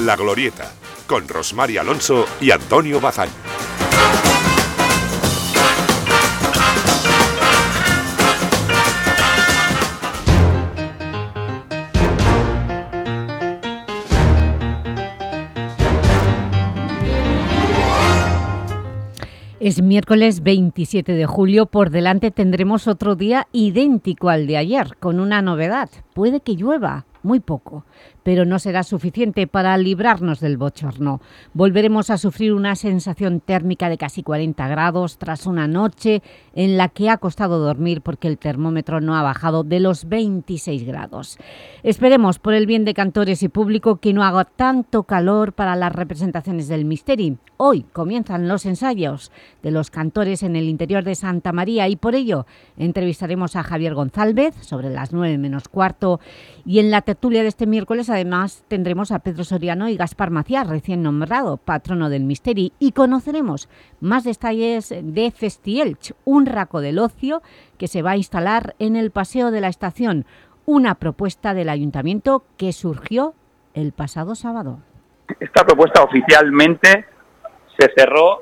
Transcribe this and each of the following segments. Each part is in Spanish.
La Glorieta, con Rosmar Alonso y Antonio Bazán. Es miércoles 27 de julio, por delante tendremos otro día idéntico al de ayer, con una novedad. Puede que llueva, muy poco, pero no será suficiente para librarnos del bochorno. Volveremos a sufrir una sensación térmica de casi 40 grados tras una noche en la que ha costado dormir porque el termómetro no ha bajado de los 26 grados. Esperemos, por el bien de cantores y público, que no haga tanto calor para las representaciones del Misteri. Hoy comienzan los ensayos de los cantores en el interior de Santa María y por ello entrevistaremos a Javier González sobre las 9 menos cuarto y en la tertulia de este miércoles además tendremos a Pedro Soriano y Gaspar Maciá, recién nombrado patrono del Misteri, y conoceremos más detalles de Festielch, un raco del ocio que se va a instalar en el Paseo de la Estación, una propuesta del Ayuntamiento que surgió el pasado sábado. Esta propuesta oficialmente se cerró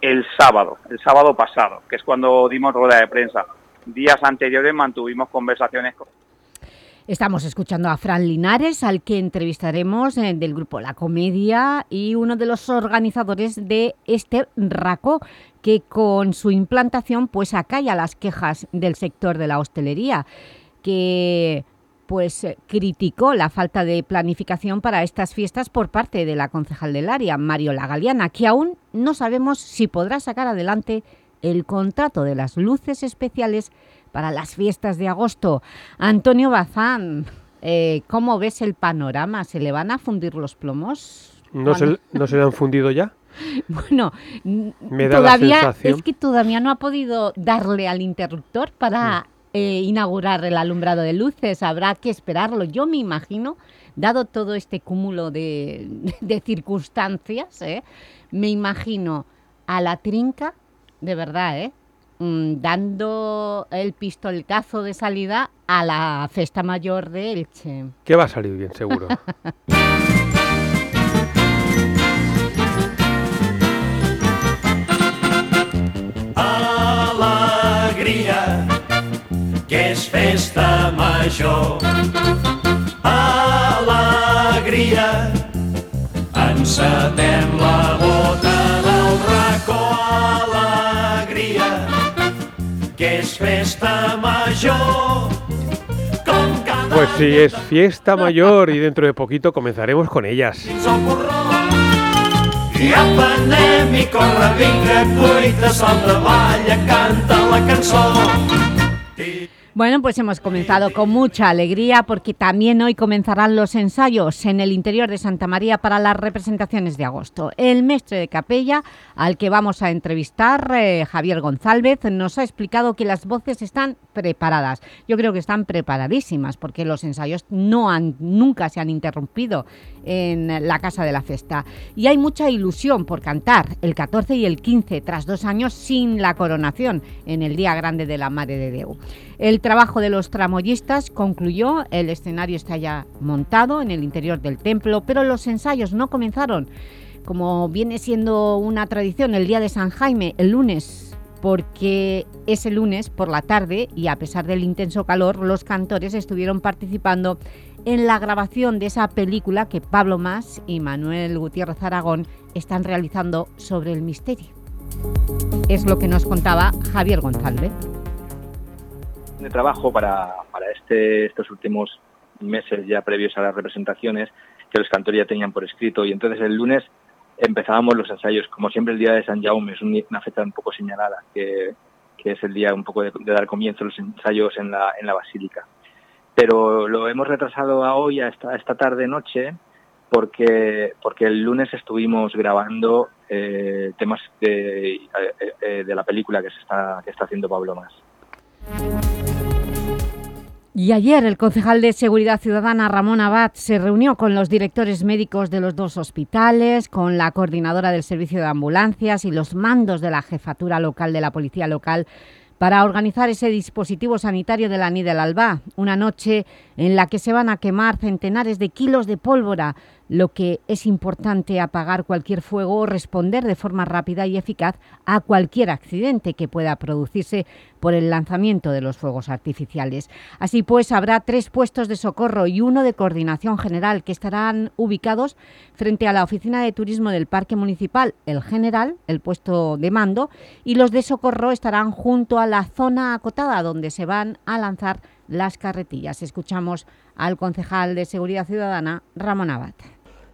el sábado, el sábado pasado, que es cuando dimos rueda de prensa. Días anteriores mantuvimos conversaciones con Estamos escuchando a Fran Linares, al que entrevistaremos eh, del grupo La Comedia y uno de los organizadores de este RACO, que con su implantación pues acalla las quejas del sector de la hostelería, que pues eh, criticó la falta de planificación para estas fiestas por parte de la concejal del área, Mario Lagaliana, que aún no sabemos si podrá sacar adelante el contrato de las luces especiales para las fiestas de agosto. Antonio Bazán, eh, ¿cómo ves el panorama? ¿Se le van a fundir los plomos? ¿No, se, ¿no se le han fundido ya? Bueno, todavía es que todavía no ha podido darle al interruptor para eh, inaugurar el alumbrado de luces. Habrá que esperarlo. Yo me imagino, dado todo este cúmulo de, de circunstancias, ¿eh? me imagino a la trinca, de verdad, ¿eh? Mm, dando el pistolcazo de salida a la festa mayor de Elche. Que va a salir bien, seguro. Alegria, que és festa major. Alegria, encetem la bota del racó fiesta mayor. Pues sí, es fiesta mayor y dentro de poquito comenzaremos con ellas. I apanem i corre, vinga, cuita, sol de balla, canta la cançó. Bueno, pues hemos comenzado con mucha alegría porque también hoy comenzarán los ensayos en el interior de Santa María para las representaciones de agosto. El mestre de capella, al que vamos a entrevistar, eh, Javier González, nos ha explicado que las voces están preparadas. Yo creo que están preparadísimas porque los ensayos no han, nunca se han interrumpido en la Casa de la Festa. Y hay mucha ilusión por cantar el 14 y el 15, tras dos años sin la coronación, en el Día Grande de la Madre de Deu. El trabajo de los tramoyistas concluyó, el escenario está ya montado en el interior del templo, pero los ensayos no comenzaron, como viene siendo una tradición, el día de San Jaime, el lunes, porque ese lunes por la tarde, y a pesar del intenso calor, los cantores estuvieron participando en la grabación de esa película que Pablo Mas y Manuel Gutiérrez Aragón están realizando sobre el misterio. Es lo que nos contaba Javier González. De trabajo para, para este, estos últimos meses ya previos a las representaciones que los cantores ya tenían por escrito. Y entonces el lunes empezábamos los ensayos, como siempre el día de San Jaume es una fecha un poco señalada, que, que es el día un poco de, dar comienzo a los ensayos en la, en la basílica. Pero lo hemos retrasado a hoy, a esta, esta tarde-noche, porque, porque el lunes estuvimos grabando eh, temas de, eh, eh, de, la película que, se está, que está haciendo Pablo Más. Y ayer el concejal de Seguridad Ciudadana, Ramón Abad, se reunió con los directores médicos de los dos hospitales, con la coordinadora del servicio de ambulancias y los mandos de la jefatura local de la Policía Local para organizar ese dispositivo sanitario de la Ni del Alba, una noche en la que se van a quemar centenares de kilos de pólvora lo que es importante apagar cualquier fuego o responder de forma rápida y eficaz a cualquier accidente que pueda producirse por el lanzamiento de los fuegos artificiales. Así pues, habrá tres puestos de socorro y uno de coordinación general que estarán ubicados frente a la Oficina de Turismo del Parque Municipal, el general, el puesto de mando, y los de socorro estarán junto a la zona acotada donde se van a lanzar las carretillas. Escuchamos al concejal de Seguridad Ciudadana, Ramón Abad.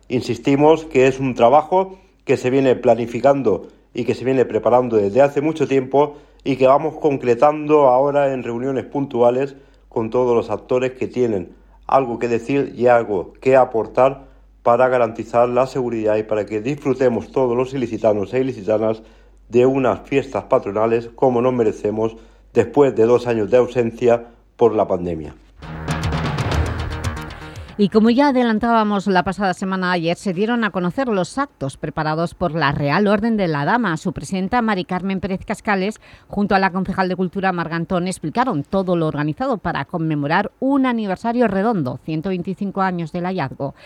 Insistimos que es un trabajo que se viene planificando y que se viene preparando desde hace mucho tiempo y que vamos concretando ahora en reuniones puntuales con todos los actores que tienen algo que decir y algo que aportar para garantizar la seguridad y para que disfrutemos todos los ilicitanos e ilicitanas de unas fiestas patronales como nos merecemos después de dos años de ausencia por la pandemia. Y como ya adelantábamos la pasada semana ayer, se dieron a conocer los actos preparados por la Real Orden de la Dama. Su presidenta, Mari Carmen Pérez Cascales, junto a la concejal de Cultura, Margantón, explicaron todo lo organizado para conmemorar un aniversario redondo, 125 años del hallazgo.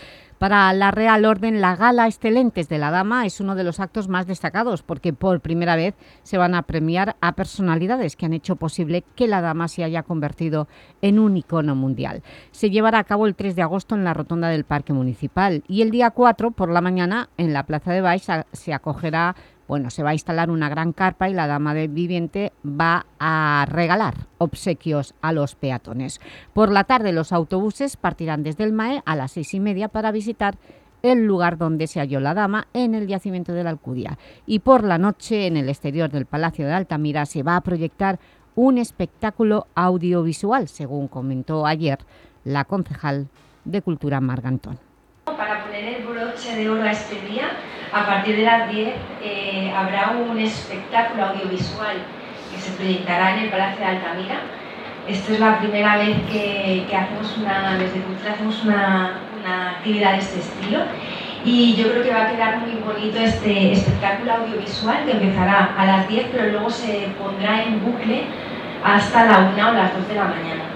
Para la Real Orden, la Gala Excelentes de la Dama es uno de los actos más destacados porque por primera vez se van a premiar a personalidades que han hecho posible que la Dama se haya convertido en un icono mundial. Se llevará a cabo el 3 de agosto en la Rotonda del Parque Municipal y el día 4 por la mañana en la Plaza de Baix se acogerá bueno, se va a instalar una gran carpa y la dama de viviente va a regalar obsequios a los peatones. Por la tarde los autobuses partirán desde el MAE a las seis y media para visitar el lugar donde se halló la dama en el yacimiento de la Alcudia. Y por la noche, en el exterior del Palacio de Altamira, se va a proyectar un espectáculo audiovisual, según comentó ayer la concejal de Cultura Margantón. Para poner el broche de oro a este día, a partir de las 10 eh, habrá un espectáculo audiovisual que se proyectará en el Palacio de Altamira. Esta es la primera vez que, hacemos una, desde Cultura hacemos una, actividad de este estilo y yo creo que va a quedar muy bonito este espectáculo audiovisual que empezará a las 10 pero luego se pondrá en bucle hasta la 1 o las 2 de la mañana.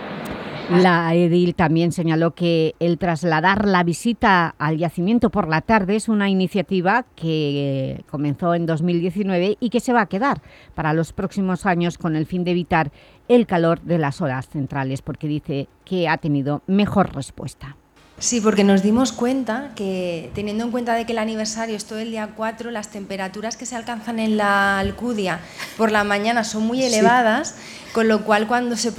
La edil también señaló que el trasladar la visita al yacimiento por la tarde es una iniciativa que comenzó en 2019 y que se va a quedar para los próximos años con el fin de evitar el calor de las horas centrales, porque dice que ha tenido mejor respuesta. Sí, porque nos dimos cuenta que, teniendo en cuenta de que el aniversario es todo el día 4, las temperaturas que se alcanzan en la Alcudia por la mañana son muy elevadas, con lo cual cuando se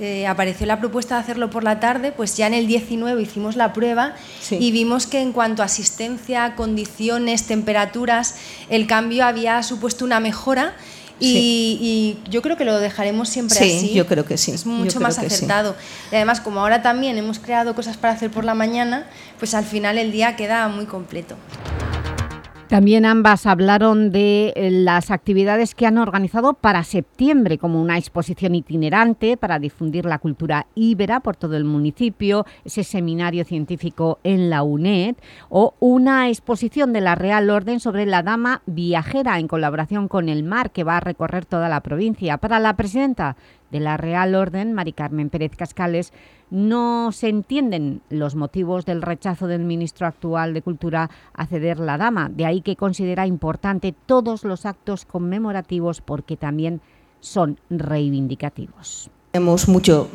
eh, apareció la propuesta de hacerlo por la tarde, pues ya en el 19 hicimos la prueba y vimos que en cuanto a asistencia, condiciones, temperaturas, el cambio había supuesto una mejora y, yo creo que lo dejaremos siempre sí, así. yo creo que sí. Es mucho más acertado. Y además, como ahora también hemos creado cosas para hacer por la mañana, pues al final el día queda muy completo. También ambas hablaron de eh, las actividades que han organizado para septiembre, como una exposición itinerante para difundir la cultura íbera por todo el municipio, ese seminario científico en la UNED, o una exposición de la Real Orden sobre la Dama Viajera en colaboración con el mar, que va a recorrer toda la provincia. Para la presidenta de la Real Orden, Mari Carmen Pérez Cascales, no se entienden los motivos del rechazo del ministro actual de Cultura a ceder la dama. De ahí que considera importante todos los actos conmemorativos porque también son reivindicativos. Tenemos mucho,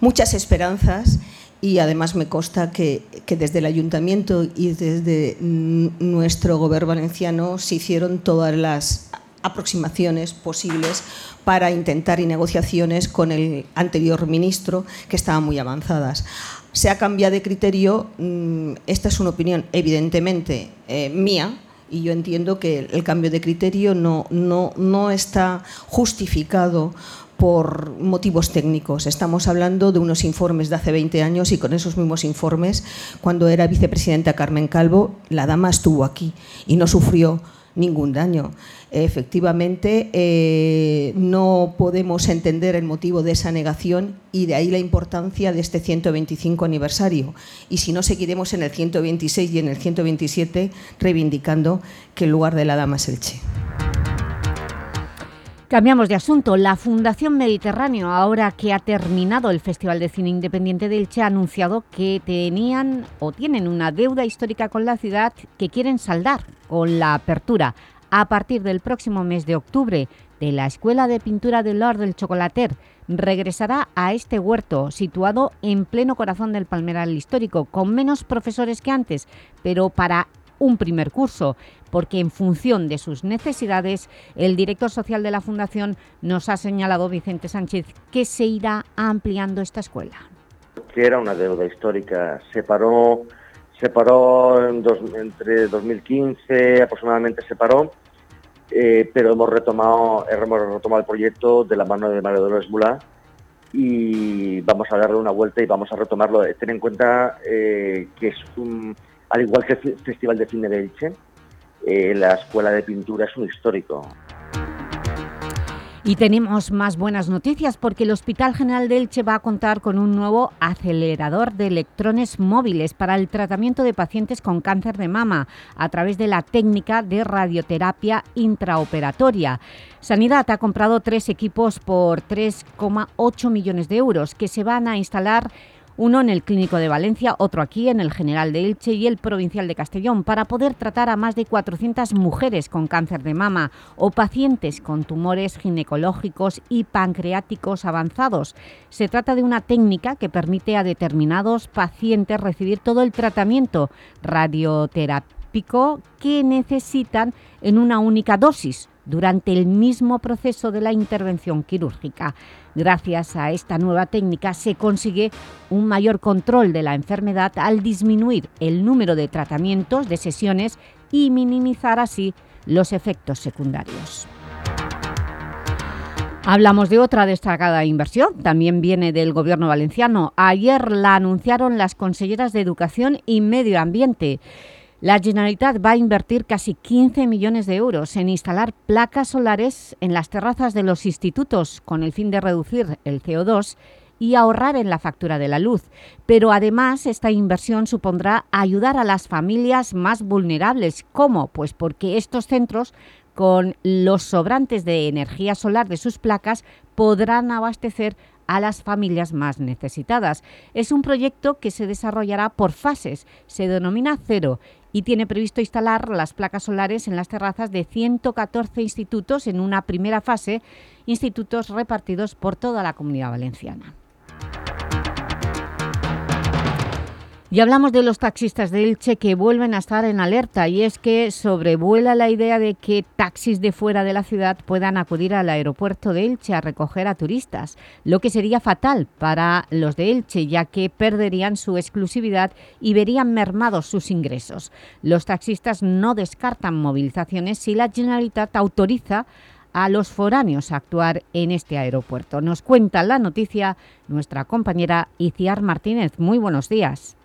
muchas esperanzas y además me consta que, que, desde el Ayuntamiento y desde nuestro Gobierno valenciano se hicieron todas las aproximaciones posibles para intentar y negociaciones con el anterior ministro que estaban muy avanzadas. Se ha cambiado de criterio, mm, esta es una opinión evidentemente eh, mía, y yo entiendo que el cambio de criterio no, no, no está justificado por motivos técnicos. Estamos hablando de unos informes de hace 20 años y con esos mismos informes, cuando era vicepresidenta Carmen Calvo, la dama estuvo aquí y no sufrió ningún daño. Efectivamente, eh, no podemos entender el motivo de esa negación y de ahí la importancia de este 125 aniversario. Y si no, seguiremos en el 126 y en el 127 reivindicando que el lugar de la dama es el Che. Cambiamos de asunto. La Fundación Mediterráneo, ahora que ha terminado el Festival de Cine Independiente de Elche, ha anunciado que tenían o tienen una deuda histórica con la ciudad que quieren saldar con la apertura a partir del próximo mes de octubre de la Escuela de Pintura de Lord del Chocolater. Regresará a este huerto, situado en pleno corazón del Palmeral Histórico, con menos profesores que antes, pero para un primer curso, porque en función de sus necesidades, el director social de la Fundación nos ha señalado, Vicente Sánchez, que se irá ampliando esta escuela. Que era una deuda histórica, se paró, se paró en entre 2015 aproximadamente se paró, eh, pero hemos retomado, hemos retomado el proyecto de la mano de Mario Dolores Mulá y vamos a darle una vuelta y vamos a retomarlo. Ten en cuenta eh, que es un al igual que el Festival de Cine de Elche, eh, la Escuela de Pintura es un histórico. Y tenemos más buenas noticias porque el Hospital General de Elche va a contar con un nuevo acelerador de electrones móviles para el tratamiento de pacientes con cáncer de mama a través de la técnica de radioterapia intraoperatoria. Sanidad ha comprado tres equipos por 3,8 millones de euros que se van a instalar uno en el Clínico de Valencia, otro aquí en el General de Elche y el Provincial de Castellón, para poder tratar a más de 400 mujeres con cáncer de mama o pacientes con tumores ginecológicos y pancreáticos avanzados. Se trata de una técnica que permite a determinados pacientes recibir todo el tratamiento radioterápico que necesitan en una única dosis durante el mismo proceso de la intervención quirúrgica. Gracias a esta nueva técnica se consigue un mayor control de la enfermedad al disminuir el número de tratamientos, de sesiones y minimizar así los efectos secundarios. Hablamos de otra destacada inversión, también viene del Gobierno valenciano. Ayer la anunciaron las conselleras de Educación y Medio Ambiente. La Generalitat va a invertir casi 15 millones de euros en instalar placas solares en las terrazas de los institutos con el fin de reducir el CO2 y ahorrar en la factura de la luz. Pero además esta inversión supondrá ayudar a las familias más vulnerables. ¿Cómo? Pues porque estos centros con los sobrantes de energía solar de sus placas podrán abastecer a las familias más necesitadas. Es un proyecto que se desarrollará por fases, se denomina Cero y tiene previsto instalar las placas solares en las terrazas de 114 institutos en una primera fase, institutos repartidos por toda la Comunidad Valenciana. Y hablamos de los taxistas de Elche que vuelven a estar en alerta y es que sobrevuela la idea de que taxis de fuera de la ciudad puedan acudir al aeropuerto de Elche a recoger a turistas, lo que sería fatal para los de Elche ya que perderían su exclusividad y verían mermados sus ingresos. Los taxistas no descartan movilizaciones si la Generalitat autoriza a los foráneos a actuar en este aeropuerto. Nos cuenta la noticia nuestra compañera Iciar Martínez. Muy buenos días.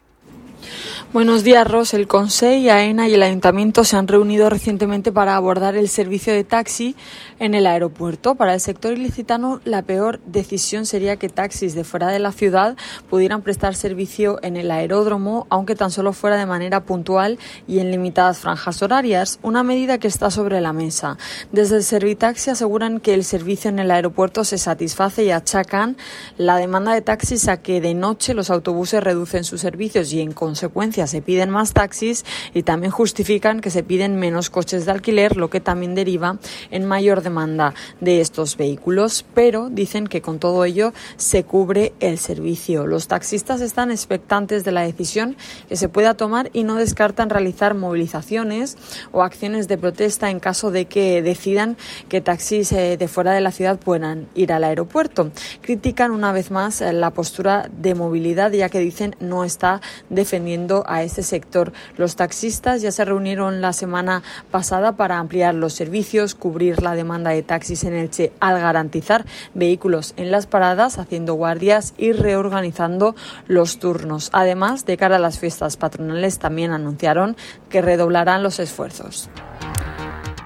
Buenos días, Ros. El Consejo, AENA y el Ayuntamiento se han reunido recientemente para abordar el servicio de taxi en el aeropuerto. Para el sector ilicitano, la peor decisión sería que taxis de fuera de la ciudad pudieran prestar servicio en el aeródromo, aunque tan solo fuera de manera puntual y en limitadas franjas horarias, una medida que está sobre la mesa. Desde el Servitaxi aseguran que el servicio en el aeropuerto se satisface y achacan la demanda de taxis a que de noche los autobuses reducen sus servicios y en consecuencia se piden más taxis y también justifican que se piden menos coches de alquiler, lo que también deriva en mayor demanda de estos vehículos, pero dicen que con todo ello se cubre el servicio. Los taxistas están expectantes de la decisión que se pueda tomar y no descartan realizar movilizaciones o acciones de protesta en caso de que decidan que taxis eh, de fuera de la ciudad puedan ir al aeropuerto. Critican una vez más eh, la postura de movilidad ya que dicen no está defendiendo a este sector. Los taxistas ya se reunieron la semana pasada para ampliar los servicios, cubrir la demanda de taxis en Elche al garantizar vehículos en las paradas, haciendo guardias y reorganizando los turnos. Además, de cara a las fiestas patronales, también anunciaron que redoblarán los esfuerzos.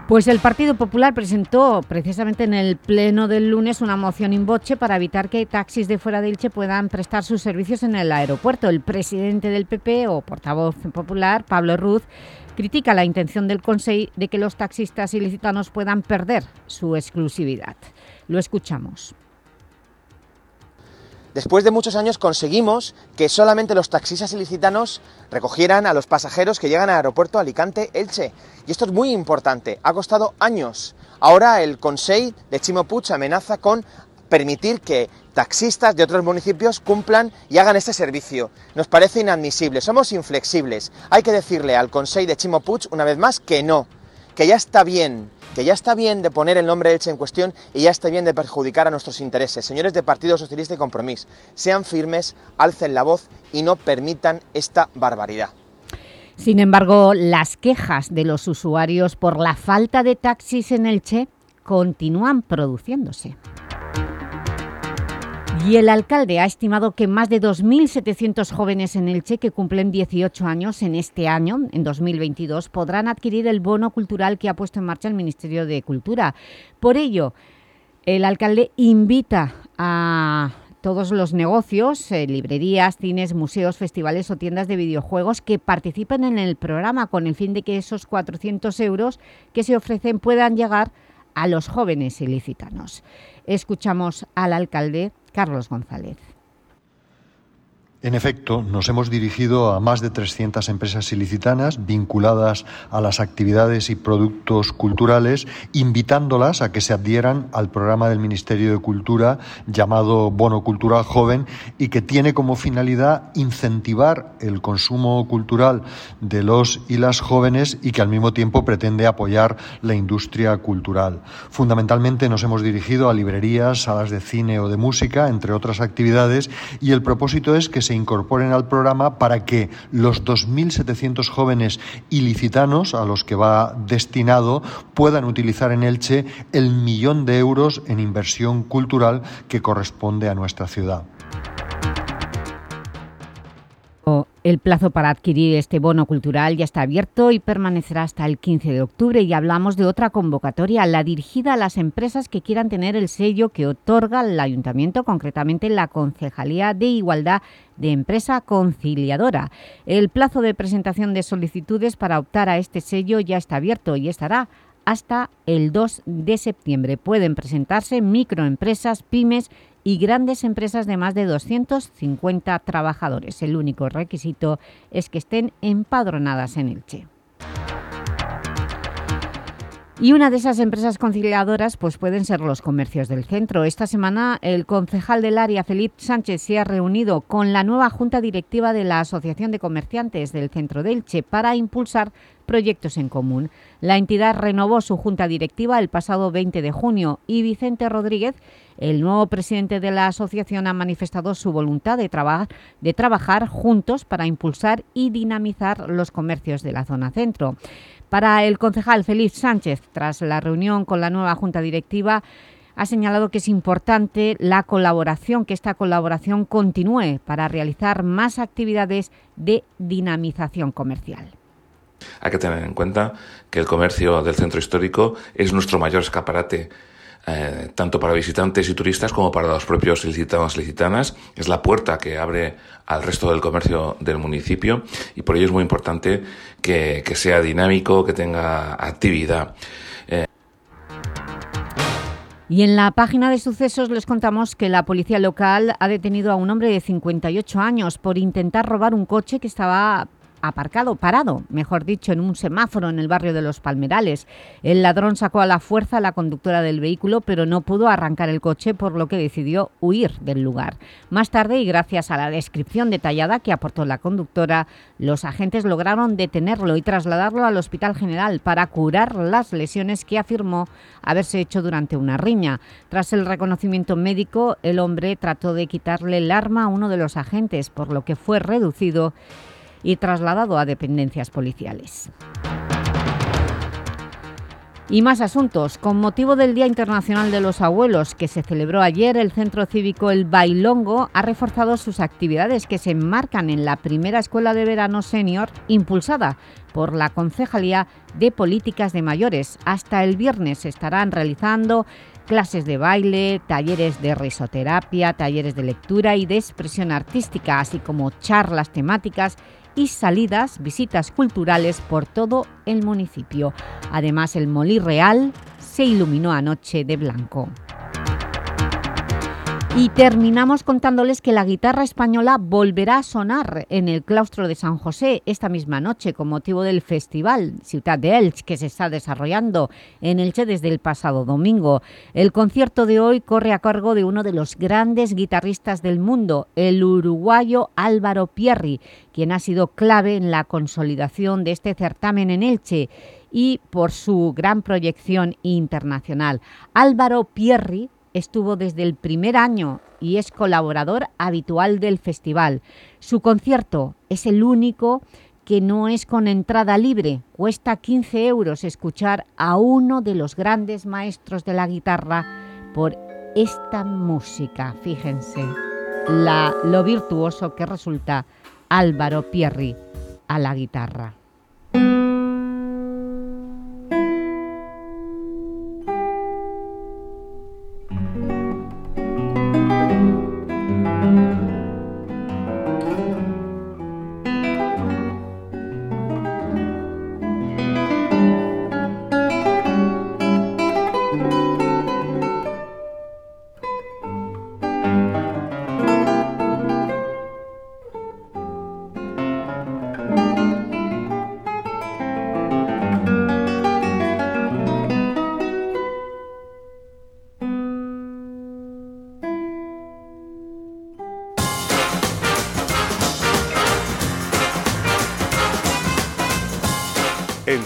Pues el Partido Popular presentó precisamente en el pleno del lunes una moción in boche para evitar que taxis de fuera de Elche puedan prestar sus servicios en el aeropuerto. El presidente del PP o portavoz popular, Pablo Ruz, critica la intención del Consejo de que los taxistas ilicitanos puedan perder su exclusividad. Lo escuchamos. Después de muchos años conseguimos que solamente los taxistas ilicitanos recogieran a los pasajeros que llegan al aeropuerto Alicante-Elche. Y esto es muy importante, ha costado años. Ahora el Consejo de Chimo amenaza con permitir que taxistas de otros municipios cumplan y hagan este servicio. Nos parece inadmisible, somos inflexibles. Hay que decirle al Consejo de Chimo una vez más que no, que ya está bien, que ya está bien de poner el nombre de Elche en cuestión y ya está bien de perjudicar a nuestros intereses. Señores de Partido Socialista y Compromís, sean firmes, alcen la voz y no permitan esta barbaridad. Sin embargo, las quejas de los usuarios por la falta de taxis en Elche continúan produciéndose. Y el alcalde ha estimado que más de 2.700 jóvenes en Elche que cumplen 18 años en este año, en 2022, podrán adquirir el bono cultural que ha puesto en marcha el Ministerio de Cultura. Por ello, el alcalde invita a todos los negocios, eh, librerías, cines, museos, festivales o tiendas de videojuegos que participen en el programa con el fin de que esos 400 euros que se ofrecen puedan llegar a los jóvenes ilicitanos. Escuchamos al alcalde Carlos González. En efecto, nos hemos dirigido a más de 300 empresas ilicitanas vinculadas a las actividades y productos culturales, invitándolas a que se adhieran al programa del Ministerio de Cultura llamado Bono Cultural Joven y que tiene como finalidad incentivar el consumo cultural de los y las jóvenes y que al mismo tiempo pretende apoyar la industria cultural. Fundamentalmente nos hemos dirigido a librerías, salas de cine o de música, entre otras actividades, y el propósito es que se incorporen al programa para que los 2.700 jóvenes ilicitanos a los que va destinado puedan utilizar en Elche el millón de euros en inversión cultural que corresponde a nuestra ciudad. El plazo para adquirir este bono cultural ya está abierto y permanecerá hasta el 15 de octubre y hablamos de otra convocatoria, la dirigida a las empresas que quieran tener el sello que otorga el Ayuntamiento, concretamente la Concejalía de Igualdad de Empresa Conciliadora. El plazo de presentación de solicitudes para optar a este sello ya está abierto y estará hasta el 2 de septiembre. Pueden presentarse microempresas, pymes y grandes empresas de más de 250 trabajadores. El único requisito es que estén empadronadas en Elche. Y una de esas empresas conciliadoras pues pueden ser los comercios del centro. Esta semana el concejal del área, Felipe Sánchez, se ha reunido con la nueva Junta Directiva de la Asociación de Comerciantes del Centro de Elche para impulsar proyectos en común. La entidad renovó su junta directiva el pasado 20 de junio y Vicente Rodríguez, el nuevo presidente de la asociación, ha manifestado su voluntad de, trabajar juntos para impulsar y dinamizar los comercios de la zona centro. Para el concejal Félix Sánchez, tras la reunión con la nueva junta directiva, ha señalado que es importante la colaboración, que esta colaboración continúe para realizar más actividades de dinamización comercial. Hay que tener en cuenta que el comercio del centro histórico es nuestro mayor escaparate eh, tanto para visitantes y turistas como para los propios licitanos y licitanas. Es la puerta que abre al resto del comercio del municipio y por ello es muy importante que, sea dinámico, que tenga actividad. Eh, y en la página de sucesos les contamos que la policía local ha detenido a un hombre de 58 años por intentar robar un coche que estaba aparcado, parado, mejor dicho, en un semáforo en el barrio de Los Palmerales. El ladrón sacó a la fuerza a la conductora del vehículo, pero no pudo arrancar el coche, por lo que decidió huir del lugar. Más tarde, y gracias a la descripción detallada que aportó la conductora, los agentes lograron detenerlo y trasladarlo al Hospital General para curar las lesiones que afirmó haberse hecho durante una riña. Tras el reconocimiento médico, el hombre trató de quitarle el arma a uno de los agentes, por lo que fue reducido y trasladado a dependencias policiales. Y más asuntos. Con motivo del Día Internacional de los Abuelos, que se celebró ayer, el Centro Cívico El Bailongo ha reforzado sus actividades que se enmarcan en la primera escuela de verano senior impulsada por la Concejalía de Políticas de Mayores. Hasta el viernes estarán realizando clases de baile, talleres de risoterapia, talleres de lectura y de expresión artística, así como charlas temáticas y salidas, visitas culturales por todo el municipio. Además, el Molí Real se iluminó anoche de blanco. Y terminamos contándoles que la guitarra española volverá a sonar en el claustro de San José esta misma noche con motivo del festival Ciudad de Elche que se está desarrollando en Elche desde el pasado domingo. El concierto de hoy corre a cargo de uno de los grandes guitarristas del mundo, el uruguayo Álvaro Pierri, quien ha sido clave en la consolidación de este certamen en Elche y por su gran proyección internacional. Álvaro Pierri estuvo desde el primer año y es colaborador habitual del festival. Su concierto es el único que no es con entrada libre. Cuesta 15 euros escuchar a uno de los grandes maestros de la guitarra por esta música. Fíjense la, lo virtuoso que resulta Álvaro Pierri a la guitarra.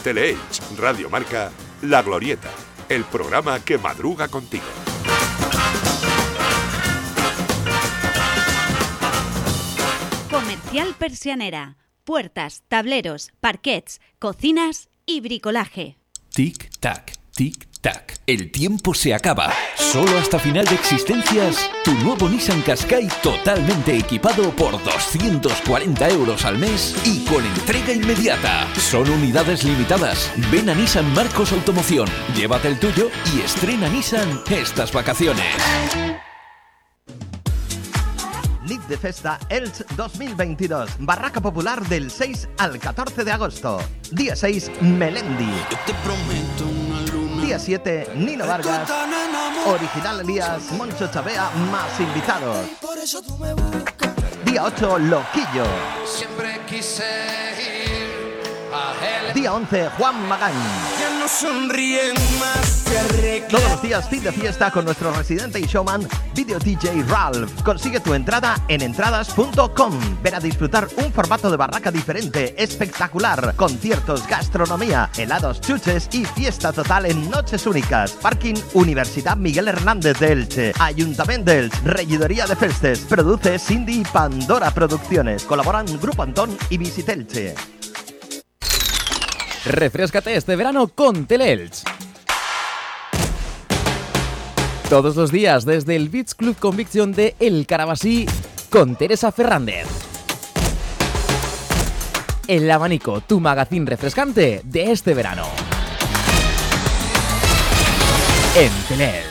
En Teleelch, Radio Marca, La Glorieta, el programa que madruga contigo. Comercial Persianera. Puertas, tableros, parquets, cocinas y bricolaje. Tic-tac, tic-tac. El tiempo se acaba. Solo hasta final de existencias, tu nuevo Nissan Qashqai totalmente equipado por 240 euros al mes y con entrega inmediata. Son unidades limitadas. Ven a Nissan Marcos Automoción, llévate el tuyo y estrena Nissan estas vacaciones. Nit de Festa Elch 2022. Barraca Popular del 6 al 14 de agosto. Día 6, Melendi. Día 7, Nino Vargas. Original Elías, Moncho Chavea, más invitados. Día 8, Loquillo. Siempre quise ir. Día 11, Juan Magán. Ya no sonríen más. Todos los días fin de fiesta con nuestro residente y showman Video DJ Ralph. Consigue tu entrada en entradas.com. Ven a disfrutar un formato de barraca diferente, espectacular. Conciertos, gastronomía, helados, chuches y fiesta total en noches únicas. Parking Universidad Miguel Hernández de Elche. Ayuntamiento de Elche. Regidoría de Festes. Produce Cindy Pandora Producciones. Colaboran Grupo Antón y Visitelche. Refrescate este verano con Teleelch. Todos los días desde el Beach Club Conviction de El Carabasí con Teresa Fernández. El abanico, tu magazín refrescante de este verano. En Teleelch.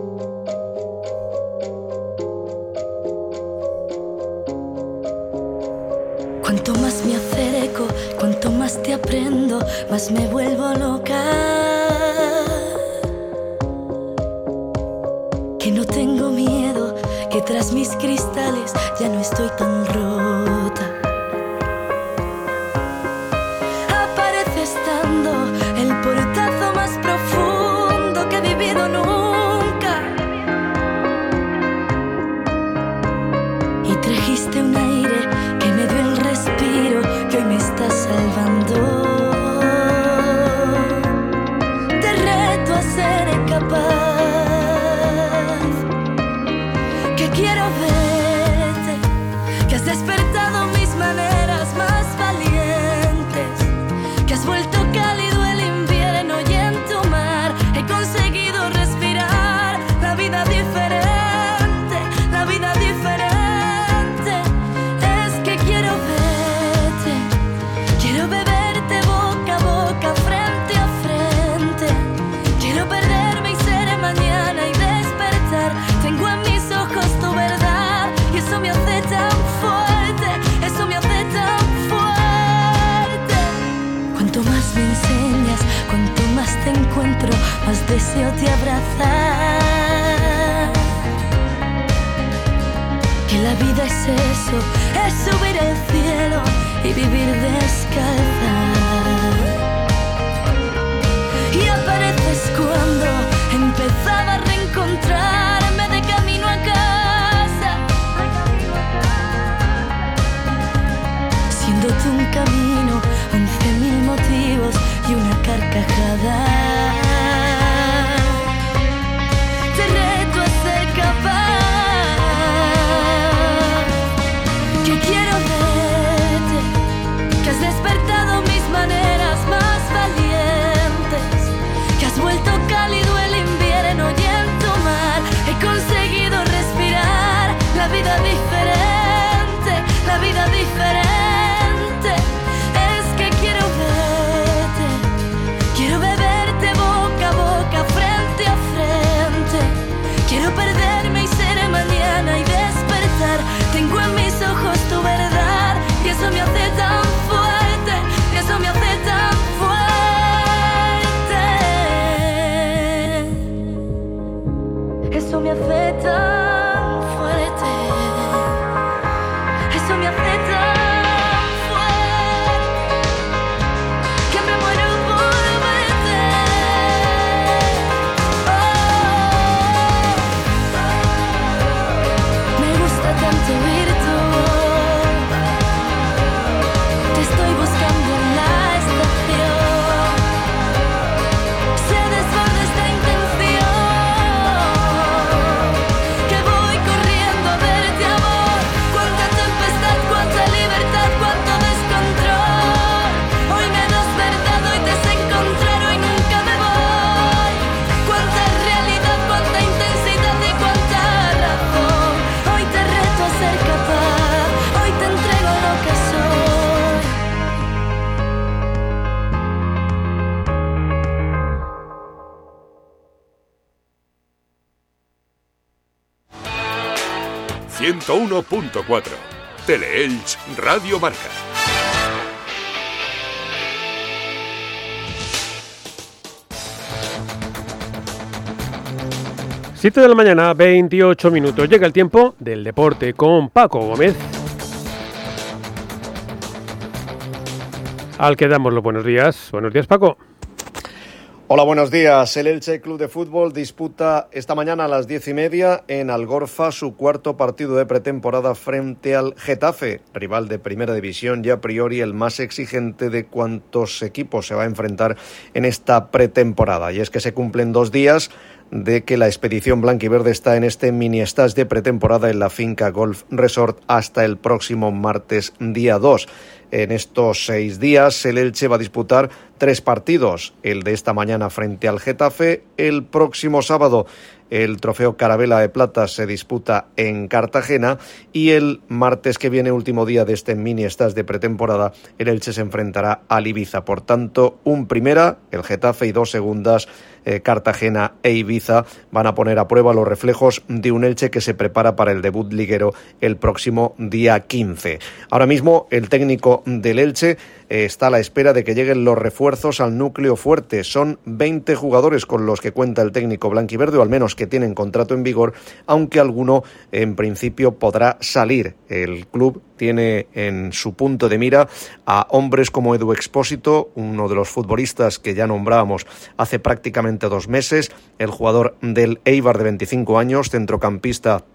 Cuanto más me acerco, cuanto más te aprendo, más me vuelvo loca. Que no tengo miedo, que tras mis cristales ya no estoy tan rota. Deseo te abrazar. Que la vida es eso, es subir al cielo y vivir descalza. Y apareces cuando empezaba a reencontrarme de camino a casa. Siendo tú un camino, once mil motivos y una carcajada. Fuerte. Eso me hace ...101.4... Teleelch Radio Marca. Siete de la mañana, 28 minutos. Llega el tiempo del deporte con Paco Gómez. Al que damos los buenos días. Buenos días, Paco. Hola, buenos días. El Elche Club de Fútbol disputa esta mañana a las diez y media en Algorfa su cuarto partido de pretemporada frente al Getafe, rival de primera división y a priori el más exigente de cuantos equipos se va a enfrentar en esta pretemporada. Y es que se cumplen dos días de que la expedición blanquiverde está en este mini stage de pretemporada en la finca Golf Resort hasta el próximo martes día 2. En estos seis días el Elche va a disputar tres partidos, el de esta mañana frente al Getafe, el próximo sábado el trofeo Carabela de Plata se disputa en Cartagena y el martes que viene, último día de este mini stage de pretemporada, el Elche se enfrentará al Ibiza. Por tanto, un primera, el Getafe y dos segundas, eh, Cartagena e Ibiza, van a poner a prueba los reflejos de un Elche que se prepara para el debut liguero el próximo día 15. Ahora mismo, el técnico del Elche eh, está a la espera de que lleguen los refuerzos al núcleo fuerte. Son 20 jugadores con los que cuenta el técnico blanquiverde, o al menos que tienen contrato en vigor, aunque alguno en principio podrá salir. El club tiene en su punto de mira a hombres como Edu Expósito, uno de los futbolistas que ya nombrábamos hace prácticamente dos meses, el jugador del Eibar de 25 años, centrocampista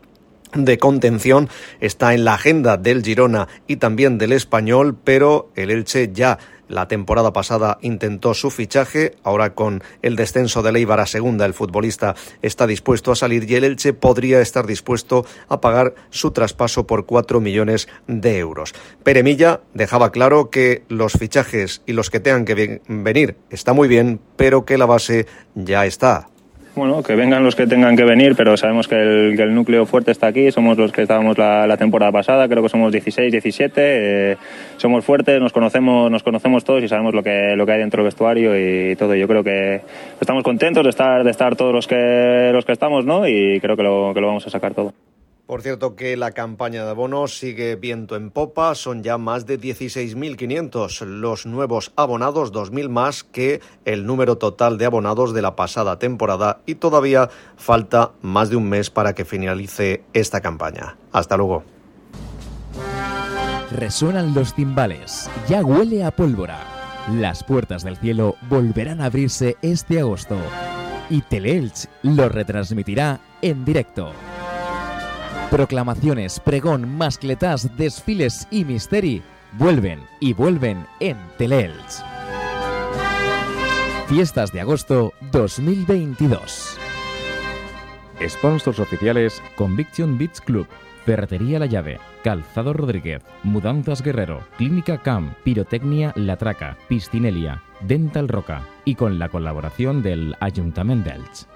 de contención está en la agenda del Girona y también del Español, pero el Elche ya La temporada pasada intentó su fichaje, ahora con el descenso de Leibar a segunda, el futbolista está dispuesto a salir y el Elche podría estar dispuesto a pagar su traspaso por 4 millones de euros. Peremilla dejaba claro que los fichajes y los que tengan que venir está muy bien, pero que la base ya está bueno, que vengan los que tengan que venir, pero sabemos que el, núcleo fuerte está aquí, somos los que estábamos la, temporada pasada, creo que somos 16, 17, eh, somos fuertes, nos conocemos, nos conocemos todos y sabemos lo que, lo que hay dentro del vestuario y, todo. Yo creo que estamos contentos de estar, de estar todos los que, los que estamos, ¿no? Y creo que lo, que lo vamos a sacar todo. Por cierto que la campaña de abonos sigue viento en popa, son ya más de 16.500 los nuevos abonados, 2.000 más que el número total de abonados de la pasada temporada y todavía falta más de un mes para que finalice esta campaña. Hasta luego. Resuenan los timbales, ya huele a pólvora. Las puertas del cielo volverán a abrirse este agosto y Teleelch lo retransmitirá en directo. Proclamaciones, pregón, mascletas, desfiles y misteri vuelven y vuelven en Teleelch. Fiestas de agosto 2022. Sponsors oficiales Conviction Beach Club, Ferretería La Llave, Calzado Rodríguez, Mudanzas Guerrero, Clínica CAM, Pirotecnia La Traca, Piscinelia, Dental Roca y con la colaboración del Ayuntamiento de.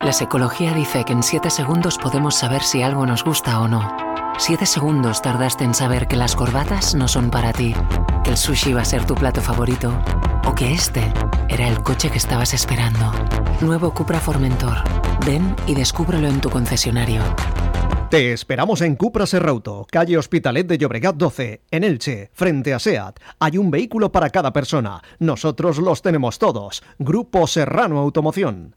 La psicología dice que en 7 segundos podemos saber si algo nos gusta o no. Siete segundos tardaste en saber que las corbatas no son para ti, que el sushi va a ser tu plato favorito o que este era el coche que estabas esperando. Nuevo Cupra Formentor. Ven y descúbrelo en tu concesionario. Te esperamos en Cupra Serrauto, calle Hospitalet de Llobregat 12, en Elche, frente a SEAT. Hay un vehículo para cada persona. Nosotros los tenemos todos. Grupo Serrano Automoción.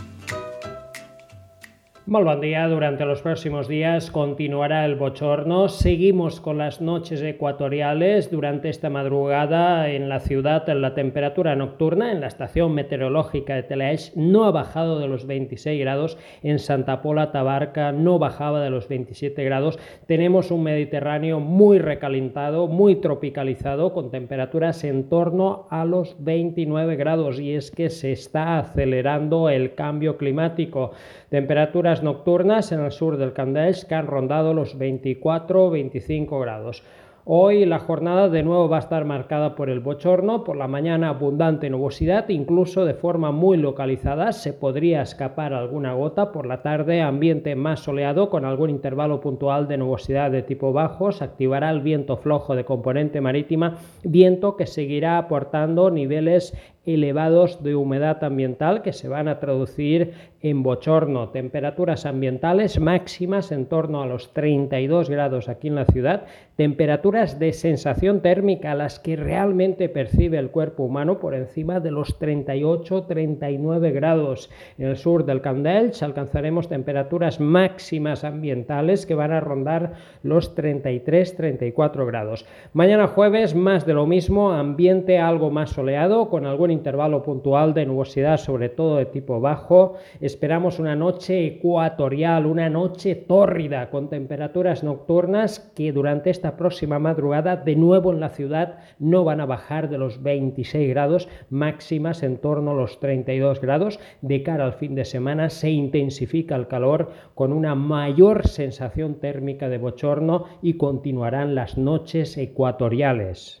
Muy buen día. Durante los próximos días continuará el bochorno. Seguimos con las noches ecuatoriales. Durante esta madrugada en la ciudad la temperatura nocturna en la estación meteorológica de Telaech no ha bajado de los 26 grados. En Santa Pola, Tabarca no bajaba de los 27 grados. Tenemos un Mediterráneo muy recalentado, muy tropicalizado, con temperaturas en torno a los 29 grados. Y es que se está acelerando el cambio climático. Temperaturas nocturnas en el sur del Candés que han rondado los 24-25 grados. Hoy la jornada de nuevo va a estar marcada por el bochorno, por la mañana abundante nubosidad, incluso de forma muy localizada. Se podría escapar alguna gota, por la tarde ambiente más soleado con algún intervalo puntual de nubosidad de tipo bajo, se activará el viento flojo de componente marítima, viento que seguirá aportando niveles elevados de humedad ambiental que se van a traducir en bochorno, temperaturas ambientales máximas en torno a los 32 grados aquí en la ciudad, temperaturas de sensación térmica las que realmente percibe el cuerpo humano por encima de los 38-39 grados. En el sur del Candelch alcanzaremos temperaturas máximas ambientales que van a rondar los 33-34 grados. Mañana jueves más de lo mismo, ambiente algo más soleado con algún intervalo puntual de nubosidad sobre todo de tipo bajo Esperamos una noche ecuatorial, una noche tórrida, con temperaturas nocturnas que durante esta próxima madrugada, de nuevo en la ciudad, no van a bajar de los 26 grados, máximas en torno a los 32 grados. De cara al fin de semana se intensifica el calor con una mayor sensación térmica de bochorno y continuarán las noches ecuatoriales.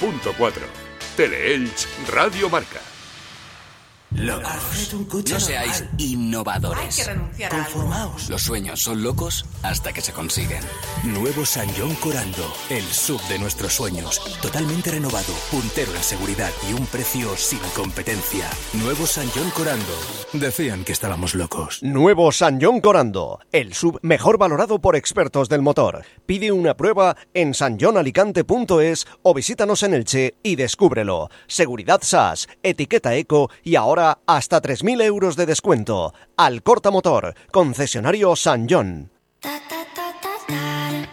107.4. Teleelch Radio Marca. Locos. No seáis innovadores. Conformaos. Los sueños son locos hasta que se consiguen. Nuevo San John Corando, el sub de nuestros sueños. Totalmente renovado, puntero en seguridad y un precio sin competencia. Nuevo San John Corando. Decían que estábamos locos. Nuevo San John Corando, el sub mejor valorado por expertos del motor. Pide una prueba en sanjonalicante.es o visítanos en Elche y descúbrelo. Seguridad SAS, etiqueta eco y ahora hasta 3.000 euros de descuento. Alcorta Motor, concesionario San John.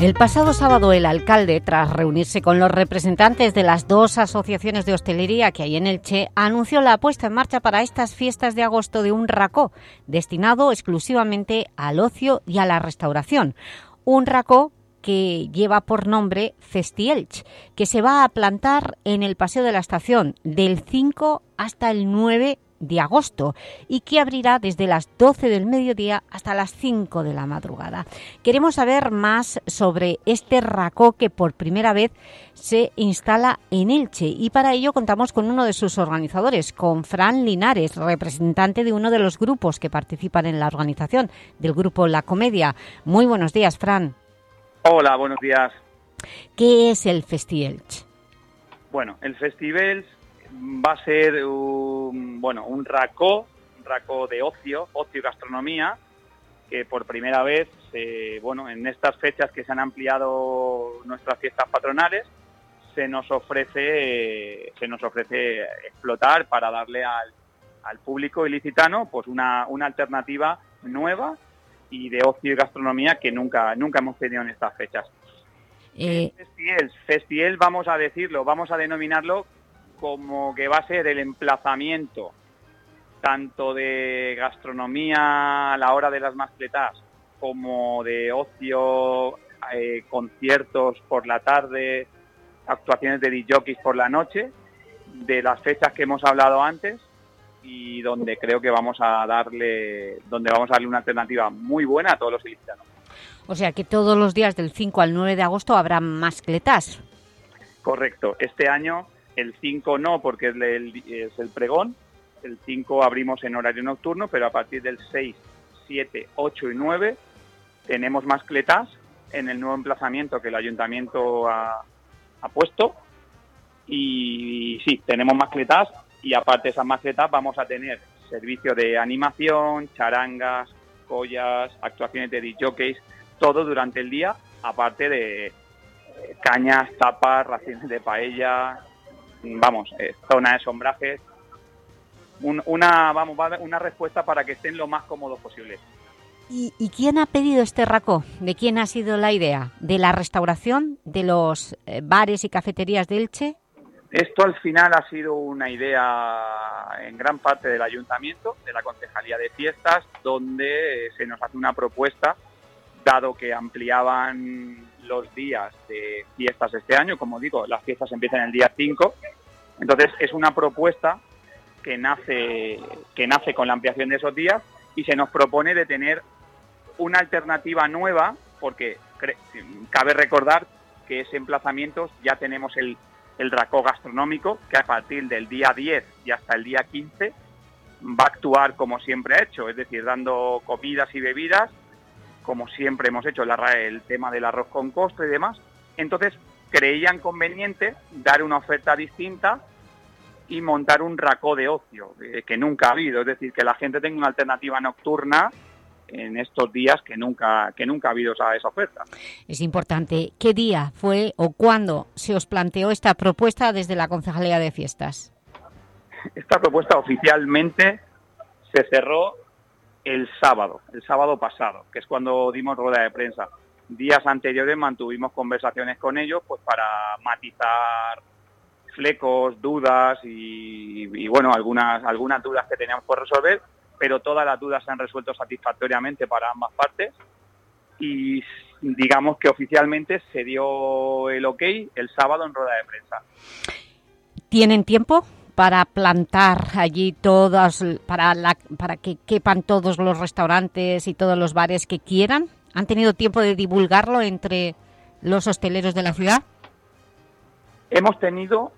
El pasado sábado el alcalde, tras reunirse con los representantes de las dos asociaciones de hostelería que hay en Elche, anunció la puesta en marcha para estas fiestas de agosto de un racó, destinado exclusivamente al ocio y a la restauración. Un racó que lleva por nombre Festielch, que se va a plantar en el Paseo de la Estación del 5 hasta el 9 de agosto y que abrirá desde las 12 del mediodía hasta las 5 de la madrugada. Queremos saber más sobre este racó que por primera vez se instala en Elche y para ello contamos con uno de sus organizadores, con Fran Linares, representante de uno de los grupos que participan en la organización, del grupo La Comedia. Muy buenos días, Fran. Hola, buenos días. ¿Qué es el Festielch? Bueno, el festival va a ser un, bueno, un racó, un racó de ocio, ocio y gastronomía, que por primera vez, eh, bueno, en estas fechas que se han ampliado nuestras fiestas patronales, se nos ofrece, se nos ofrece explotar para darle al, al público ilicitano pues una, una alternativa nueva y de ocio y gastronomía que nunca, nunca hemos tenido en estas fechas. Eh, Festiel, Festiel vamos a decirlo, vamos a denominarlo como que va a ser el emplazamiento tanto de gastronomía a la hora de las mascletas como de ocio, eh, conciertos por la tarde, actuaciones de DJs por la noche, de las fechas que hemos hablado antes y donde creo que vamos a darle donde vamos a darle una alternativa muy buena a todos los ilicitanos. O sea que todos los días del 5 al 9 de agosto habrá mascletas. Correcto. Este año el 5 no, porque es el, es el pregón. El 5 abrimos en horario nocturno, pero a partir del 6, 7, 8 y 9 tenemos mascletas en el nuevo emplazamiento que el ayuntamiento ha, puesto. Y sí, tenemos mascletas y aparte de esas mascletas vamos a tener servicio de animación, charangas, collas, actuaciones de DJs, todo durante el día, aparte de eh, cañas, tapas, raciones de paella, vamos, eh, zona de sombrajes, un- una, vamos, una respuesta para que estén lo más cómodos posible. ¿Y, y quién ha pedido este racó? ¿De quién ha sido la idea? ¿De la restauración? ¿De los eh, bares y cafeterías de Elche? Esto al final ha sido una idea en gran parte del ayuntamiento, de la Concejalía de Fiestas, donde eh, se nos hace una propuesta, dado que ampliaban los días de fiestas este año, como digo, las fiestas empiezan el día 5, entonces es una propuesta que nace, que nace con la ampliación de esos días y se nos propone de tener una alternativa nueva, porque cabe recordar que ese emplazamiento ya tenemos el, el racó gastronómico, que a partir del día 10 y hasta el día 15 va a actuar como siempre ha hecho, es decir, dando comidas y bebidas, como siempre hemos hecho, la el tema del arroz con costo y demás. Entonces, creían conveniente dar una oferta distinta y montar un racó de ocio, eh, que nunca ha habido, es decir, que la gente tenga una alternativa nocturna en estos días que nunca, que nunca ha habido esa, esa oferta. Es importante. ¿Qué día fue o cuándo se os planteó esta propuesta desde la Concejalía de Fiestas? Esta propuesta oficialmente se cerró el sábado, el sábado pasado, que es cuando dimos rueda de prensa. Días anteriores mantuvimos conversaciones con ellos pues para matizar flecos, dudas y, y, bueno, algunas, algunas dudas que teníamos por resolver, pero todas las dudas se han resuelto satisfactoriamente para ambas partes y digamos que oficialmente se dio el ok el sábado en rueda de prensa. ¿Tienen tiempo para plantar allí todas, para, para que quepan todos los restaurantes y todos los bares que quieran? ¿Han tenido tiempo de divulgarlo entre los hosteleros de la ciudad? Hemos tenido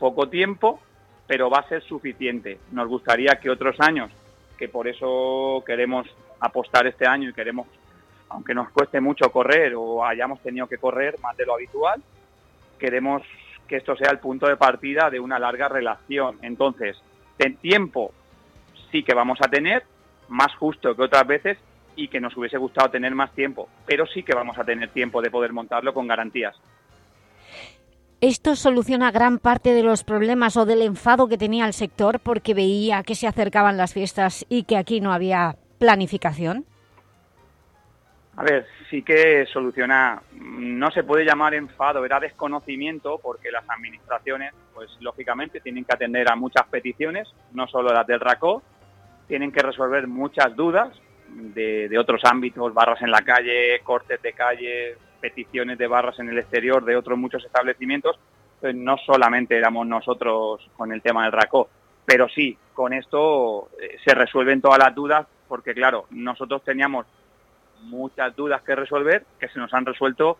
poco tiempo, pero va a ser suficiente. Nos gustaría que otros años, que por eso queremos apostar este año y queremos, aunque nos cueste mucho correr o hayamos tenido que correr más de lo habitual, queremos que esto sea el punto de partida de una larga relación. Entonces, en tiempo sí que vamos a tener, más justo que otras veces y que nos hubiese gustado tener más tiempo, pero sí que vamos a tener tiempo de poder montarlo con garantías. ¿Esto soluciona gran parte de los problemas o del enfado que tenía el sector porque veía que se acercaban las fiestas y que aquí no había planificación? A ver, sí que soluciona, no se puede llamar enfado, era desconocimiento porque las administraciones, pues lógicamente tienen que atender a muchas peticiones, no solo las del RACO, tienen que resolver muchas dudas de, otros ámbitos, barras en la calle, cortes de calle, peticiones de barras en el exterior de otros muchos establecimientos, pues no solamente éramos nosotros con el tema del RACO, pero sí, con esto eh, se resuelven todas las dudas, porque claro, nosotros teníamos muchas dudas que resolver que se nos han resuelto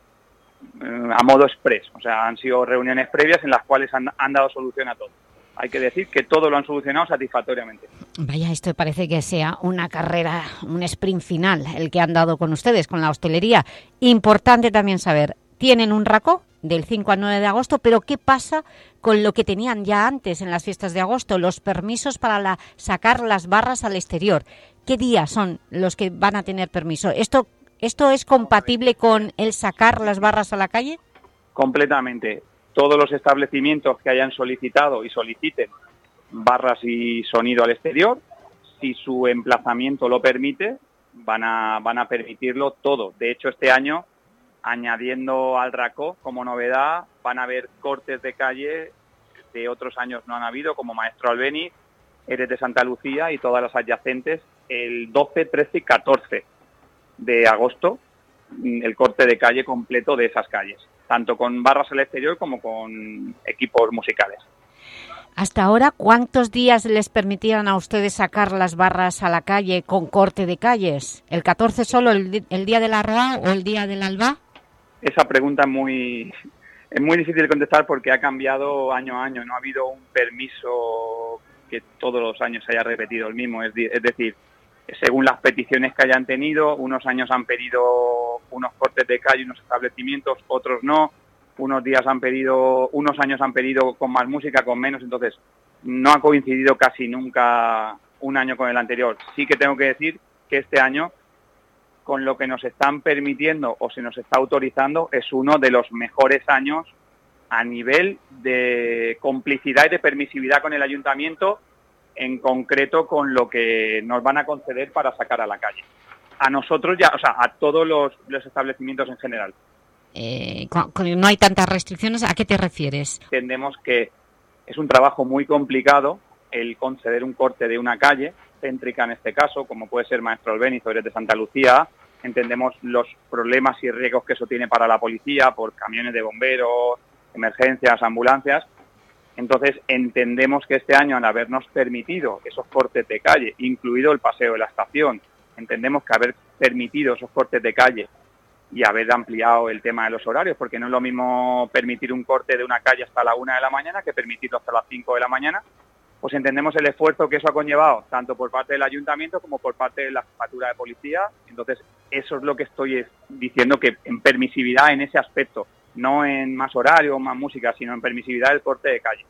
eh, a modo express, o sea, han sido reuniones previas en las cuales han, han dado solución a todo. Hay que decir que todo lo han solucionado satisfactoriamente. Vaya, esto parece que sea una carrera, un sprint final, el que han dado con ustedes, con la hostelería. Importante también saber, ¿tienen un RACO del 5 al 9 de agosto? Pero ¿qué pasa con lo que tenían ya antes en las fiestas de agosto? Los permisos para la, sacar las barras al exterior. ¿Qué días son los que van a tener permiso? ¿Esto, ¿Esto es compatible con el sacar las barras a la calle? Completamente. Todos los establecimientos que hayan solicitado y soliciten barras y sonido al exterior, si su emplazamiento lo permite, van a, van a permitirlo todo. De hecho, este año, añadiendo al RACO como novedad, van a haber cortes de calle de otros años no han habido, como Maestro Albeni, Eres de Santa Lucía y todas las adyacentes, el 12, 13 y 14 de agosto, el corte de calle completo de esas calles, tanto con barras al exterior como con equipos musicales. Hasta ahora, ¿cuántos días les permitían a ustedes sacar las barras a la calle con corte de calles? ¿El 14 solo, el, el día del Arroa o el día del Alba? Esa pregunta es muy, es muy difícil de contestar porque ha cambiado año a año. No ha habido un permiso que todos los años se haya repetido el mismo. Es, es decir, según las peticiones que hayan tenido, unos años han pedido unos cortes de calle, unos establecimientos, otros no unos días han pedido, unos años han pedido con más música, con menos, entonces no ha coincidido casi nunca un año con el anterior. Sí que tengo que decir que este año, con lo que nos están permitiendo o se nos está autorizando, es uno de los mejores años a nivel de complicidad y de permisividad con el ayuntamiento, en concreto con lo que nos van a conceder para sacar a la calle. A nosotros ya, o sea, a todos los, los establecimientos en general eh, no hay tantas restricciones, ¿a qué te refieres? Entendemos que es un trabajo muy complicado el conceder un corte de una calle, céntrica en este caso, como puede ser Maestro Albéniz o de Santa Lucía, entendemos los problemas y riesgos que eso tiene para la policía por camiones de bomberos, emergencias, ambulancias. Entonces entendemos que este año, al habernos permitido esos cortes de calle, incluido el paseo de la estación, entendemos que haber permitido esos cortes de calle y haber ampliado el tema de los horarios, porque no es lo mismo permitir un corte de una calle hasta la una de la mañana que permitirlo hasta las 5 de la mañana, pues entendemos el esfuerzo que eso ha conllevado, tanto por parte del ayuntamiento como por parte de la jefatura de policía. Entonces, eso es lo que estoy diciendo, que en permisividad en ese aspecto, no en más horario, más música, sino en permisividad del corte de calle.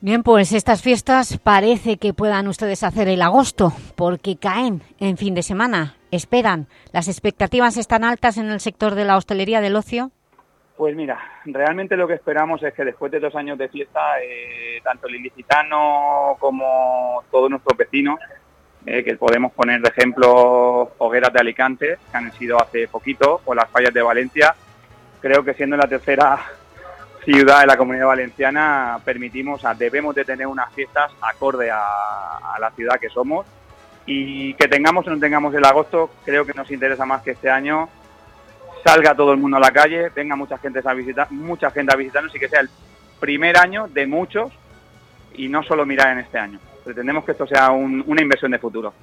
Bien, pues estas fiestas parece que puedan ustedes hacer el agosto, porque caen en fin de semana. ¿Esperan? ¿Las expectativas están altas en el sector de la hostelería del ocio? Pues mira, realmente lo que esperamos es que después de dos años de fiesta, eh, tanto el ilicitano como todos nuestros vecinos eh, que podemos poner de ejemplo hogueras de Alicante, que han sido hace poquito, o las fallas de Valencia. Creo que siendo la tercera ciudad de la comunidad valenciana, permitimos, o sea, debemos de tener unas fiestas acorde a, la ciudad que somos y que tengamos o no tengamos el agosto, creo que nos interesa más que este año salga todo el mundo a la calle, venga mucha gente a visitar, mucha gente a visitarnos y que sea el primer año de muchos y no solo mirar en este año. Pretendemos que esto sea un- una inversión de futuro.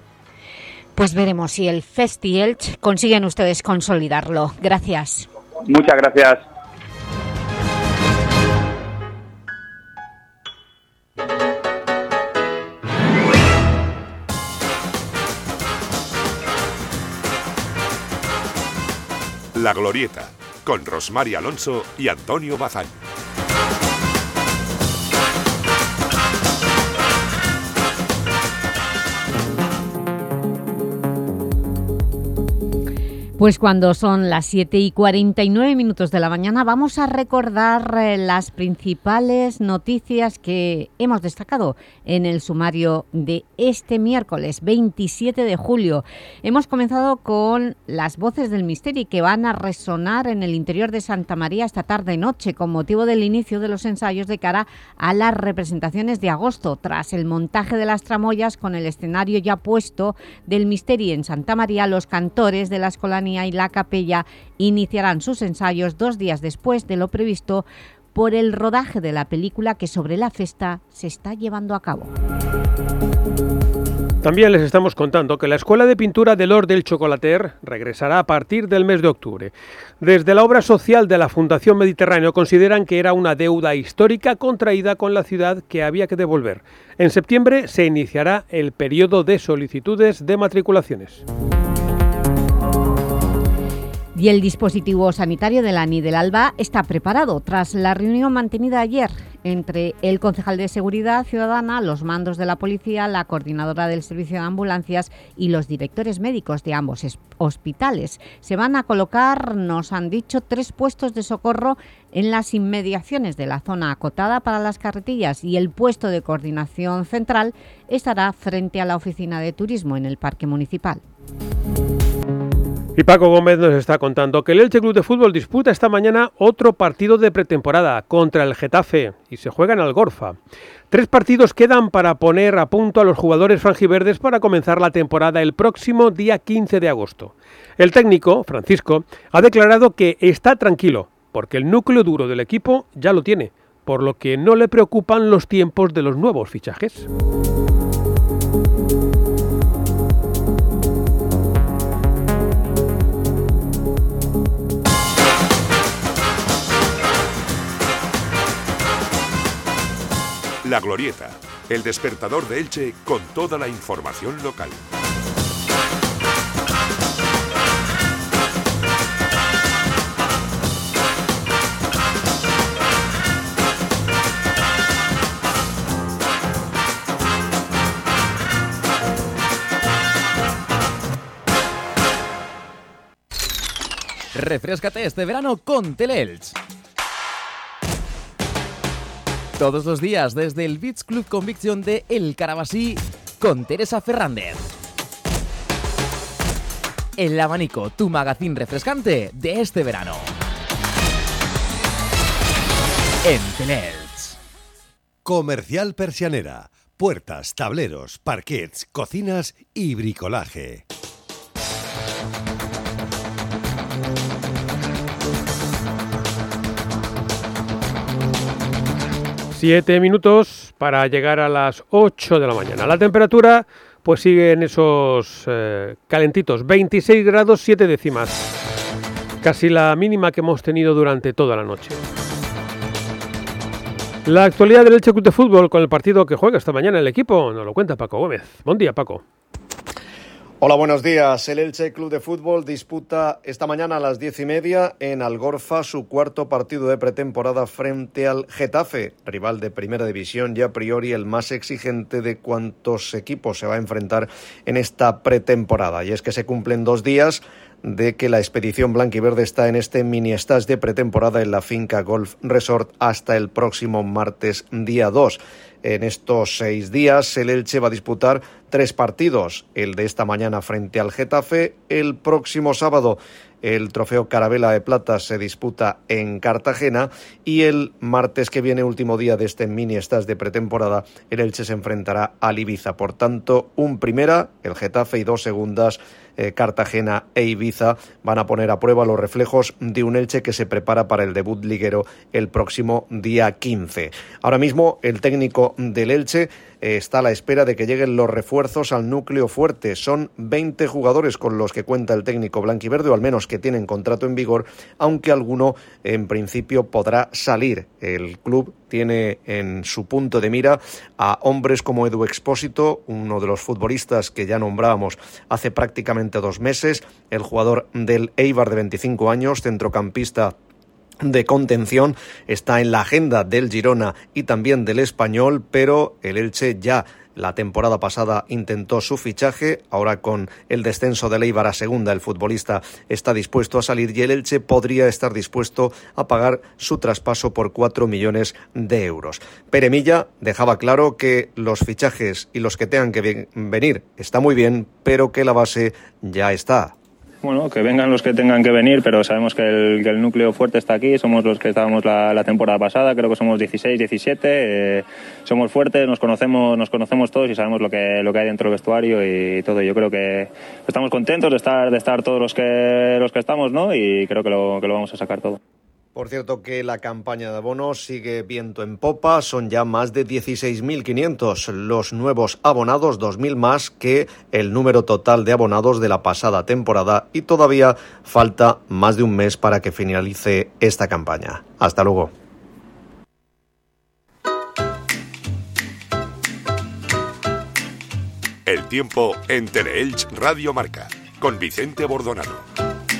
Pues veremos si el Festi Elche consiguen ustedes consolidarlo. Gracias. Muchas gracias. La Glorieta, con Rosmar Alonso y Antonio Bazán. Pues cuando son las 7 y 49 minutos de la mañana vamos a recordar eh, las principales noticias que hemos destacado en el sumario de este miércoles 27 de julio. Hemos comenzado con las voces del misterio que van a resonar en el interior de Santa María esta tarde-noche con motivo del inicio de los ensayos de cara a las representaciones de agosto tras el montaje de las tramoyas con el escenario ya puesto del misterio en Santa María los cantores de la y la capella iniciarán sus ensayos dos días después de lo previsto por el rodaje de la película que sobre la festa se está llevando a cabo. También les estamos contando que la Escuela de Pintura de Lord del Chocolater regresará a partir del mes de octubre. Desde la obra social de la Fundación Mediterráneo consideran que era una deuda histórica contraída con la ciudad que había que devolver. En septiembre se iniciará el periodo de solicitudes de matriculaciones. Y el dispositivo sanitario de la del Alba está preparado tras la reunión mantenida ayer entre el concejal de Seguridad Ciudadana, los mandos de la policía, la coordinadora del servicio de ambulancias y los directores médicos de ambos es- hospitales. Se van a colocar, nos han dicho, tres puestos de socorro en las inmediaciones de la zona acotada para las carretillas y el puesto de coordinación central estará frente a la oficina de turismo en el Parque Municipal. Y Paco Gómez nos está contando que el Elche Club de Fútbol disputa esta mañana otro partido de pretemporada contra el Getafe y se juega en Algorfa. Tres partidos quedan para poner a punto a los jugadores franjiverdes para comenzar la temporada el próximo día 15 de agosto. El técnico, Francisco, ha declarado que está tranquilo porque el núcleo duro del equipo ya lo tiene, por lo que no le preocupan los tiempos de los nuevos fichajes. La Glorieta, el despertador de Elche con toda la información local. Refrescate este verano con Teleelch. Todos los días desde el Beach Club Conviction de El Carabasí con Teresa Fernández. El abanico, tu magazín refrescante de este verano. En. Comercial Persianera. Puertas, tableros, parquets, cocinas y bricolaje. Siete minutos para llegar a las 8 de la mañana. La temperatura pues sigue en esos eh, calentitos, 26 grados 7 décimas. Casi la mínima que hemos tenido durante toda la noche. La actualidad del Elche de Fútbol con el partido que juega esta mañana el equipo nos lo cuenta Paco Gómez. Buen día, Paco. Hola, buenos días. El Elche Club de Fútbol disputa esta mañana a las diez y media en Algorfa su cuarto partido de pretemporada frente al Getafe, rival de primera división y a priori el más exigente de cuantos equipos se va a enfrentar en esta pretemporada. Y es que se cumplen dos días de que la expedición blanquiverde está en este mini stage de pretemporada en la finca Golf Resort hasta el próximo martes día 2. En estos seis días el Elche va a disputar tres partidos, el de esta mañana frente al Getafe, el próximo sábado el trofeo Carabela de Plata se disputa en Cartagena y el martes que viene, último día de este mini estás de pretemporada, el Elche se enfrentará al Ibiza. Por tanto, un primera, el Getafe y dos segundas, eh, Cartagena e Ibiza van a poner a prueba los reflejos de un Elche que se prepara para el debut liguero el próximo día 15. Ahora mismo el técnico del Elche está a la espera de que lleguen los refuerzos al núcleo fuerte. Son 20 jugadores con los que cuenta el técnico blanquiverde, o al menos que tienen contrato en vigor, aunque alguno en principio podrá salir. El club tiene en su punto de mira a hombres como Edu Expósito, uno de los futbolistas que ya nombrábamos hace prácticamente dos meses, el jugador del Eibar de 25 años, centrocampista de contención está en la agenda del Girona y también del Español, pero el Elche ya la temporada pasada intentó su fichaje, ahora con el descenso de Leibar a segunda el futbolista está dispuesto a salir y el Elche podría estar dispuesto a pagar su traspaso por cuatro millones de euros. Peremilla dejaba claro que los fichajes y los que tengan que venir está muy bien, pero que la base ya está bueno, que vengan los que tengan que venir, pero sabemos que el, núcleo fuerte está aquí, somos los que estábamos la, la temporada pasada, creo que somos 16, 17, eh, somos fuertes, nos conocemos, nos conocemos todos y sabemos lo que, lo que hay dentro del vestuario y todo. Yo creo que estamos contentos de estar, de estar todos los que, los que estamos, ¿no? Y creo que lo, que lo vamos a sacar todo. Por cierto que la campaña de abonos sigue viento en popa, son ya más de 16.500 los nuevos abonados, 2.000 más que el número total de abonados de la pasada temporada y todavía falta más de un mes para que finalice esta campaña. Hasta luego. El tiempo en Teleelch Radio Marca con Vicente Bordonado.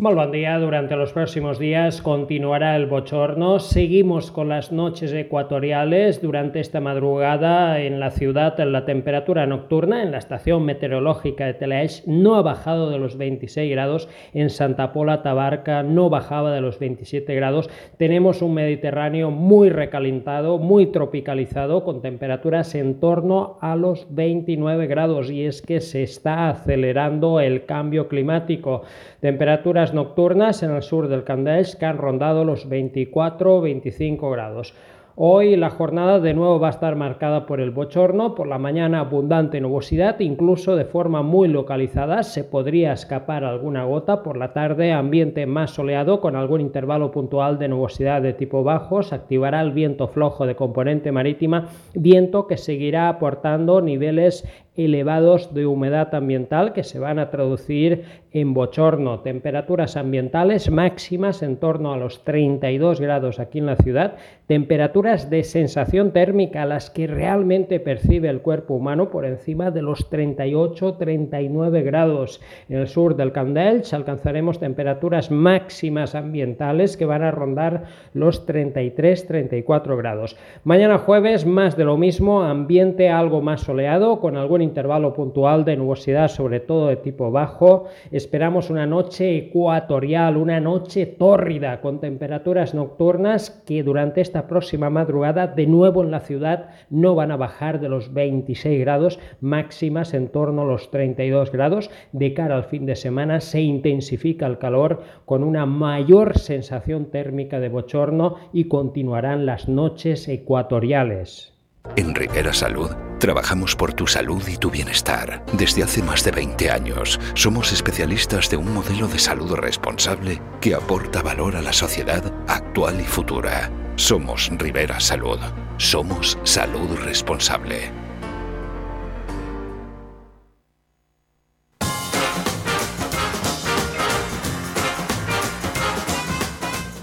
Muy buen día. Durante los próximos días continuará el bochorno. Seguimos con las noches ecuatoriales. Durante esta madrugada en la ciudad la temperatura nocturna en la estación meteorológica de Telaech no ha bajado de los 26 grados. En Santa Pola, Tabarca no bajaba de los 27 grados. Tenemos un Mediterráneo muy recalentado, muy tropicalizado, con temperaturas en torno a los 29 grados. Y es que se está acelerando el cambio climático. Temperaturas nocturnas en el sur del Candés que han rondado los 24-25 grados. Hoy la jornada de nuevo va a estar marcada por el bochorno, por la mañana abundante nubosidad, incluso de forma muy localizada. Se podría escapar alguna gota, por la tarde ambiente más soleado con algún intervalo puntual de nubosidad de tipo bajo, activará el viento flojo de componente marítima, viento que seguirá aportando niveles elevados de humedad ambiental que se van a traducir en bochorno, temperaturas ambientales máximas en torno a los 32 grados aquí en la ciudad, temperaturas de sensación térmica las que realmente percibe el cuerpo humano por encima de los 38-39 grados. En el sur del Candelch alcanzaremos temperaturas máximas ambientales que van a rondar los 33-34 grados. Mañana jueves más de lo mismo, ambiente algo más soleado con algún intervalo puntual de nubosidad, sobre todo de tipo bajo. Esperamos una noche ecuatorial, una noche tórrida, con temperaturas nocturnas que durante esta próxima madrugada, de nuevo en la ciudad, no van a bajar de los 26 grados, máximas en torno a los 32 grados. De cara al fin de semana se intensifica el calor con una mayor sensación térmica de bochorno y continuarán las noches ecuatoriales. En Rivera Salud trabajamos por tu salud y tu bienestar. Desde hace más de 20 años somos especialistas de un modelo de salud responsable que aporta valor a la sociedad actual y futura. Somos Rivera Salud. Somos salud responsable.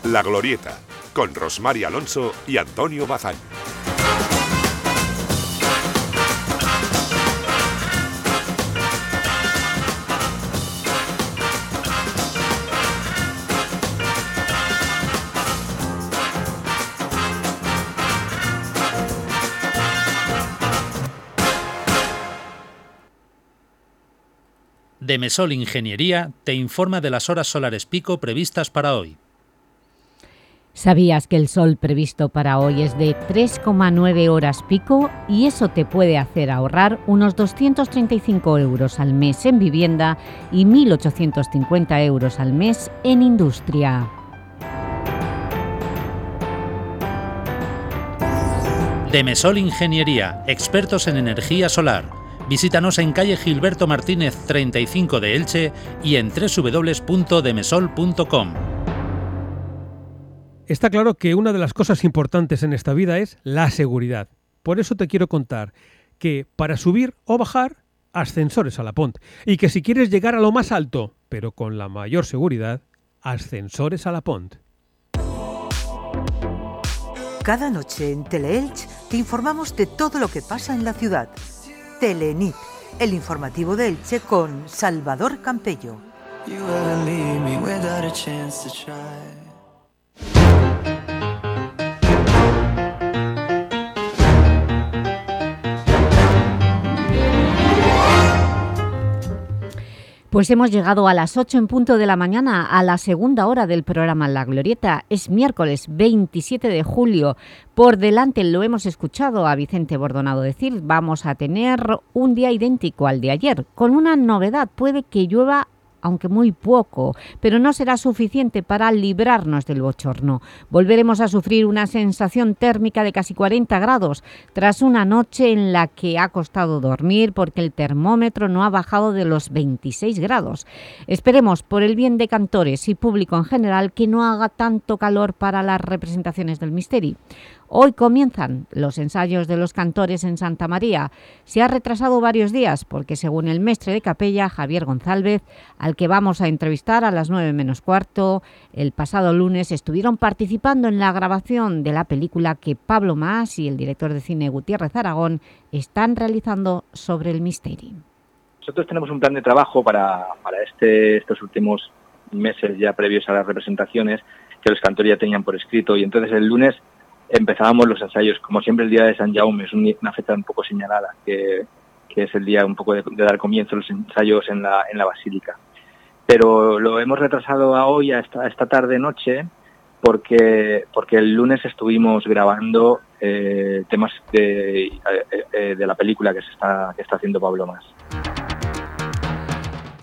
La Glorieta con Rosmary Alonso y Antonio Bazán. Demesol Ingeniería te informa de las horas solares pico previstas para hoy. ¿Sabías que el sol previsto para hoy es de 3,9 horas pico y eso te puede hacer ahorrar unos 235 euros al mes en vivienda y 1.850 euros al mes en industria? Demesol Ingeniería, expertos en energía solar. Visítanos en calle Gilberto Martínez 35 de Elche y en www.demesol.com. Está claro que una de las cosas importantes en esta vida es la seguridad. Por eso te quiero contar que para subir o bajar, ascensores a la Pont. Y que si quieres llegar a lo más alto, pero con la mayor seguridad, ascensores a la Pont. Cada noche en Teleelch te informamos de todo lo que pasa en la ciudad. Telenit, el informativo de Elche con Salvador Campello. Pues hemos llegado a las 8 en punto de la mañana, a la segunda hora del programa La Glorieta. Es miércoles 27 de julio. Por delante, lo hemos escuchado a Vicente Bordonado decir, vamos a tener un día idéntico al de ayer, con una novedad, puede que llueva aunque muy poco, pero no será suficiente para librarnos del bochorno. Volveremos a sufrir una sensación térmica de casi 40 grados, tras una noche en la que ha costado dormir porque el termómetro no ha bajado de los 26 grados. Esperemos, por el bien de cantores y público en general, que no haga tanto calor para las representaciones del misterio. Hoy comienzan los ensayos de los cantores en Santa María. Se ha retrasado varios días porque, según el mestre de capella, Javier González, al que vamos a entrevistar a las 9 menos cuarto, el pasado lunes estuvieron participando en la grabación de la película que Pablo Más y el director de cine Gutiérrez Aragón están realizando sobre el misterio. Nosotros tenemos un plan de trabajo para, para este, estos últimos meses ya previos a las representaciones que los cantores ya tenían por escrito y entonces el lunes empezábamos los ensayos. Como siempre el día de San Jaume es un- una fecha un poco señalada, que, que es el día un poco de, dar comienzo a los ensayos en la, en la basílica. Pero lo hemos retrasado a hoy, a esta, esta tarde-noche, porque, porque el lunes estuvimos grabando eh, temas de, eh, eh, de la película que, se está, que está haciendo Pablo Más.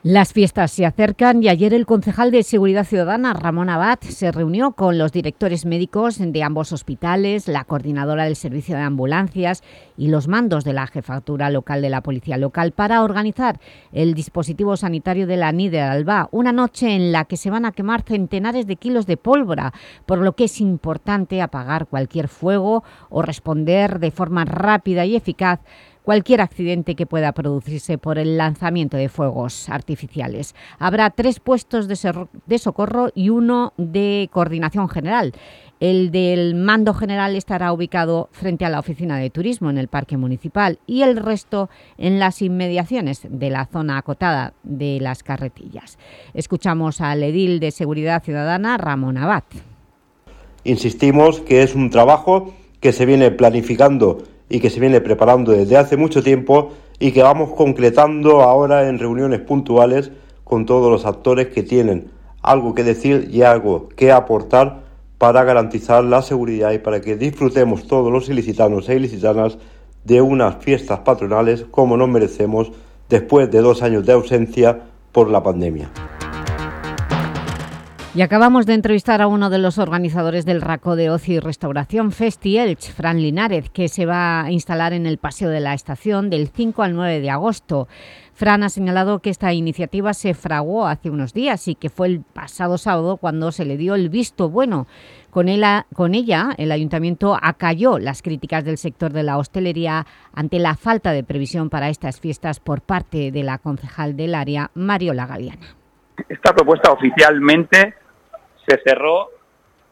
Las fiestas se acercan y ayer el concejal de Seguridad Ciudadana, Ramón Abad, se reunió con los directores médicos de ambos hospitales, la coordinadora del servicio de ambulancias y los mandos de la jefatura local de la Policía Local para organizar el dispositivo sanitario de la NID de Alba, una noche en la que se van a quemar centenares de kilos de pólvora, por lo que es importante apagar cualquier fuego o responder de forma rápida y eficaz cualquier accidente que pueda producirse por el lanzamiento de fuegos artificiales. Habrá tres puestos de, socorro y uno de coordinación general. El del mando general estará ubicado frente a la oficina de turismo en el parque municipal y el resto en las inmediaciones de la zona acotada de las carretillas. Escuchamos al edil de Seguridad Ciudadana, Ramón Abad. Insistimos que es un trabajo que se viene planificando y que se viene preparando desde hace mucho tiempo y que vamos concretando ahora en reuniones puntuales con todos los actores que tienen algo que decir y algo que aportar para garantizar la seguridad y para que disfrutemos todos los ilicitanos e ilicitanas de unas fiestas patronales como nos merecemos después de dos años de ausencia por la pandemia. Y acabamos de entrevistar a uno de los organizadores del RACO de Ocio y Restauración, Festi Elch, Fran Linares, que se va a instalar en el Paseo de la Estación del 5 al 9 de agosto. Fran ha señalado que esta iniciativa se fraguó hace unos días y que fue el pasado sábado cuando se le dio el visto bueno. Con, ella, el Ayuntamiento acalló las críticas del sector de la hostelería ante la falta de previsión para estas fiestas por parte de la concejal del área, Mariola Galeana. Esta propuesta oficialmente se cerró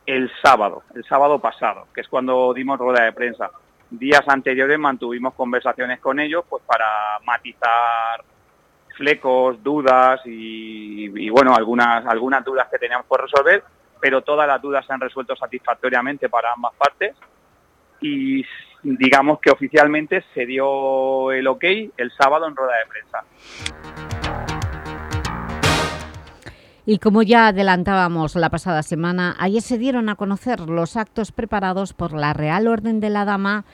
el sábado, el sábado pasado, que es cuando dimos rueda de prensa. Días anteriores mantuvimos conversaciones con ellos pues para matizar flecos, dudas y, bueno, algunas, algunas dudas que teníamos por resolver, pero todas las dudas se han resuelto satisfactoriamente para ambas partes y digamos que oficialmente se dio el ok el sábado en rueda de prensa. Y como ya adelantábamos la pasada semana, ayer se dieron a conocer los actos preparados por la Real Orden de la Dama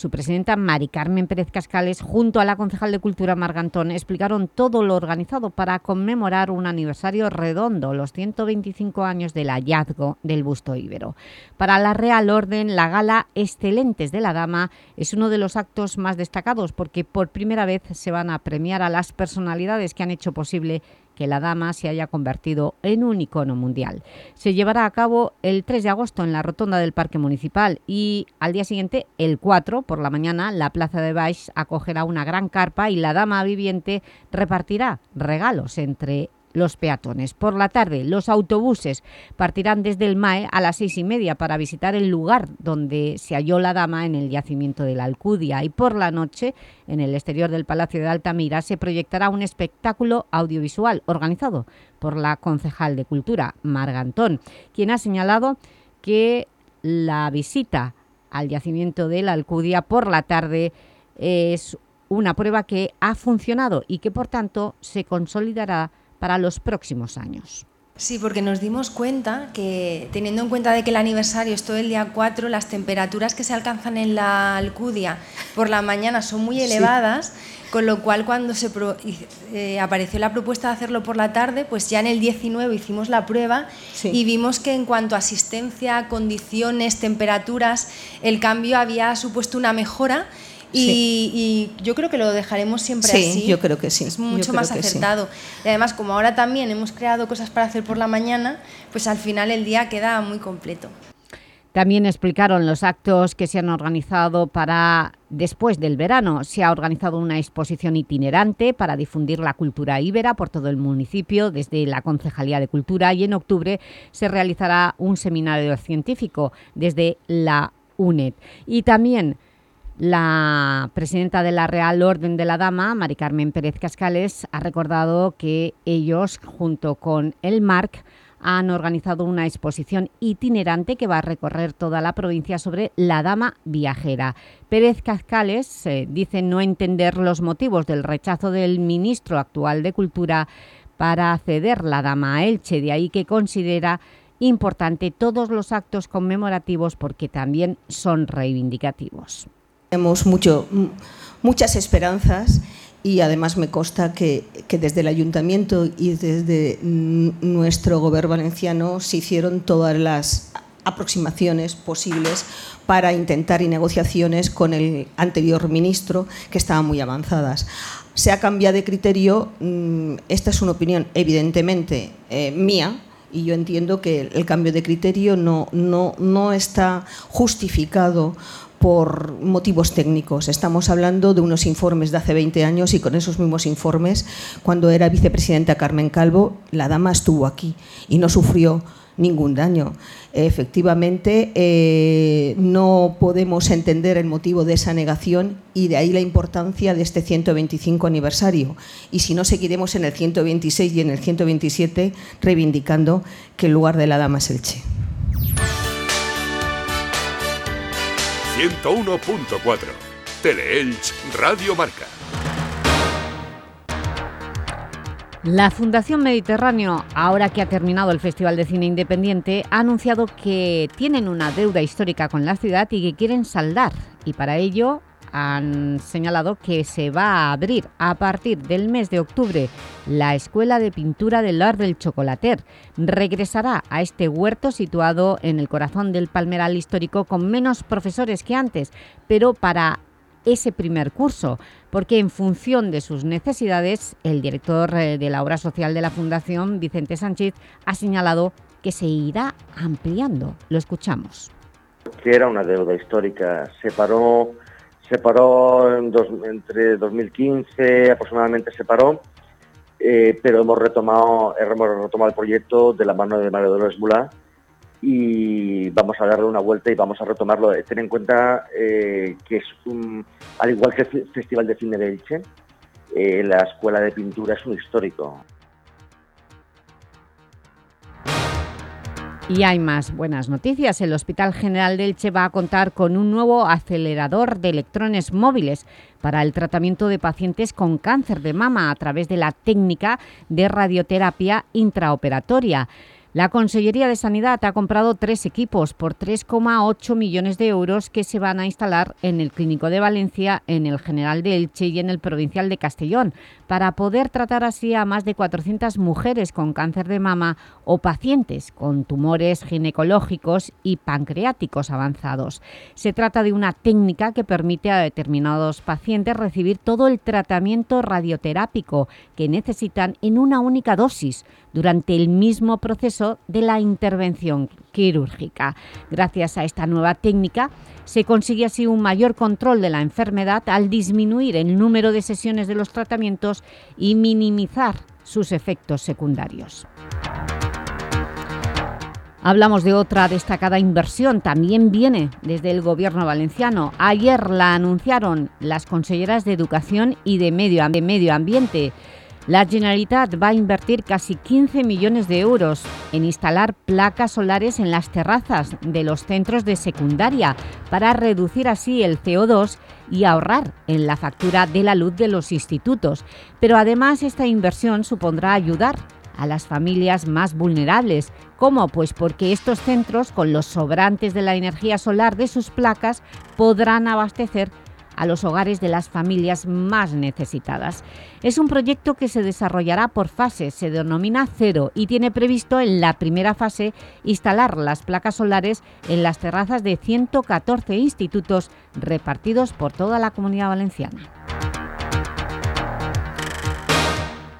su presidenta Mari Carmen Pérez Cascales, junto a la concejal de Cultura Margantón, explicaron todo lo organizado para conmemorar un aniversario redondo, los 125 años del hallazgo del busto íbero. Para la Real Orden, la gala Excelentes de la Dama es uno de los actos más destacados porque por primera vez se van a premiar a las personalidades que han hecho posible que la dama se haya convertido en un icono mundial. Se llevará a cabo el 3 de agosto en la rotonda del Parque Municipal y al día siguiente, el 4, por la mañana, la Plaza de Baix acogerá una gran carpa y la dama viviente repartirá regalos entre los peatones. Por la tarde, los autobuses partirán desde el MAE a las seis y media para visitar el lugar donde se halló la dama en el yacimiento de la Alcudia y por la noche, en el exterior del Palacio de Altamira, se proyectará un espectáculo audiovisual organizado por la concejal de Cultura, Margantón, quien ha señalado que la visita al yacimiento de la Alcudia por la tarde es una prueba que ha funcionado y que por tanto se consolidará para los próximos años. Sí, porque nos dimos cuenta que, teniendo en cuenta de que el aniversario es todo el día 4, las temperaturas que se alcanzan en la Alcudia por la mañana son muy elevadas, con lo cual cuando se eh, apareció la propuesta de hacerlo por la tarde, pues ya en el 19 hicimos la prueba y vimos que en cuanto a asistencia, condiciones, temperaturas, el cambio había supuesto una mejora y, y, yo creo que lo dejaremos siempre sí, así. yo creo que sí. Es mucho más sí. acertado. Y además, como ahora también hemos creado cosas para hacer por la mañana, pues al final el día queda muy completo. También explicaron los actos que se han organizado para después del verano. Se ha organizado una exposición itinerante para difundir la cultura íbera por todo el municipio desde la Concejalía de Cultura y en octubre se realizará un seminario científico desde la UNED. Y también la presidenta de la Real Orden de la Dama, Mari Carmen Pérez Cascales, ha recordado que ellos, junto con el MARC, han organizado una exposición itinerante que va a recorrer toda la provincia sobre la dama viajera. Pérez Cascales eh, dice no entender los motivos del rechazo del ministro actual de Cultura para ceder la dama a Elche, de ahí que considera importante todos los actos conmemorativos porque también son reivindicativos. Tenemos mucho, muchas esperanzas y además me consta que, desde el ayuntamiento y desde nuestro gobierno valenciano se hicieron todas las aproximaciones posibles para intentar y negociaciones con el anterior ministro que estaban muy avanzadas. Se ha cambiado de criterio, mm, esta es una opinión evidentemente eh, mía, y yo entiendo que el cambio de criterio no, no, no está justificado por motivos técnicos. Estamos hablando de unos informes de hace 20 años y con esos mismos informes, cuando era vicepresidenta Carmen Calvo, la dama estuvo aquí y no sufrió ningún daño. Efectivamente, eh, no podemos entender el motivo de esa negación y de ahí la importancia de este 125 aniversario. Y si no, seguiremos en el 126 y en el 127 reivindicando que el lugar de la dama es Elche. 101.4 Teleelch Radio Marca. La Fundación Mediterráneo, ahora que ha terminado el Festival de Cine Independiente, ha anunciado que tienen una deuda histórica con la ciudad y que quieren saldar. Y para ello han señalado que se va a abrir a partir del mes de octubre la Escuela de Pintura del Art del Chocolater. Regresará a este huerto situado en el corazón del Palmeral Histórico con menos profesores que antes, pero para ese primer curso, porque en función de sus necesidades, el director eh, de la obra social de la Fundación, Vicente Sánchez, ha señalado que se irá ampliando. Lo escuchamos. que era una deuda histórica. Se paró, se paró entre 2015 aproximadamente se paró, eh, pero hemos retomado, hemos retomado el proyecto de la mano de María Dolores Mulá y vamos a darle una vuelta y vamos a retomarlo. Ten en cuenta eh, que es un, al igual que el Fe- Festival de Cine de Elche, eh, la Escuela de Pintura es un histórico. Y hay más buenas noticias. El Hospital General de Elche va a contar con un nuevo acelerador de electrones móviles para el tratamiento de pacientes con cáncer de mama a través de la técnica de radioterapia intraoperatoria. La Consellería de Sanidad ha comprado tres equipos por 3,8 millones de euros que se van a instalar en el Clínico de Valencia, en el General de Elche y en el Provincial de Castellón, para poder tratar así a más de 400 mujeres con cáncer de mama o pacientes con tumores ginecológicos y pancreáticos avanzados. Se trata de una técnica que permite a determinados pacientes recibir todo el tratamiento radioterápico que necesitan en una única dosis durante el mismo proceso de la intervención quirúrgica. Gracias a esta nueva técnica se consigue así un mayor control de la enfermedad al disminuir el número de sesiones de los tratamientos y minimizar sus efectos secundarios. Hablamos de otra destacada inversión, también viene desde el Gobierno valenciano. Ayer la anunciaron las conselleras de Educación y de Medio Ambiente. La Generalitat va a invertir casi 15 millones de euros en instalar placas solares en las terrazas de los centros de secundaria para reducir así el CO2 y ahorrar en la factura de la luz de los institutos. Pero además esta inversión supondrá ayudar a las familias más vulnerables. ¿Cómo? Pues porque estos centros, con los sobrantes de la energía solar de sus placas, podrán abastecer a los hogares de las familias más necesitadas. Es un proyecto que se desarrollará por fases, se denomina Cero y tiene previsto en la primera fase instalar las placas solares en las terrazas de 114 institutos repartidos por toda la Comunidad Valenciana.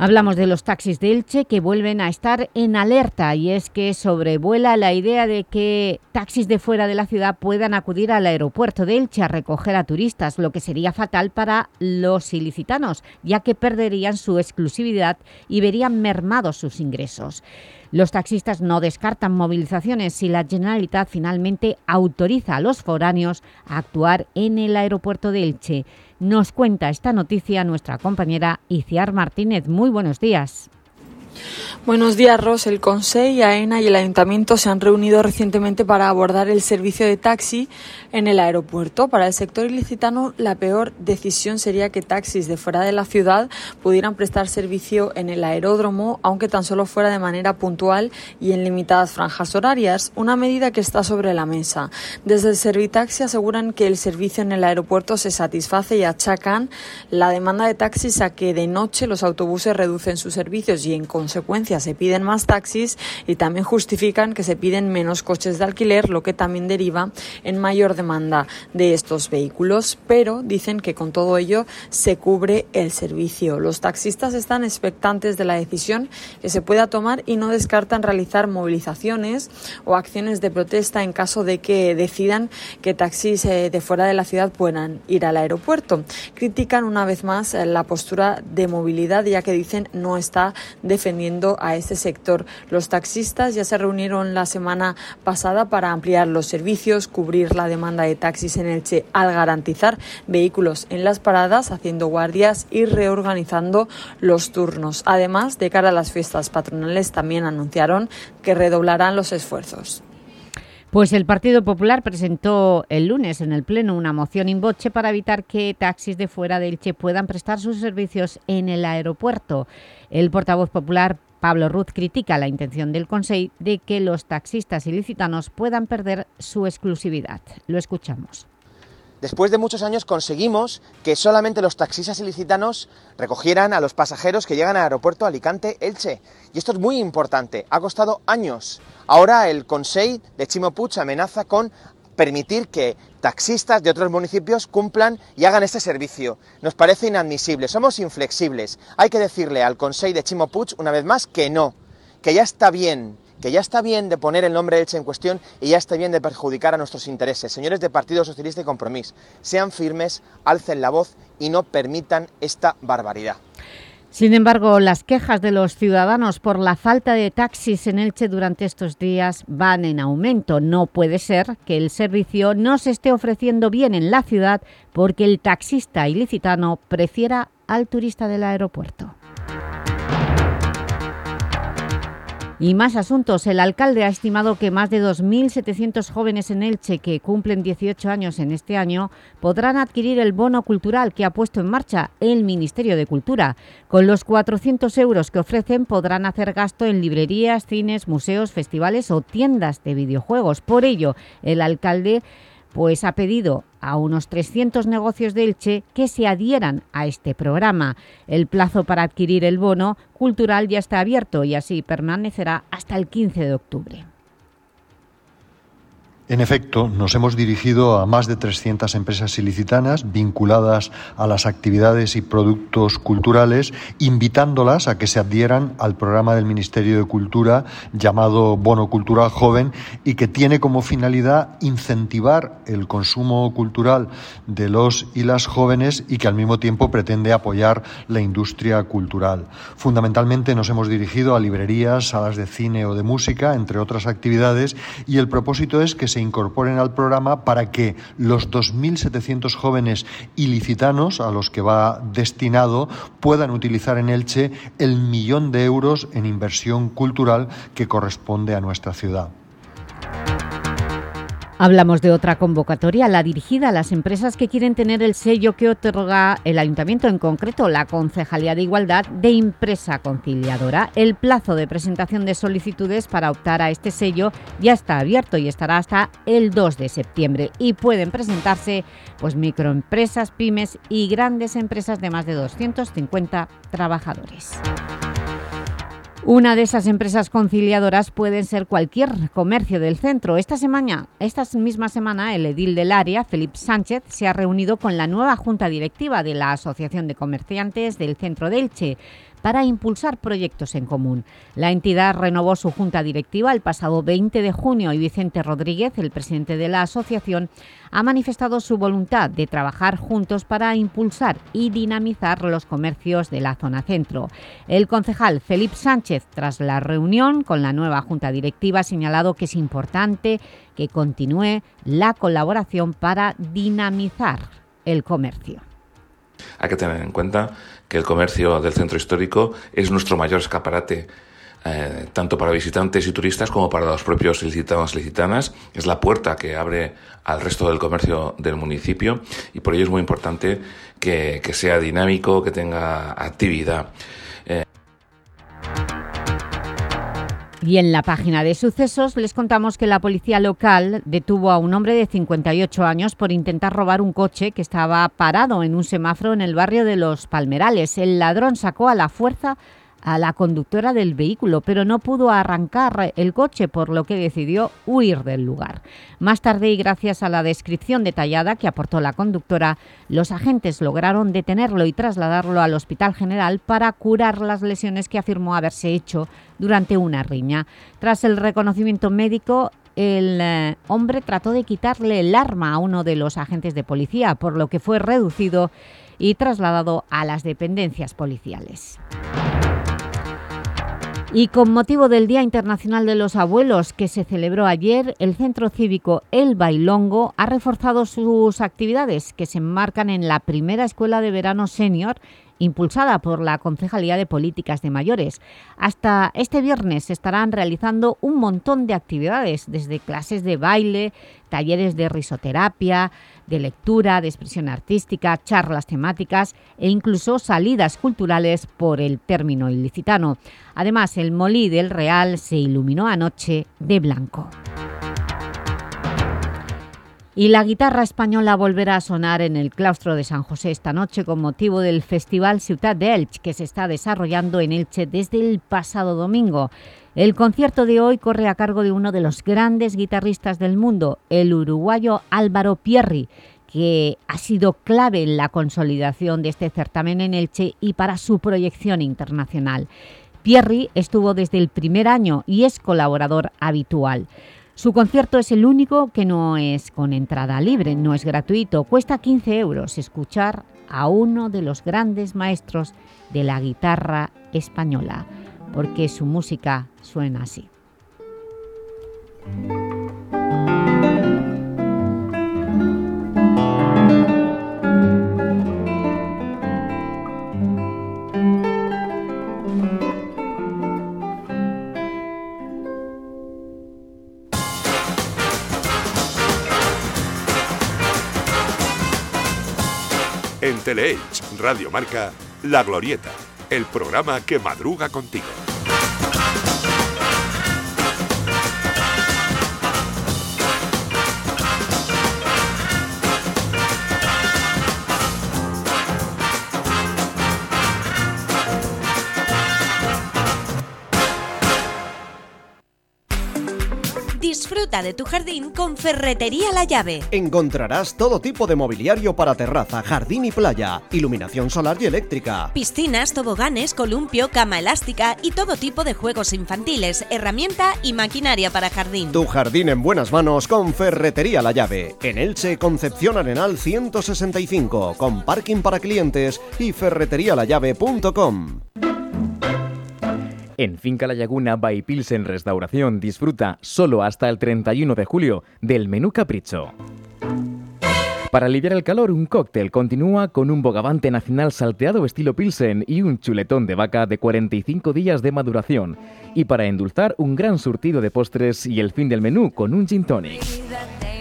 Hablamos de los taxis de Elche que vuelven a estar en alerta y es que sobrevuela la idea de que taxis de fuera de la ciudad puedan acudir al aeropuerto de Elche a recoger a turistas, lo que sería fatal para los ilicitanos, ya que perderían su exclusividad y verían mermados sus ingresos. Los taxistas no descartan movilizaciones si la Generalitat finalmente autoriza a los foráneos a actuar en el aeropuerto de Elche. Nos cuenta esta noticia nuestra compañera Iciar Martínez. Muy buenos días. Buenos días, Ros. El Consejo, AENA y el Ayuntamiento se han reunido recientemente para abordar el servicio de taxi en el aeropuerto. Para el sector ilicitano, la peor decisión sería que taxis de fuera de la ciudad pudieran prestar servicio en el aeródromo, aunque tan solo fuera de manera puntual y en limitadas franjas horarias, una medida que está sobre la mesa. Desde el Servitaxi aseguran que el servicio en el aeropuerto se satisface y achacan la demanda de taxis a que de noche los autobuses reducen sus servicios y en consecuencia se piden más taxis y también justifican que se piden menos coches de alquiler, lo que también deriva en mayor demanda de estos vehículos, pero dicen que con todo ello se cubre el servicio. Los taxistas están expectantes de la decisión que se pueda tomar y no descartan realizar movilizaciones o acciones de protesta en caso de que decidan que taxis eh, de fuera de la ciudad puedan ir al aeropuerto. Critican una vez más eh, la postura de movilidad ya que dicen no está defendiendo a este sector. Los taxistas ya se reunieron la semana pasada para ampliar los servicios, cubrir la demanda de taxis en Elche al garantizar vehículos en las paradas, haciendo guardias y reorganizando los turnos. Además, de cara a las fiestas patronales, también anunciaron que redoblarán los esfuerzos. Pues el Partido Popular presentó el lunes en el Pleno una moción in voce para evitar que taxis de fuera de Elche puedan prestar sus servicios en el aeropuerto. El portavoz popular Pablo Ruz critica la intención del Consejo de que los taxistas ilicitanos puedan perder su exclusividad. Lo escuchamos. Después de muchos años conseguimos que solamente los taxistas ilicitanos recogieran a los pasajeros que llegan al aeropuerto Alicante-Elche. Y esto es muy importante, ha costado años. Ahora el Consejo de Chimo Puig amenaza con permitir que taxistas de otros municipios cumplan y hagan este servicio. Nos parece inadmisible, somos inflexibles. Hay que decirle al Consejo de Chimo Puig una vez más que no, que ya está bien, que ya está bien de poner el nombre de Elche en cuestión y ya está bien de perjudicar a nuestros intereses. Señores de Partido Socialista y Compromís, sean firmes, alcen la voz y no permitan esta barbaridad. Sin embargo, las quejas de los ciudadanos por la falta de taxis en Elche durante estos días van en aumento. No puede ser que el servicio no se esté ofreciendo bien en la ciudad porque el taxista ilicitano prefiera al turista del aeropuerto. Y más asuntos. El alcalde ha estimado que más de 2.700 jóvenes en Elche que cumplen 18 años en este año podrán adquirir el bono cultural que ha puesto en marcha el Ministerio de Cultura. Con los 400 euros que ofrecen podrán hacer gasto en librerías, cines, museos, festivales o tiendas de videojuegos. Por ello, el alcalde pues ha pedido a unos 300 negocios de Elche que se adhieran a este programa. El plazo para adquirir el bono cultural ya está abierto y así permanecerá hasta el 15 de octubre. En efecto, nos hemos dirigido a más de 300 empresas ilicitanas vinculadas a las actividades y productos culturales, invitándolas a que se adhieran al programa del Ministerio de Cultura llamado Bono Cultural Joven y que tiene como finalidad incentivar el consumo cultural de los y las jóvenes y que al mismo tiempo pretende apoyar la industria cultural. Fundamentalmente nos hemos dirigido a librerías, salas de cine o de música, entre otras actividades, y el propósito es que se incorporen al programa para que los 2.700 jóvenes ilicitanos a los que va destinado puedan utilizar en Elche el millón de euros en inversión cultural que corresponde a nuestra ciudad. Hablamos de otra convocatoria, la dirigida a las empresas que quieren tener el sello que otorga el Ayuntamiento, en concreto la Concejalía de Igualdad de Empresa Conciliadora. El plazo de presentación de solicitudes para optar a este sello ya está abierto y estará hasta el 2 de septiembre y pueden presentarse pues, microempresas, pymes y grandes empresas de más de 250 trabajadores. Una de esas empresas conciliadoras pueden ser cualquier comercio del centro. Esta semana, esta misma semana, el edil del área, Felipe Sánchez, se ha reunido con la nueva junta directiva de la Asociación de Comerciantes del Centro de Elche para impulsar proyectos en común. La entidad renovó su junta directiva el pasado 20 de junio y Vicente Rodríguez, el presidente de la asociación, ha manifestado su voluntad de trabajar juntos para impulsar y dinamizar los comercios de la zona centro. El concejal Felipe Sánchez, tras la reunión con la nueva junta directiva, ha señalado que es importante que continúe la colaboración para dinamizar el comercio. Hay que tener en cuenta que el comercio del centro histórico es nuestro mayor escaparate eh, tanto para visitantes y turistas como para los propios licitanos y licitanas. Es la puerta que abre al resto del comercio del municipio y por ello es muy importante que, que sea dinámico, que tenga actividad. Y en la página de sucesos les contamos que la policía local detuvo a un hombre de 58 años por intentar robar un coche que estaba parado en un semáforo en el barrio de Los Palmerales. El ladrón sacó a la fuerza a la conductora del vehículo, pero no pudo arrancar el coche, por lo que decidió huir del lugar. Más tarde, y gracias a la descripción detallada que aportó la conductora, los agentes lograron detenerlo y trasladarlo al Hospital General para curar las lesiones que afirmó haberse hecho durante una riña. Tras el reconocimiento médico, el eh, hombre trató de quitarle el arma a uno de los agentes de policía, por lo que fue reducido y trasladado a las dependencias policiales. Y con motivo del Día Internacional de los Abuelos que se celebró ayer, el Centro Cívico El Bailongo ha reforzado sus actividades que se enmarcan en la primera escuela de verano senior impulsada por la Concejalía de Políticas de Mayores. Hasta este viernes se estarán realizando un montón de actividades, desde clases de baile, talleres de risoterapia, de lectura, de expresión artística, charlas temáticas e incluso salidas culturales por el término ilicitano. Además, el Molí del Real se iluminó anoche de blanco. Y la guitarra española volverá a sonar en el claustro de San José esta noche con motivo del Festival Ciutat de Elche que se está desarrollando en Elche desde el pasado domingo. El concierto de hoy corre a cargo de uno de los grandes guitarristas del mundo, el uruguayo Álvaro Pierri, que ha sido clave en la consolidación de este certamen en Elche y para su proyección internacional. Pierri estuvo desde el primer año y es colaborador habitual. Su concierto es el único que no es con entrada libre, no es gratuito, cuesta 15 euros escuchar a uno de los grandes maestros de la guitarra española, porque su música suena así. En Teleelch, Radio Marca, La Glorieta, el programa que madruga contigo. Disfruta de tu jardín con Ferretería La Llave. Encontrarás todo tipo de mobiliario para terraza, jardín y playa, iluminación solar y eléctrica. Piscinas, toboganes, columpio, cama elástica y todo tipo de juegos infantiles, herramienta y maquinaria para jardín. Tu jardín en buenas manos con Ferretería La Llave. En Elche, Concepción Arenal 165, con parking para clientes y ferreterialallave.com. En Finca La Laguna by Pilsen Restauración disfruta solo hasta el 31 de julio del menú capricho. Para aliviar el calor, un cóctel continúa con un bogavante nacional salteado estilo Pilsen y un chuletón de vaca de 45 días de maduración. Y para endulzar, un gran surtido de postres y el fin del menú con un gin tonic.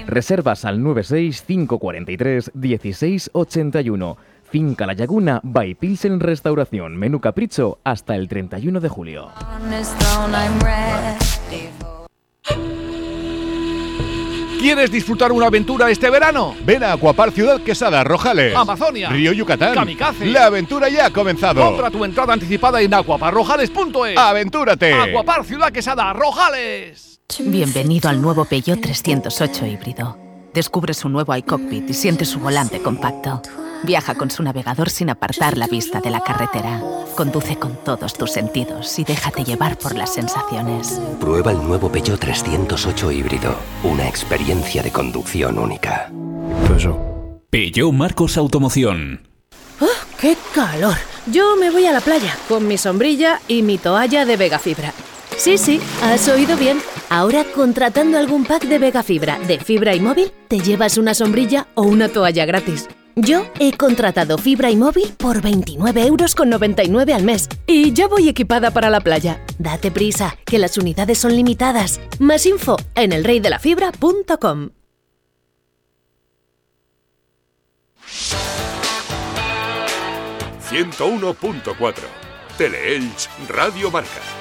Reservas al 96543 1681. Finca La Laguna by Pilsen Restauración. Menú capricho hasta el 31 de julio. ¿Quieres disfrutar una aventura este verano? Ven a Acuapar Ciudad Quesada, Rojales, Amazonia, Río Yucatán. Kamikaze. La aventura ya ha comenzado. Compra tu entrada anticipada en acuaparrojales.es. ¡Aventúrate! Acuapar Ciudad Quesada, Rojales. Bienvenido al nuevo Peugeot 308 híbrido. Descubre su nuevo iCockpit y siente su volante compacto. Viaja con su navegador sin apartar la vista de la carretera. Conduce con todos tus sentidos y déjate llevar por las sensaciones. Prueba el nuevo Peugeot 308 híbrido. Una experiencia de conducción única. Peugeot Marcos Automoción. ¡Oh, ¡Qué calor! Yo me voy a la playa con mi sombrilla y mi toalla de Vega Fibra. Sí, sí, has oído bien. Ahora, contratando algún pack de Vega Fibra de fibra y móvil, te llevas una sombrilla o una toalla gratis. Yo he contratado fibra y móvil por 29,99 euros al mes y ya voy equipada para la playa. Date prisa, que las unidades son limitadas. Más info en elreydelafibra.com. ...101.4... Teleelch Radio Marca.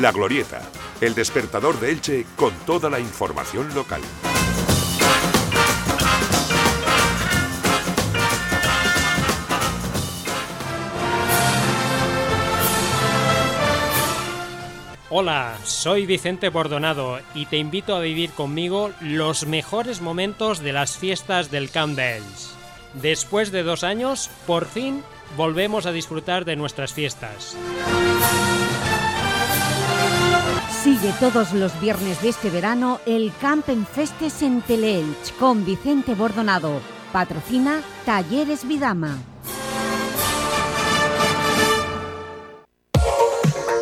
La Glorieta, el despertador de Elche con toda la información local. Hola, soy Vicente Bordonado y te invito a vivir conmigo los mejores momentos de las fiestas del Camp. Después de dos años, por fin volvemos a disfrutar de nuestras fiestas. Sigue todos los viernes de este verano el Campen Festes en Teleelch con Vicente Bordonado. Patrocina Talleres Vidama.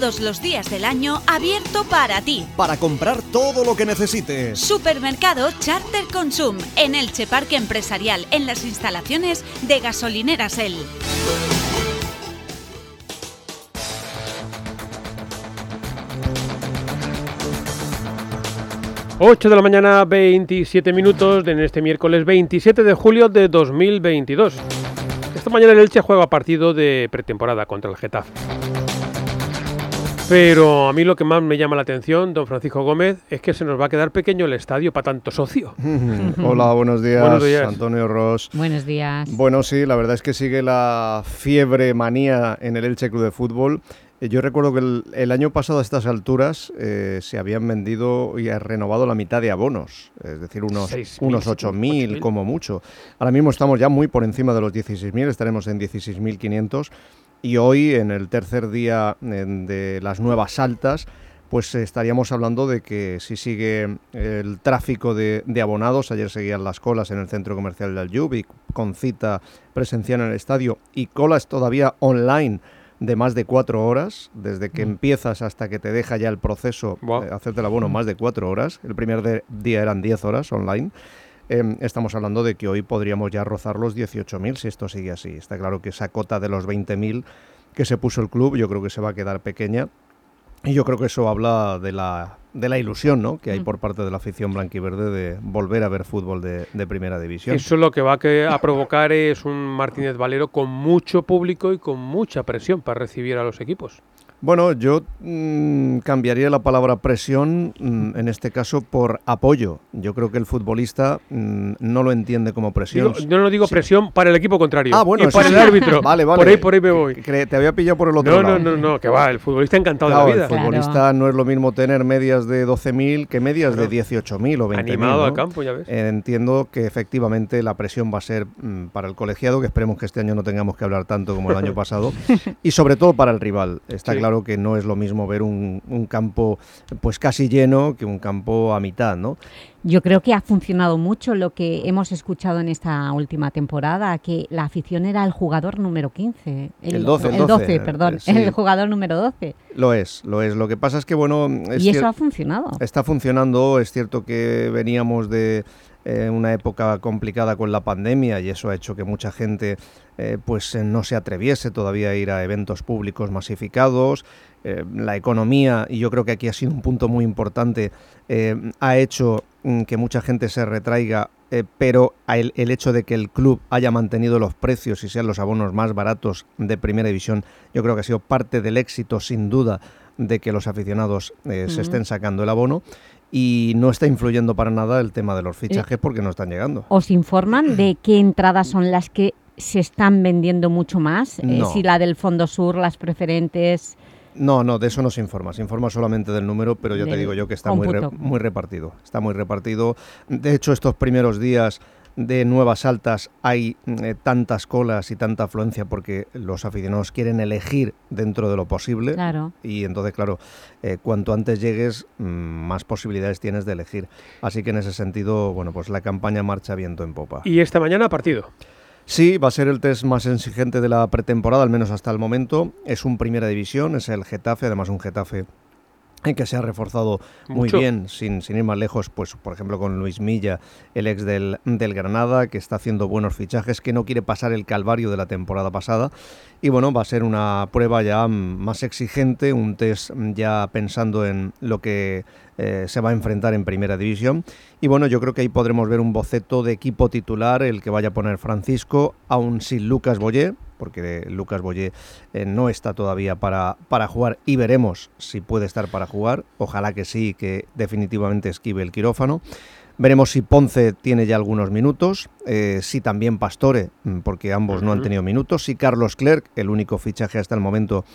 Todos los días del año abierto para ti. Para comprar todo lo que necesites. Supermercado Charter Consum en Elche Parque Empresarial en las instalaciones de Gasolineras El. 8 de la mañana, 27 minutos en este miércoles 27 de julio de 2022. Esta mañana el Elche juega partido de pretemporada contra el Getafe. Pero a mí lo que más me llama la atención, don Francisco Gómez, es que se nos va a quedar pequeño el estadio para tanto socio. Hola, buenos días, Buenos días. Antonio Ross. Buenos días. Bueno, sí, la verdad es que sigue la fiebre manía en el Elche Club de Fútbol. Eh, Yo recuerdo que el, el año pasado a estas alturas eh, se habían vendido y ha renovado la mitad de abonos, es decir, unos, 6.000, unos 8.000 como mucho. Ahora mismo estamos ya muy por encima de los 16.000, estaremos en 16.500 y hoy, en el tercer día de las nuevas altas, pues estaríamos hablando de que si sigue el tráfico de, de abonados, ayer seguían las colas en el centro comercial del Yubi con cita presencial en el estadio y colas todavía online de más de cuatro horas, desde que empiezas hasta que te deja ya el proceso, eh, hacerte el abono más de cuatro horas. El primer de- día eran 10 horas online. Em, estamos hablando de que hoy podríamos ya rozar los 18.000 si esto sigue así. Está claro que esa cota de los 20.000 que se puso el club yo creo que se va a quedar pequeña. Y yo creo que eso habla de la, de la ilusión ¿no? que hay por parte de la afición blanquiverde de volver a ver fútbol de, de primera división. Eso lo que va a, a provocar es un Martínez Valero con mucho público y con mucha presión para recibir a los equipos. Bueno, yo mm, cambiaría la palabra presión mm, en este caso por apoyo. Yo creo que el futbolista mm, no lo entiende como presión. Digo- yo no digo presión para el equipo contrario Ah, bueno, y para el árbitro. Vale, vale. Por ahí, por ahí me voy. Te había pillado por el otro No, lado. no, no, no, que va, el futbolista encantado Claro, de la vida. el futbolista no es lo mismo tener medias de 12.000 que medias Claro. de 18.000 o 20.000. Animado ¿no? al campo, ya ves. Entiendo que efectivamente la presión va a ser para el colegiado, que esperemos que este año no tengamos que hablar tanto como el año pasado, y sobre todo para el rival. Está Sí. claro claro que no es lo mismo ver un, un campo pues casi lleno que un campo a mitad, ¿no? Yo creo que ha funcionado mucho lo que hemos escuchado en esta última temporada, que la afición era el jugador número 15. El 12, el el 12, 12, perdón, sí. el jugador número 12. Lo es, lo es. Lo que pasa es que, bueno... es y eso ha funcionado. Está funcionando, es cierto que veníamos de eh, una época complicada con la pandemia y eso ha hecho que mucha gente eh, pues eh, no se atreviese todavía a ir a eventos públicos masificados. Eh, la economía, y yo creo que aquí ha sido un punto muy importante, eh, ha hecho mm, que mucha gente se retraiga, pero el, el hecho de que el club haya mantenido los precios y sean los abonos más baratos de primera división, yo creo que ha sido parte del éxito, sin duda, de que los aficionados se estén sacando el abono y no está influyendo para nada el tema de los fichajes porque no están llegando. ¿Os informan de qué entradas son las que se están vendiendo mucho más? Eh, No. si la del Fondo Sur, las preferentes... No, no, de eso no se informa. Se informa solamente del número, pero ya te digo yo que está muy, re- muy repartido. Está muy repartido. De hecho, estos primeros días de nuevas altas hay eh, tantas colas y tanta afluencia porque los aficionados quieren elegir dentro de lo posible. Claro. Y entonces, claro, eh, cuanto antes llegues, mm, más posibilidades tienes de elegir. Así que en ese sentido, bueno, pues la campaña marcha viento en popa. Y esta mañana partido. Sí, va a ser el test más exigente de la pretemporada, al menos hasta el momento. Es un primera división, es el Getafe, además un Getafe que se ha reforzado muy Mucho. bien, sin, sin ir más lejos, pues por ejemplo con Luis Milla, el ex del, del Granada, que está haciendo buenos fichajes, que no quiere pasar el calvario de la temporada pasada. Y bueno, va a ser una prueba ya más exigente, un test ya pensando en lo que eh, se va a enfrentar en primera división. Y bueno, yo creo que ahí podremos ver un boceto de equipo titular, el que vaya a poner Francisco, aún sin Lucas Boyé, porque Lucas Boyé eh, no está todavía para, para jugar y veremos si puede estar para jugar. Ojalá que sí, que definitivamente esquive el quirófano. Veremos si Ponce tiene ya algunos minutos, eh, si también Pastore, mm, porque ambos no han tenido minutos, si Carlos Clerc, el único fichaje hasta el momento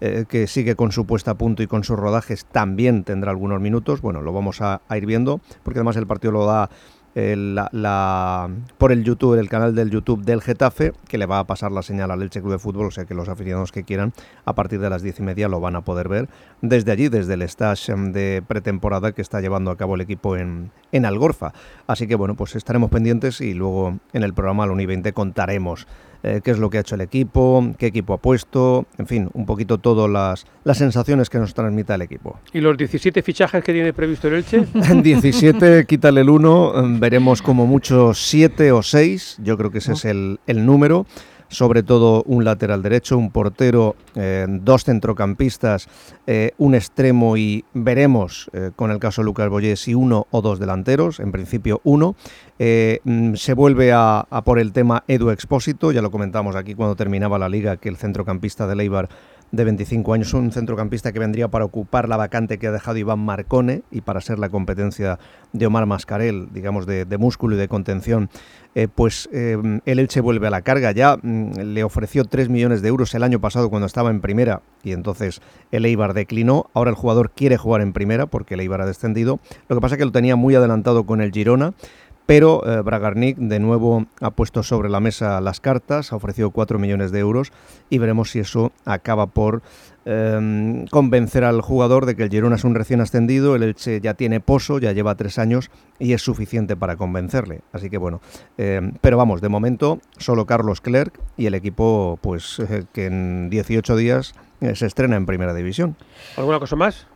eh, que sigue con su puesta a punto y con sus rodajes, también tendrá algunos minutos. Bueno, lo vamos a, a ir viendo, porque además el partido lo da eh, la, la- por el YouTube, el canal del YouTube del Getafe, que le va a pasar la señal al Elche Club de Fútbol, o sea que los aficionados que quieran, a partir de las diez y media lo van a poder ver desde allí, desde el stage em, de pretemporada que está llevando a cabo el equipo en, en Algorfa. Así que bueno, pues estaremos pendientes y luego en el programa al Uni 20 contaremos eh, qué es lo que ha hecho el equipo, qué equipo ha puesto, en fin, un poquito todas las, las sensaciones que nos transmita el equipo. ¿Y los 17 fichajes que tiene previsto el Elche? En 17, quítale el 1, veremos como mucho 7 o 6, yo creo que ese es el, el número. Sobre todo un lateral derecho, un portero, eh, dos centrocampistas, eh, un extremo y veremos, eh, con el caso de Lucas Boyé, si uno o dos delanteros, en principio uno. Mm, se vuelve a, a por el tema Edu Expósito, ya lo comentamos aquí cuando terminaba la liga, que el centrocampista de Leibar de 25 años, un centrocampista que vendría para ocupar la vacante que ha dejado Iván Marcone y para ser la competencia de Omar Mascarel, digamos, de, de músculo y de contención, eh, pues eh, el Elche vuelve a la carga. Ya mm, le ofreció 3 millones de euros el año pasado cuando estaba en primera y entonces el Eibar declinó. Ahora el jugador quiere jugar en primera porque el Eibar ha descendido. Lo que pasa es que lo tenía muy adelantado con el Girona. Pero eh, Bragarnik de nuevo ha puesto sobre la mesa las cartas, ha ofrecido 4 millones de euros y veremos si eso acaba por eh, convencer al jugador de que el Girona es un recién ascendido, el Elche ya tiene pozo, ya lleva tres años y es suficiente para convencerle. Así que bueno, eh, pero vamos, de momento solo Carlos Clerc y el equipo pues eh, que en 18 días eh, se estrena en Primera División. ¿Alguna cosa más?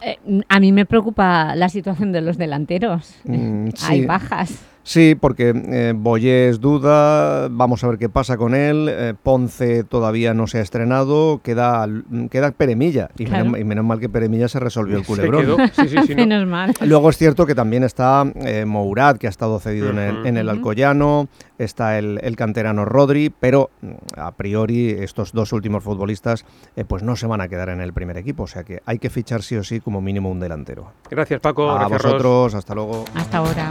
Eh, a mí me preocupa la situación de los delanteros. Mm, Hay bajas. Sí, porque eh, Boyé es duda, vamos a ver qué pasa con él, eh, Ponce todavía no se ha estrenado, queda, queda Peremilla, y, Claro. menos, y menos mal que Peremilla se resolvió el Se culebrón. quedó, sí, sí, sí, no. Menos mal. Luego es cierto que también está eh, Mourad, que ha estado cedido en el, en el. Alcoyano, está el, el canterano Rodri, pero a priori estos dos últimos futbolistas eh, pues no se van a quedar en el primer equipo, o sea que hay que fichar sí o sí como mínimo un delantero. Gracias, Paco. a Gracias, Ross. vosotros, hasta luego. Hasta ahora.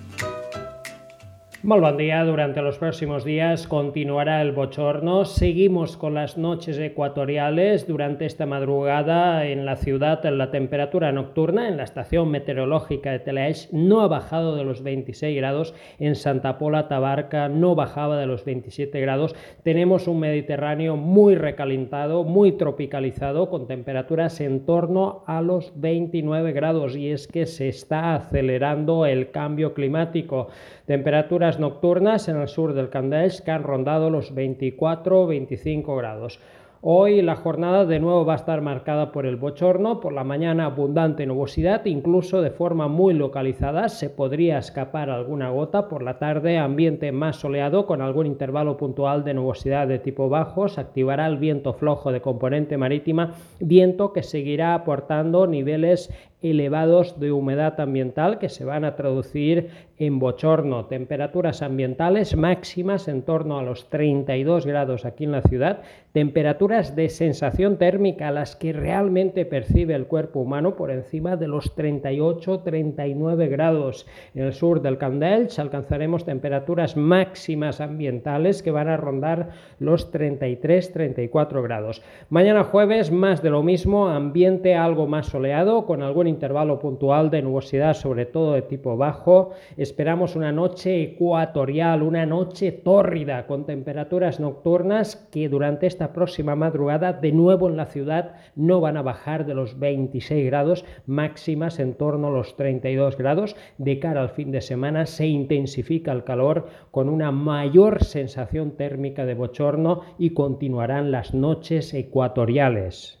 Muy buen día. Durante los próximos días continuará el bochorno. Seguimos con las noches ecuatoriales. Durante esta madrugada en la ciudad la temperatura nocturna en la estación meteorológica de Telaix no ha bajado de los 26 grados. En Santa Pola, Tabarca no bajaba de los 27 grados. Tenemos un Mediterráneo muy recalentado, muy tropicalizado, con temperaturas en torno a los 29 grados. Y es que se está acelerando el cambio climático. Temperaturas nocturnas en el sur del Candés que han rondado los 24-25 grados. Hoy la jornada de nuevo va a estar marcada por el bochorno, por la mañana abundante nubosidad, incluso de forma muy localizada. Se podría escapar alguna gota, por la tarde ambiente más soleado con algún intervalo puntual de nubosidad de tipo bajo, se activará el viento flojo de componente marítima, viento que seguirá aportando niveles elevados de humedad ambiental que se van a traducir en bochorno. Temperaturas ambientales máximas en torno a los 32 grados aquí en la ciudad. Temperaturas de sensación térmica las que realmente percibe el cuerpo humano por encima de los 38-39 grados. En el sur del Candelch alcanzaremos temperaturas máximas ambientales que van a rondar los 33-34 grados. Mañana jueves más de lo mismo, ambiente algo más soleado con algún intervalo puntual de nubosidad, sobre todo de tipo bajo. Esperamos una noche ecuatorial, una noche tórrida, con temperaturas nocturnas que durante esta próxima madrugada, de nuevo en la ciudad, no van a bajar de los 26 grados, máximas en torno a los 32 grados. De cara al fin de semana se intensifica el calor con una mayor sensación térmica de bochorno y continuarán las noches ecuatoriales.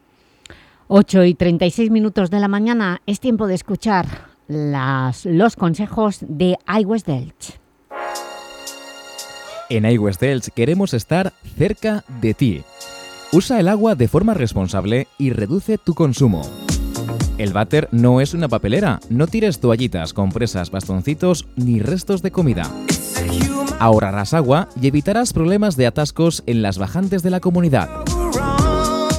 8 y 36 minutos de la mañana es tiempo de escuchar las, los consejos de iWest Delch. En iWest Delch queremos estar cerca de ti. Usa el agua de forma responsable y reduce tu consumo. El váter no es una papelera, no tires toallitas, compresas, bastoncitos ni restos de comida. Ahorrarás agua y evitarás problemas de atascos en las bajantes de la comunidad.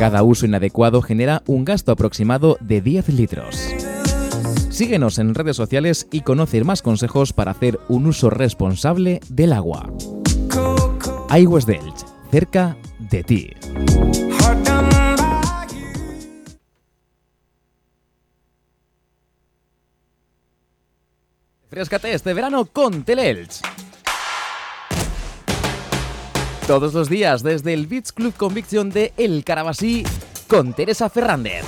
Cada uso inadecuado genera un gasto aproximado de 10 litros. Síguenos en redes sociales y conoce más consejos para hacer un uso responsable del agua. Aguas Delch, cerca de ti. Frescate este verano con Telelch. Todos los días desde el Beach Club Conviction de El Carabasí con Teresa Fernández.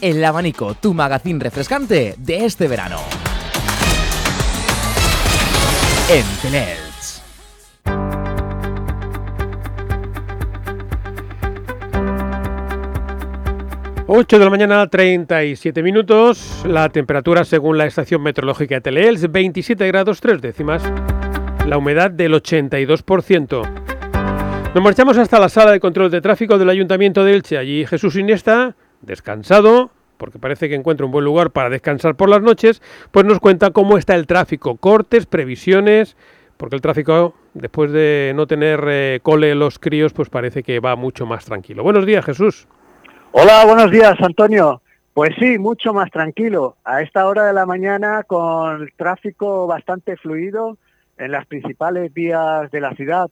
El abanico, tu magazín refrescante de este verano. En Telelch. 8 de la mañana, 37 minutos. La temperatura, según la estación meteorológica de Teleels, 27 grados 3 décimas. La humedad del 82%. Nos marchamos hasta la sala de control de tráfico del Ayuntamiento de Elche. Allí Jesús Iniesta, descansado, porque parece que encuentra un buen lugar para descansar por las noches, pues nos cuenta cómo está el tráfico, cortes, previsiones, porque el tráfico, después de no tener eh, cole los críos, pues parece que va mucho más tranquilo. Buenos días, Jesús. Hola, buenos días, Antonio. Pues sí, mucho más tranquilo. A esta hora de la mañana con el tráfico bastante fluido en las principales vías de la ciudad.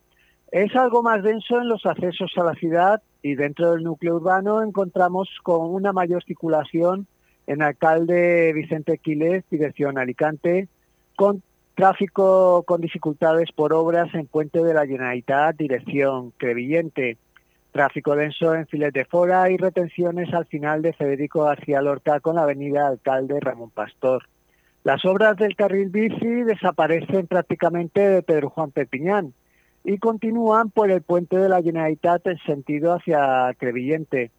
Es algo más denso en los accesos a la ciudad y dentro del núcleo urbano encontramos con una mayor circulación en alcalde Vicente Quiles, dirección Alicante, con tráfico con dificultades por obras en Puente de la Generalitat, dirección Crevillente tráfico denso en Filet de Fora y retenciones al final de Federico García Lorca con la avenida Alcalde Ramón Pastor. Las obras del carril bici desaparecen prácticamente de Pedro Juan Perpiñán y continúan por el puente de la Generalitat en sentido hacia Crevillente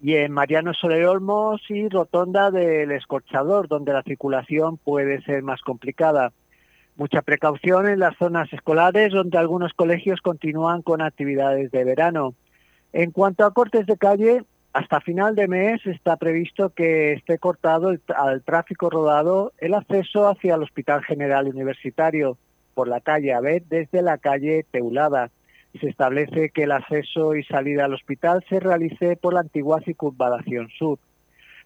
y en Mariano Soler Olmos y Rotonda del Escorchador, donde la circulación puede ser más complicada. Mucha precaución en las zonas escolares donde algunos colegios continúan con actividades de verano. En cuanto a cortes de calle, hasta final de mes está previsto que esté cortado al tráfico rodado el acceso hacia el Hospital General Universitario por la calle Abed desde la calle Teulada. Se establece que el acceso y salida al hospital se realice por la antigua circunvalación sur.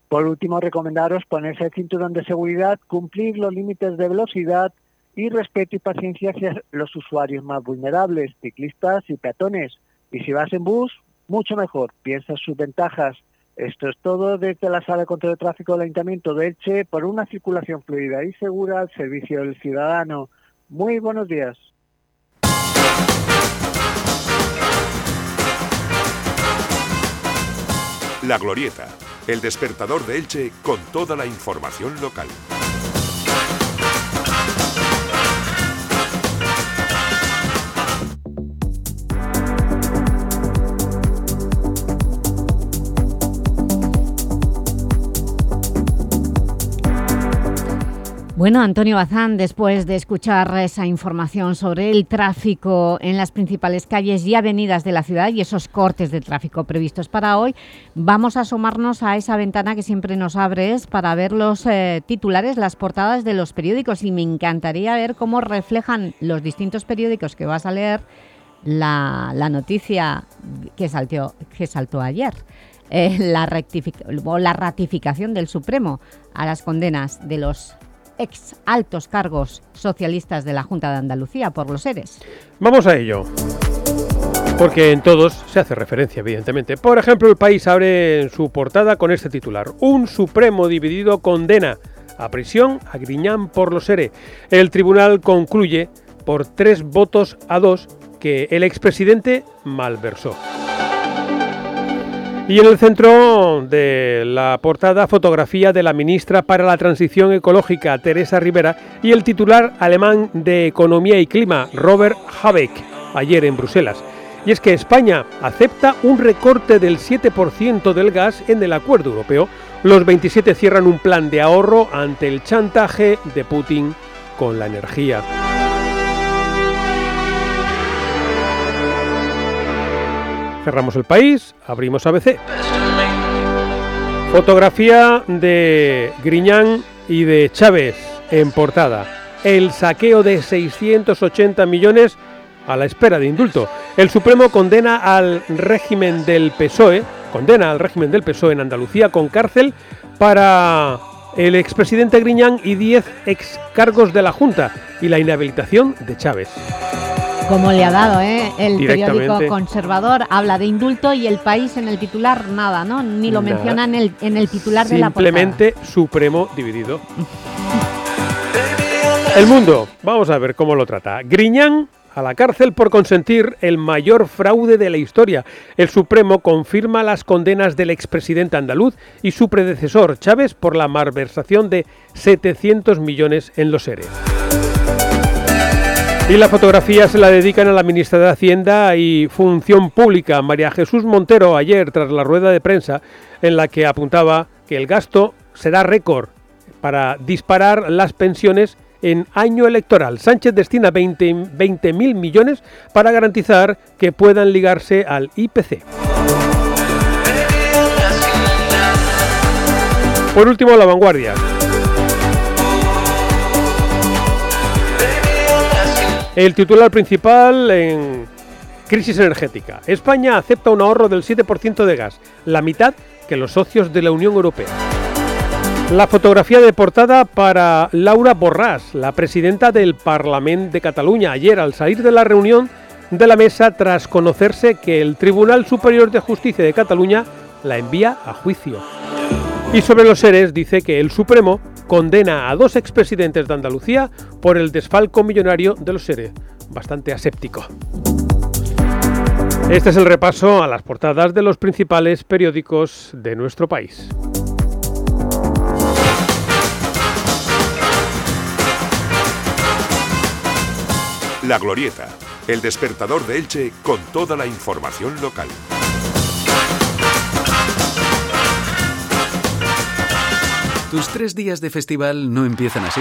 Por último, recomendaros ponerse el cinturón de seguridad, cumplir los límites de velocidad y respeto y paciencia hacia los usuarios más vulnerables, ciclistas y peatones. Y si vas en bus, mucho mejor, piensa sus ventajas. Esto es todo desde la Sala de Control de Tráfico del Ayuntamiento de Elche por una circulación fluida y segura al servicio del ciudadano. Muy buenos días. La Glorieta, el despertador de Elche con toda la información local. Bueno, Antonio Bazán, después de escuchar esa información sobre el tráfico en las principales calles y avenidas de la ciudad y esos cortes de tráfico previstos para hoy, vamos a asomarnos a esa ventana que siempre nos abres para ver los eh, titulares, las portadas de los periódicos y me encantaría ver cómo reflejan los distintos periódicos que vas a leer la, noticia que saltó, que saltó ayer. eh, la ratificación del Supremo a las condenas de los ex altos cargos socialistas de la Junta de Andalucía por los ERES. Vamos a ello. Porque en todos se hace referencia, evidentemente. Por ejemplo, el país abre su portada con este titular. Un Supremo dividido condena a prisión a Griñán por los ERE. El tribunal concluye por tres votos a dos que el expresidente malversó. Y en el centro de la portada, fotografía de la ministra para la Transición Ecológica, Teresa Rivera, y el titular alemán de Economía y Clima, Robert Habeck, ayer en Bruselas. Y es que España acepta un recorte del 7% del gas en el acuerdo europeo. Los 27 cierran un plan de ahorro ante el chantaje de Putin con la energía. Cerramos el país, abrimos ABC. Fotografía de Griñán y de Chávez en portada. El saqueo de 680 millones a la espera de indulto. El Supremo condena al régimen del PSOE, condena al régimen del PSOE en Andalucía con cárcel para el expresidente Griñán y 10 ex cargos de la Junta y la inhabilitación de Chávez. Como le ha dado ¿eh? el periódico conservador, habla de indulto y el país en el titular nada, ¿no? Ni lo Nada. menciona en el, en el titular de la portada. Simplemente Supremo dividido. El mundo, vamos a ver cómo lo trata. Griñán a la cárcel por consentir el mayor fraude de la historia. El Supremo confirma las condenas del expresidente andaluz y su predecesor Chávez por la malversación de 700 millones en los ERE. Y la fotografía se la dedican a la ministra de Hacienda y Función Pública, María Jesús Montero, ayer tras la rueda de prensa en la que apuntaba que el gasto será récord para disparar las pensiones en año electoral. Sánchez destina 20 20.000 millones para garantizar que puedan ligarse al IPC. Por último, la vanguardia. El titular principal en crisis energética. España acepta un ahorro del 7% de gas, la mitad que los socios de la Unión Europea. La fotografía de portada para Laura Borràs, la presidenta del Parlamento de Cataluña, ayer al salir de la reunión de la mesa tras conocerse que el Tribunal Superior de Justicia de Cataluña la envía a juicio. Y sobre los seres dice que el Supremo condena a dos expresidentes de Andalucía por el desfalco millonario de los seres. Bastante aséptico. Este es el repaso a las portadas de los principales periódicos de nuestro país. La Glorieta, el despertador de Elche con toda la información local. Tus tres días de festival no empiezan así.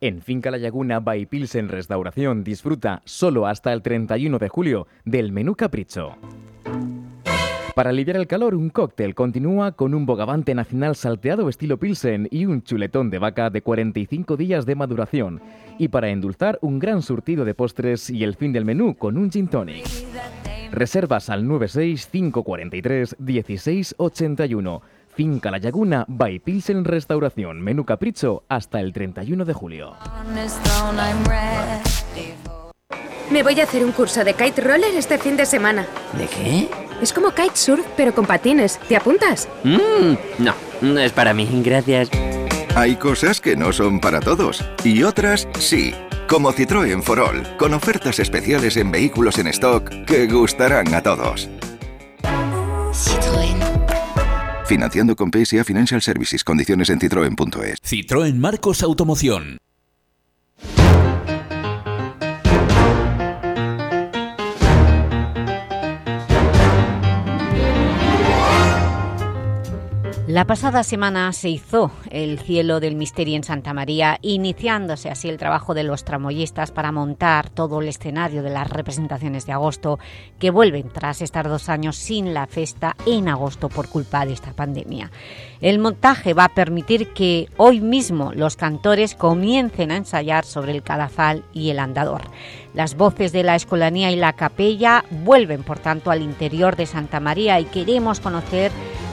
En Finca La Laguna by Pilsen Restauración disfruta solo hasta el 31 de julio del menú capricho. Para aliviar el calor, un cóctel continúa con un bogavante nacional salteado estilo Pilsen y un chuletón de vaca de 45 días de maduración. Y para endulzar, un gran surtido de postres y el fin del menú con un gin tonic. Reservas al 96543 1681. Finca La Laguna by Pilsen Restauración. Menú capricho hasta el 31 de julio. Me voy a hacer un curso de kite roller este fin de semana. ¿De qué? Es como kitesurf, pero con patines. ¿Te apuntas? Mm, no, no es para mí, gracias. Hay cosas que no son para todos y otras sí. Como Citroën for All, con ofertas especiales en vehículos en stock que gustarán a todos. Citroën. Financiando con PSA Financial Services. Condiciones en citroen.es. Citroën Marcos Automoción. La pasada semana se hizo el cielo del misterio en Santa María, iniciándose así el trabajo de los tramoyistas para montar todo el escenario de las representaciones de agosto, que vuelven tras estar dos años sin la festa en agosto por culpa de esta pandemia. El montaje va a permitir que hoy mismo los cantores comiencen a ensayar sobre el cadafal y el andador. Las voces de la escolanía y la capella vuelven, por tanto, al interior de Santa María y queremos conocer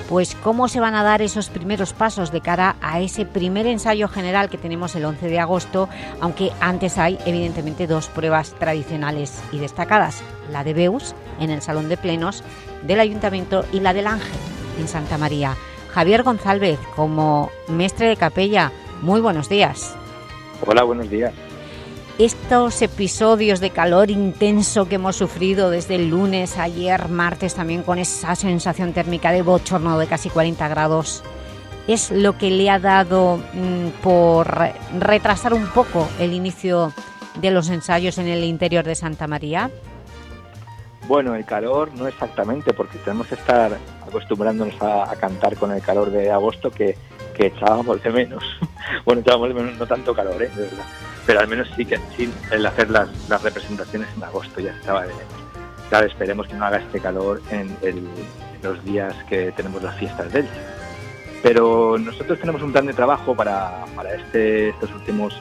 pues cómo se van a dar esos primeros pasos de cara a ese primer ensayo general que tenemos el 11 de agosto, aunque antes hay evidentemente dos pruebas tradicionales y destacadas, la de Beus en el Salón de Plenos del Ayuntamiento y la del Ángel en Santa María. Javier González, como mestre de capella, muy buenos días. Hola, buenos días. Estos episodios de calor intenso que hemos sufrido desde el lunes, ayer, martes, también con esa sensación térmica de bochorno de casi 40 grados, ¿es lo que le ha dado mm, por retrasar un poco el inicio de los ensayos en el interior de Santa María? Bueno, el calor no exactamente, porque tenemos que estar acostumbrándonos a, cantar con el calor de agosto que, que echábamos de menos. bueno, echábamos de menos no tanto calor, ¿eh? de verdad. Pero al menos sí que sí, el hacer las, las representaciones en agosto ya estaba de. Claro, esperemos que no haga este calor en, los días que tenemos las fiestas del Pero nosotros tenemos un plan de trabajo para, para este, estos últimos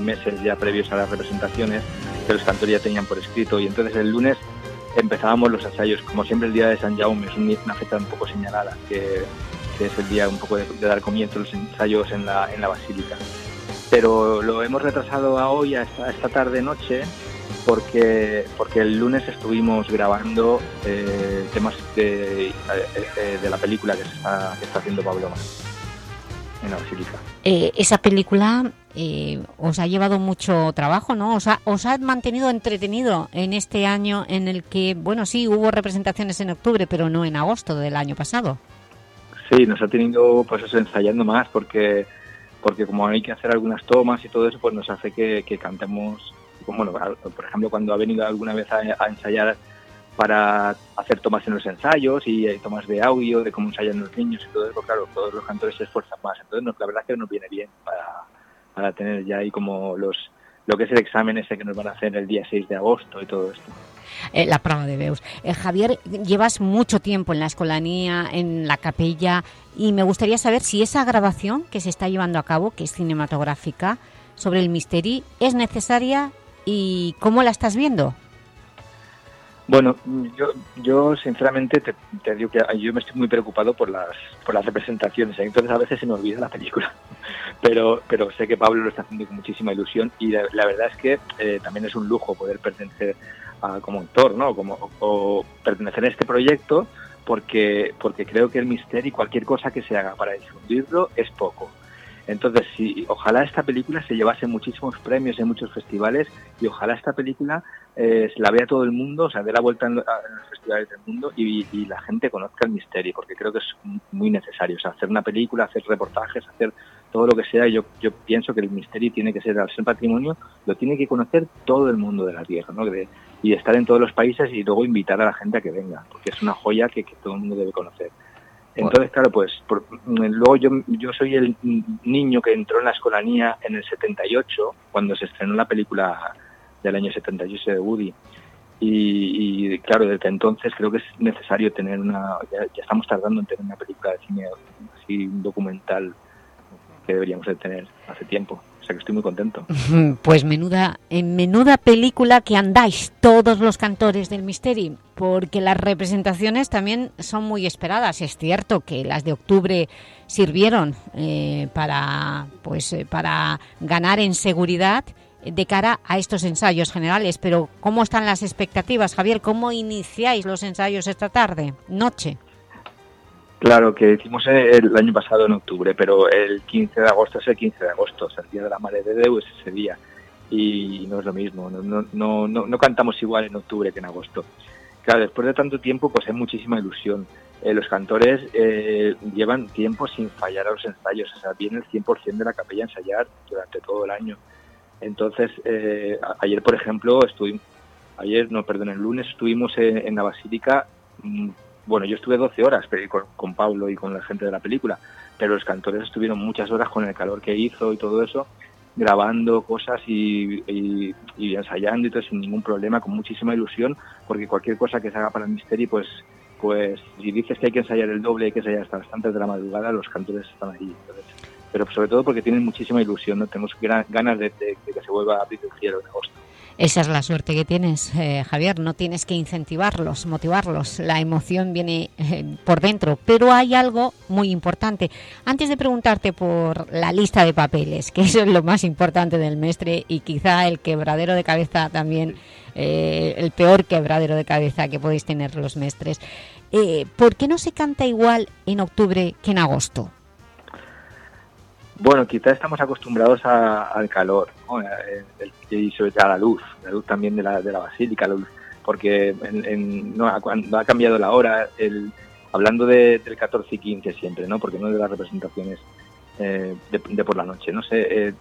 meses ya previos a las representaciones que los cantores ya tenían por escrito y entonces el lunes empezábamos los ensayos, como siempre el día de San Jaume es un- una fecha un poco señalada, que, es el día un poco de, dar comienzo los ensayos en la, en la basílica. Pero lo hemos retrasado a hoy, a esta, esta tarde noche, porque, porque el lunes estuvimos grabando eh, temas de, eh, eh, de la película que, se está, que está haciendo Pablo Más en la basílica. Eh, esa película eh, os ha llevado mucho trabajo, ¿no? Os ha, os ha mantenido entretenido en este año en el que, bueno, sí, hubo representaciones en octubre, pero no en agosto del año pasado. Sí, nos ha tenido pues eso, ensayando más porque porque como hay que hacer algunas tomas y todo eso, pues nos hace que, cantemos, bueno, por ejemplo, cuando ha venido alguna vez a, ensayar para hacer tomas en los ensayos y eh, tomas de audio, de cómo ensayan los niños y todo eso, claro, todos los cantores se esfuerzan más. Entonces, la verdad que nos viene bien para, para tener ya ahí como los lo que es el examen ese que nos van a hacer el día 6 de agosto y todo esto. Eh, la prueba de Beus. Eh, Javier, llevas mucho tiempo en la escolanía, en la capella, y me gustaría saber si esa grabación que se está llevando a cabo, que es cinematográfica, sobre el Misteri, es necesaria y cómo la estás viendo. Bueno, yo, yo sinceramente te, digo que yo me estoy muy preocupado por las, por las representaciones, ¿eh? entonces a veces se me olvida la película, pero, pero sé que Pablo lo está haciendo con muchísima ilusión y la, verdad es que también es un lujo poder pertenecer como actor, ¿no? Como, o pertenecer a este proyecto porque, porque creo que el misterio y cualquier cosa que se haga para difundirlo es poco. Entonces, si, ojalá esta película se llevase muchísimos premios en muchos festivales y ojalá esta película eh, la vea todo el mundo, o sea, dé la vuelta en, en los festivales del mundo y, la gente conozca el misterio, porque creo que es muy necesario. O sea, hacer una película, hacer reportajes, hacer todo lo que sea, yo, yo pienso que el misterio tiene que ser, al ser patrimonio, lo tiene que conocer todo el mundo de la Tierra, ¿no? Y estar en todos los países y luego invitar a la gente a que venga, porque es una joya que, que todo el mundo debe conocer. Entonces, claro, pues por- luego yo, yo soy el niño que entró en la escolanía en el 78, cuando se estrenó la película del año 78 de Woody. Y, y, claro, desde entonces creo que es necesario tener una, ya, ya estamos tardando en tener una película de cine así, un documental que deberíamos de tener hace tiempo. Sea que estoy muy contento. Pues menuda, en menuda película que andáis todos los cantores del Misteri, porque las representaciones también son muy esperadas. Es cierto que las de octubre sirvieron eh, para, pues, eh, para ganar en seguridad de cara a estos ensayos generales, pero ¿cómo están las expectativas, Javier? ¿Cómo iniciáis los ensayos esta tarde, noche? Claro, que hicimos el año pasado en octubre, pero el 15 de agosto es el 15 de agosto, o sea, el Día de la Madre de Deu es ese día. Y no es lo mismo, no, no, no, no, cantamos igual en octubre que en agosto. Claro, después de tanto tiempo, pues hay muchísima ilusión. Eh, los cantores eh, llevan tiempo sin fallar a los ensayos, o sea, viene el 100% de la capella a ensayar durante todo el año. Entonces, eh, ayer, por ejemplo, estuvimos, ayer, no, perdón, el lunes estuvimos en, en la Basílica, mm, bueno, yo estuve 12 horas con, Pablo y con la gente de la película, pero los cantores estuvieron muchas horas con el calor que hizo y todo eso, grabando cosas y, ensayando y todo sin ningún problema, con muchísima ilusión, porque cualquier cosa que se haga para el misterio, pues pues si dices que hay que ensayar el doble, hay que ensayar hasta las tantas de la madrugada, los cantores están ahí. Pero sobre todo porque tienen muchísima ilusión, no tenemos gran- ganas de, de- de que se vuelva a abrir el cielo en agosto. Esa es la suerte que tienes, eh, Javier. No tienes que incentivarlos, motivarlos. La emoción viene eh, por dentro. Pero hay algo muy importante. Antes de preguntarte por la lista de papeles, que eso es lo más importante del mestre y quizá el quebradero de cabeza también, eh, el peor quebradero de cabeza que podéis tener los mestres. eh, ¿Por qué no se canta igual en octubre que en agosto? Bueno, quizás estamos acostumbrados al calor ¿no? Y sobre todo a la luz, la luz también de la, de la basílica, la luz, porque en- no, cuando ha cambiado la hora, hablando de- del 14 y 15 siempre, ¿no? porque no de las representaciones eh, de, por la noche, no sé, eh,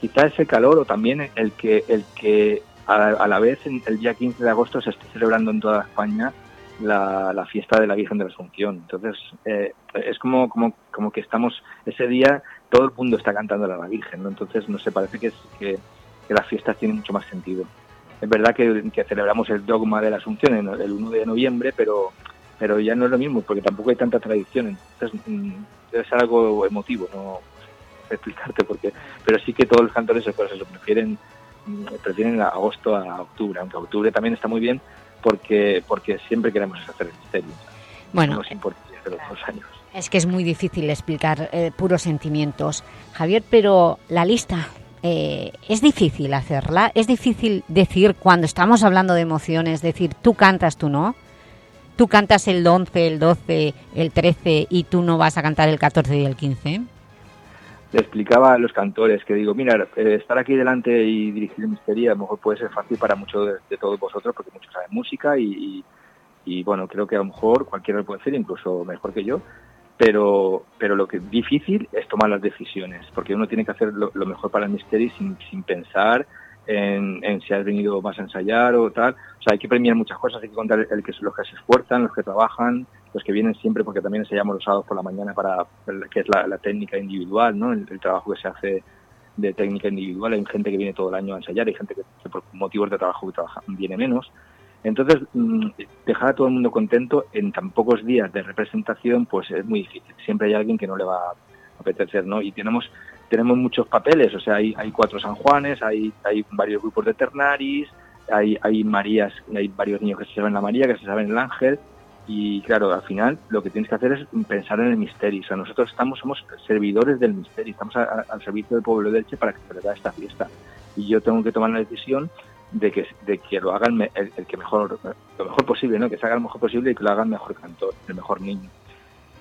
quizás ese calor o también el que, el que a, la vez el día 15 de agosto se esté celebrando en toda España la, la fiesta de la Virgen de la Asunción. Entonces, eh, es como, como, como que estamos, ese día todo el mundo está cantando a la Virgen, ¿no? Entonces, no sé, parece que, es, que, que las fiestas tienen mucho más sentido. Es verdad que, que celebramos el dogma de la Asunción en el 1 de noviembre, pero, pero ya no es lo mismo, porque tampoco hay tanta tradición. Entonces, mm, debe ser algo emotivo, no sé explicarte por qué. Pero sí que todos los cantores pues, eso, prefieren, mm, prefieren a agosto a octubre, aunque octubre también está muy bien, porque, porque siempre queremos hacer el misterio. Bueno, no nos importa de los dos años. Es que es muy difícil explicar eh, puros sentimientos. Javier, pero la lista, eh, ¿es difícil hacerla? ¿Es difícil decir cuando estamos hablando de emociones, decir tú cantas, tú no? ¿Tú cantas el 11, el 12, el 13 y tú no vas a cantar el 14 y el 15? le explicaba a los cantores que digo, mira, eh, estar aquí delante y dirigir misterio a lo mejor puede ser fácil para muchos de, de todos vosotros porque muchos saben música y, y, bueno, creo que a lo mejor cualquiera lo puede hacer, incluso mejor que yo, pero, pero lo que es difícil es tomar las decisiones porque uno tiene que hacer lo, mejor para el misterio sin, sin pensar en, si has venido más a ensayar o tal. O sea, hay que premiar muchas cosas, hay que contar el que, los que se esfuerzan, los que trabajan, los que vienen siempre, porque también ensayamos los sábados por la mañana para que es la, técnica individual, ¿no? El, trabajo que se hace de técnica individual. Hay gente que viene todo el año a ensayar, hay gente que por motivos de trabajo que trabaja, viene menos. Entonces, mmm, dejar a todo el mundo contento en tan pocos días de representación, pues es muy difícil. Siempre hay alguien que no le va a apetecer, ¿no? Y tenemos tenemos muchos papeles, o sea, hay, hay cuatro San Juanes, hay, hay varios grupos de ternaris, hay, hay Marías, hay varios niños que se saben la María, que se saben el ángel, y claro, al final lo que tienes que hacer es pensar en el misterio. O sea, nosotros estamos, somos servidores del misterio, estamos al servicio del pueblo de Elche para que se celebra esta fiesta. Y yo tengo que tomar la decisión de que, de que lo hagan el, el, que mejor, lo mejor posible, ¿no? Que se haga lo mejor posible y que lo haga el mejor cantor, el mejor niño.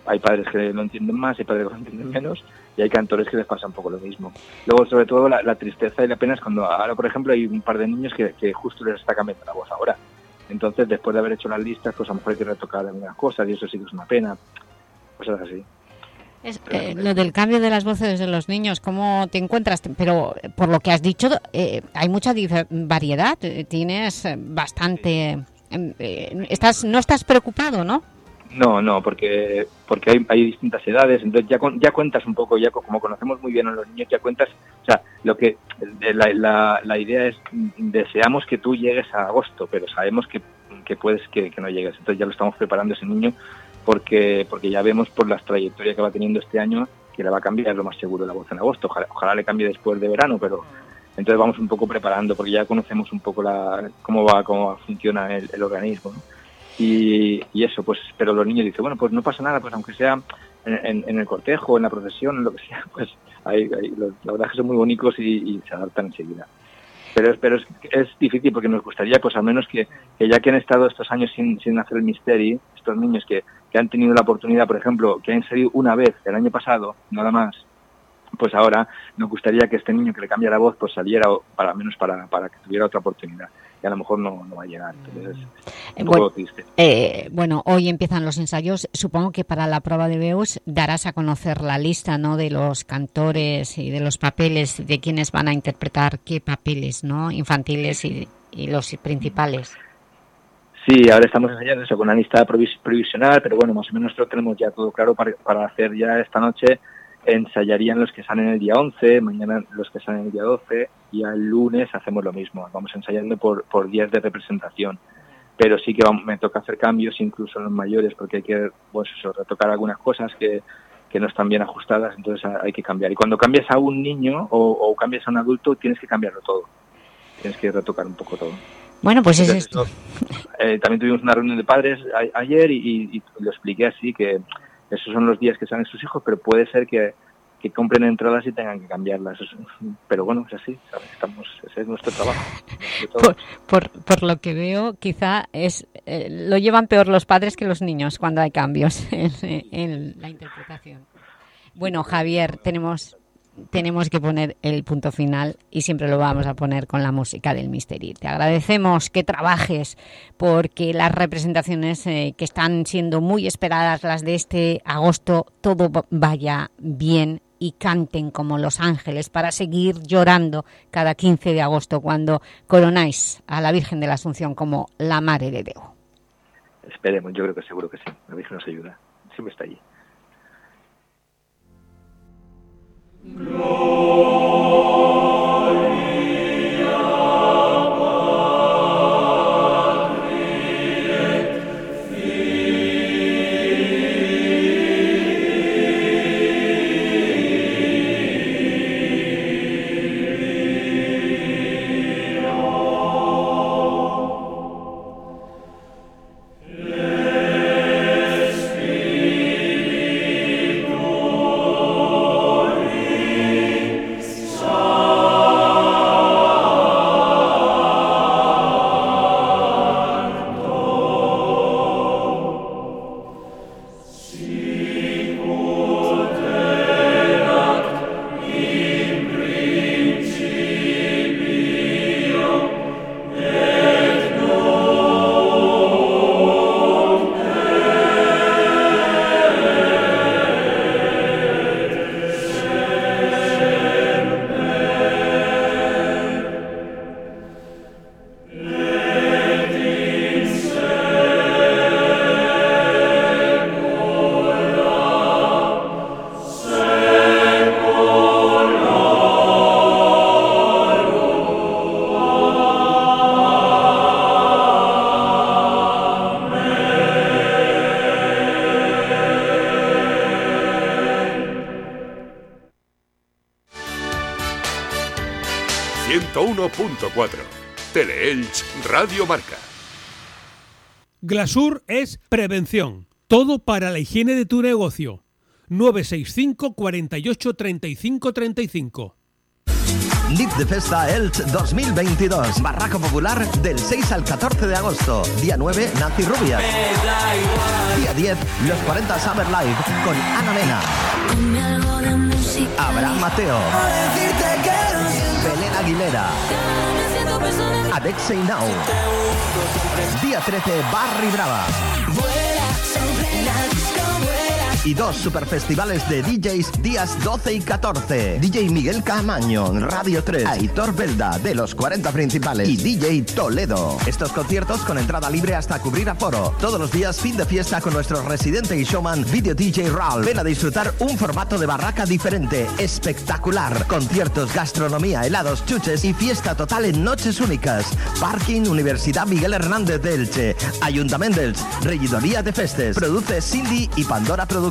hay padres que lo entienden más, hay padres que lo entienden menos, y hay cantores que les pasa un poco lo mismo. Luego, sobre todo, la, la tristeza y la pena es cuando ahora, por ejemplo, hay un par de niños que, que justo les está cambiando la voz ahora. Entonces, después de haber hecho las listas, pues a lo mejor hay que retocar algunas cosas y eso sí que es una pena. Cosas así. Es, eh, lo del cambio de las voces de los niños, ¿cómo te encuentras? Pero por lo que has dicho, eh, hay mucha variedad, eh, tienes bastante... em, eh, estás No estás preocupado, ¿no? No, no, porque porque hay, hay distintas edades, entonces ya con- ya cuentas un poco, ya co- como conocemos muy bien a los niños, ya cuentas, o sea, lo que la, la, la idea es mm, deseamos que tú llegues a agosto, pero sabemos que, que puedes que, que no llegues, entonces ya lo estamos preparando ese niño porque porque ya vemos por las trayectorias que va teniendo este año que le va a cambiar lo más seguro la voz en agosto, ojalá, ojalá le cambie después de verano, pero entonces vamos un poco preparando porque ya conocemos un poco la cómo va cómo funciona el, organismo, y, eso, pues, pero los niños dicen, bueno, pues no pasa nada, pues aunque sea en, en- en el cortejo, en la procesión, en lo que sea, pues hay, hay- los- la verdad es que son muy bonitos y se adaptan enseguida. Pero, pero es, es difícil porque nos gustaría, pues al menos que, que ya que han estado estos años sin, sin hacer el misterio, estos niños que, que han tenido la oportunidad, por ejemplo, que han salido una vez el año pasado, nada más, pues ahora nos gustaría que este niño que le cambia la voz, pues saliera, para al menos para, para que tuviera otra oportunidad. Y a lo mejor no, no va a llegar. Entonces, Eh, un poco bueno, triste. eh, bueno, hoy empiezan los ensayos. Supongo que para la prueba de Beus darás a conocer la lista ¿no? de los cantores y de los papeles, de quienes van a interpretar qué papeles ¿no? infantiles y, y los principales. Sí, ahora estamos ensayando eso con una lista provis- provisional, pero bueno, más o menos lo tenemos ya todo claro para, para hacer ya esta noche. Ensayarían los que salen el día 11, mañana los que salen el día 12 y al lunes hacemos lo mismo. Vamos ensayando por, por días de representación. Pero sí que vamos- me toca hacer cambios incluso en los mayores porque hay que pues eso, retocar algunas cosas que, que no están bien ajustadas, entonces ha- hay que cambiar. Y cuando cambias a un niño o, o cambias a un adulto, tienes que cambiarlo todo. Tienes que retocar un poco todo. Bueno, pues es Entonces, esto. eso, eh, también tuvimos una reunión de padres a- ayer y, y- y lo expliqué así, que esos son los días que salen sus hijos, pero puede ser que, que compren entradas y tengan que cambiarlas. Pero bueno, es así. Estamos, ese es nuestro trabajo. Por, por, por lo que veo, quizá es eh, lo llevan peor los padres que los niños cuando hay cambios en, en la interpretación. Bueno, Javier, tenemos tenemos que poner el punto final y siempre lo vamos a poner con la música del Misteri. Te agradecemos que trabajes porque las representaciones eh, que están siendo muy esperadas, las de este agosto, todo va- vaya bien y canten como los ángeles para seguir llorando cada 15 de agosto cuando coronáis a la Virgen de la Asunción como la Mare de Deo. Esperemos, yo creo que seguro que sí. La Virgen nos ayuda. Siempre está allí. ...101.4... Teleelch Radio Marca. Glasur es prevención. Todo para la higiene de tu negocio. 965 48 35 35. Nit de Festa Elch 2022. Barraca Popular del 6 al 14 de agosto. Día 9, Nancy Rubias. Día 10, los 40 Summer Live con Ana Mena. Abraham Mateo. Aguilera. Alexei Now. Día 13, Barry Brava. Y dos superfestivales de DJs días 12 y 14. DJ Miguel Camaño, Radio 3, Aitor Belda, de los 40 principales, y DJ Toledo. Estos conciertos con entrada libre hasta cubrir aforo. Todos los días fin de fiesta con nuestro residente y showman Video DJ Raul. Ven a disfrutar un formato de barraca diferente, espectacular. Conciertos, gastronomía, helados, chuches y fiesta total en noches únicas. Parking Universidad Miguel Hernández de Elche. Ayuntamiento de. Regidoría de Festes. Produce Cindy y Pandora Producciones.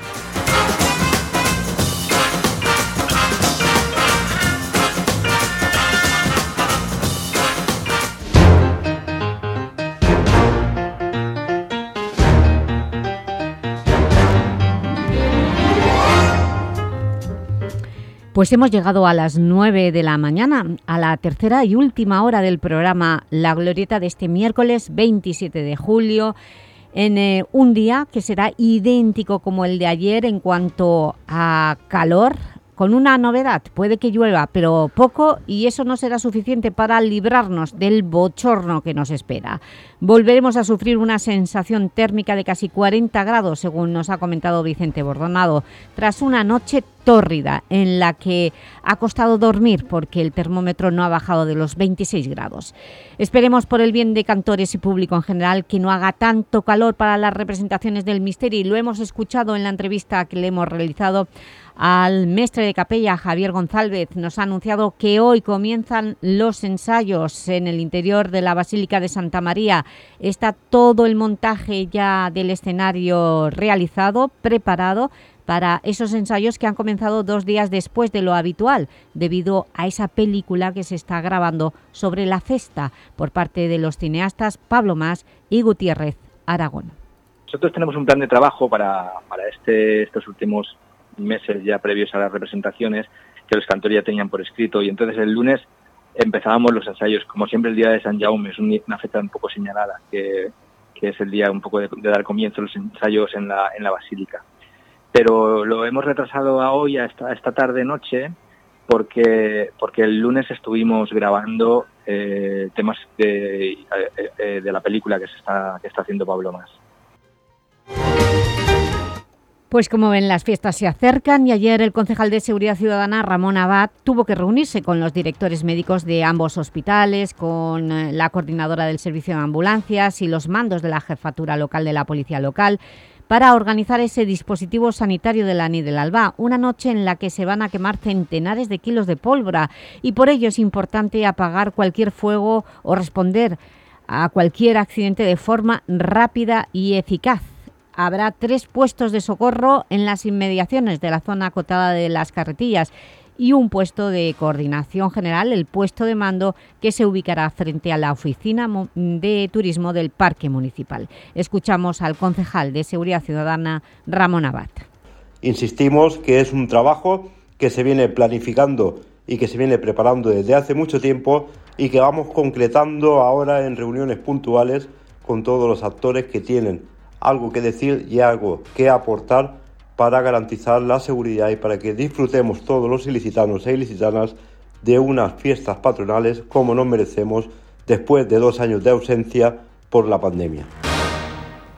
Pues hemos llegado a las 9 de la mañana, a la tercera y última hora del programa La Glorieta de este miércoles 27 de julio, en eh, un día que será idéntico como el de ayer en cuanto a calor, con una novedad, puede que llueva, pero poco y eso no será suficiente para librarnos del bochorno que nos espera. Volveremos a sufrir una sensación térmica de casi 40 grados, según nos ha comentado Vicente Bordonado, tras una noche tórrida en la que ha costado dormir porque el termómetro no ha bajado de los 26 grados. Esperemos por el bien de cantores y público en general que no haga tanto calor para las representaciones del misterio y lo hemos escuchado en la entrevista que le hemos realizado al mestre de capella Javier González. Nos ha anunciado que hoy comienzan los ensayos en el interior de la Basílica de Santa María. Está todo el montaje ya del escenario realizado, preparado para esos ensayos que han comenzado dos días después de lo habitual, debido a esa película que se está grabando sobre la festa por parte de los cineastas Pablo Más y Gutiérrez Aragón. Nosotros tenemos un plan de trabajo para, para este, estos últimos meses ya previos a las representaciones que los cantores ya tenían por escrito y entonces el lunes empezábamos los ensayos. Como siempre el día de San Jaume es una fecha un poco señalada, que, que es el día un poco de, dar comienzo a los ensayos en la, en la basílica. Pero lo hemos retrasado a hoy, a esta, esta tarde-noche, porque, porque el lunes estuvimos grabando eh, temas de, eh, de la película que, se está, que está haciendo Pablo Más. Pues como ven, las fiestas se acercan y ayer el concejal de Seguridad Ciudadana, Ramón Abad, tuvo que reunirse con los directores médicos de ambos hospitales, con eh, la coordinadora del servicio de ambulancias y los mandos de la jefatura local de la policía local para organizar ese dispositivo sanitario de la NI del Alba, una noche en la que se van a quemar centenares de kilos de pólvora. Y por ello es importante apagar cualquier fuego o responder a cualquier accidente de forma rápida y eficaz habrá tres puestos de socorro en las inmediaciones de la zona acotada de las carretillas y un puesto de coordinación general, el puesto de mando, que se ubicará frente a la oficina de turismo del Parque Municipal. Escuchamos al concejal de Seguridad Ciudadana, Ramón Abad. Insistimos que es un trabajo que se viene planificando y que se viene preparando desde hace mucho tiempo y que vamos concretando ahora en reuniones puntuales con todos los actores que tienen algo que decir y algo que aportar para garantizar la seguridad y para que disfrutemos todos los ilicitanos e ilicitanas de unas fiestas patronales como nos merecemos después de dos años de ausencia por la pandemia.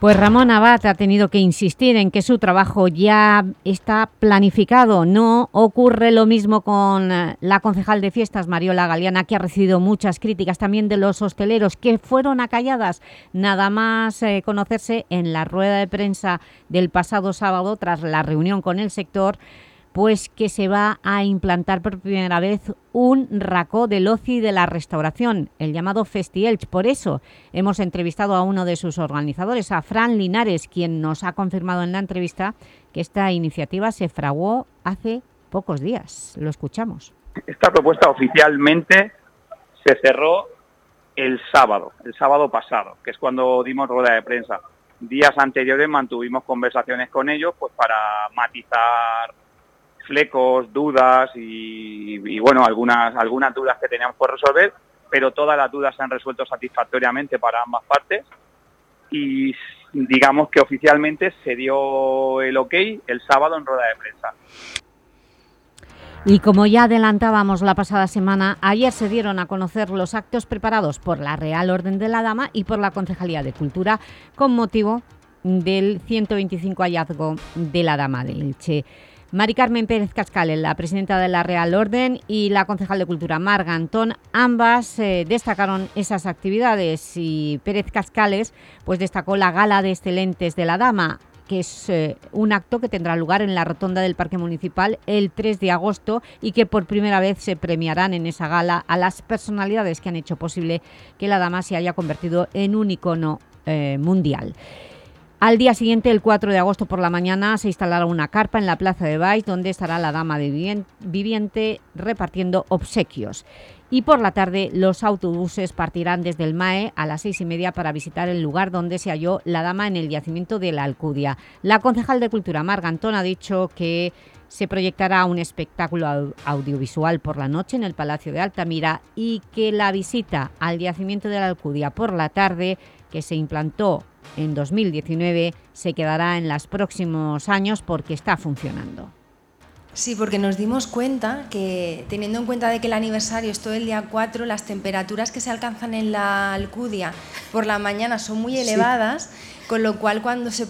Pues Ramón Abad ha tenido que insistir en que su trabajo ya está planificado. No ocurre lo mismo con eh, la concejal de fiestas, Mariola Galeana, que ha recibido muchas críticas también de los hosteleros, que fueron acalladas nada más eh, conocerse en la rueda de prensa del pasado sábado tras la reunión con el sector pues que se va a implantar por primera vez un racó del ocio de la restauración, el llamado Festielch. Por eso hemos entrevistado a uno de sus organizadores, a Fran Linares, quien nos ha confirmado en la entrevista que esta iniciativa se fraguó hace pocos días. Lo escuchamos. Esta propuesta oficialmente se cerró el sábado, el sábado pasado, que es cuando dimos rueda de prensa. Días anteriores mantuvimos conversaciones con ellos pues para matizar flecos, dudas y, bueno, algunas, algunas dudas que teníamos por resolver, pero todas las dudas se han resuelto satisfactoriamente para ambas partes y digamos que oficialmente se dio el ok el sábado en rueda de prensa. Y como ya adelantábamos la pasada semana, ayer se dieron a conocer los actos preparados por la Real Orden de la Dama y por la Concejalía de Cultura con motivo del 125 hallazgo de la Dama de Elche. Mari Carmen Pérez Cascales, la presidenta de la Real Orden, y la concejal de Cultura, Marga Antón, ambas eh, destacaron esas actividades y Pérez Cascales pues, destacó la Gala de Excelentes de la Dama, que es eh, un acto que tendrá lugar en la rotonda del Parque Municipal el 3 de agosto y que por primera vez se premiarán en esa gala a las personalidades que han hecho posible que la Dama se haya convertido en un icono eh, mundial. Al día siguiente, el 4 de agosto por la mañana, se instalará una carpa en la plaza de Baix, donde estará la dama viviente repartiendo obsequios. Y por la tarde, los autobuses partirán desde el MAE a las seis y media para visitar el lugar donde se halló la dama en el yacimiento de la Alcudia. La concejal de Cultura, Marga Antón, ha dicho que se proyectará un espectáculo audiovisual por la noche en el Palacio de Altamira y que la visita al yacimiento de la Alcudia por la tarde, que se implantó en 2019 se quedará en los próximos años porque está funcionando. Sí, porque nos dimos cuenta que, teniendo en cuenta de que el aniversario es todo el día 4, las temperaturas que se alcanzan en la Alcudia por la mañana son muy elevadas, con lo cual cuando se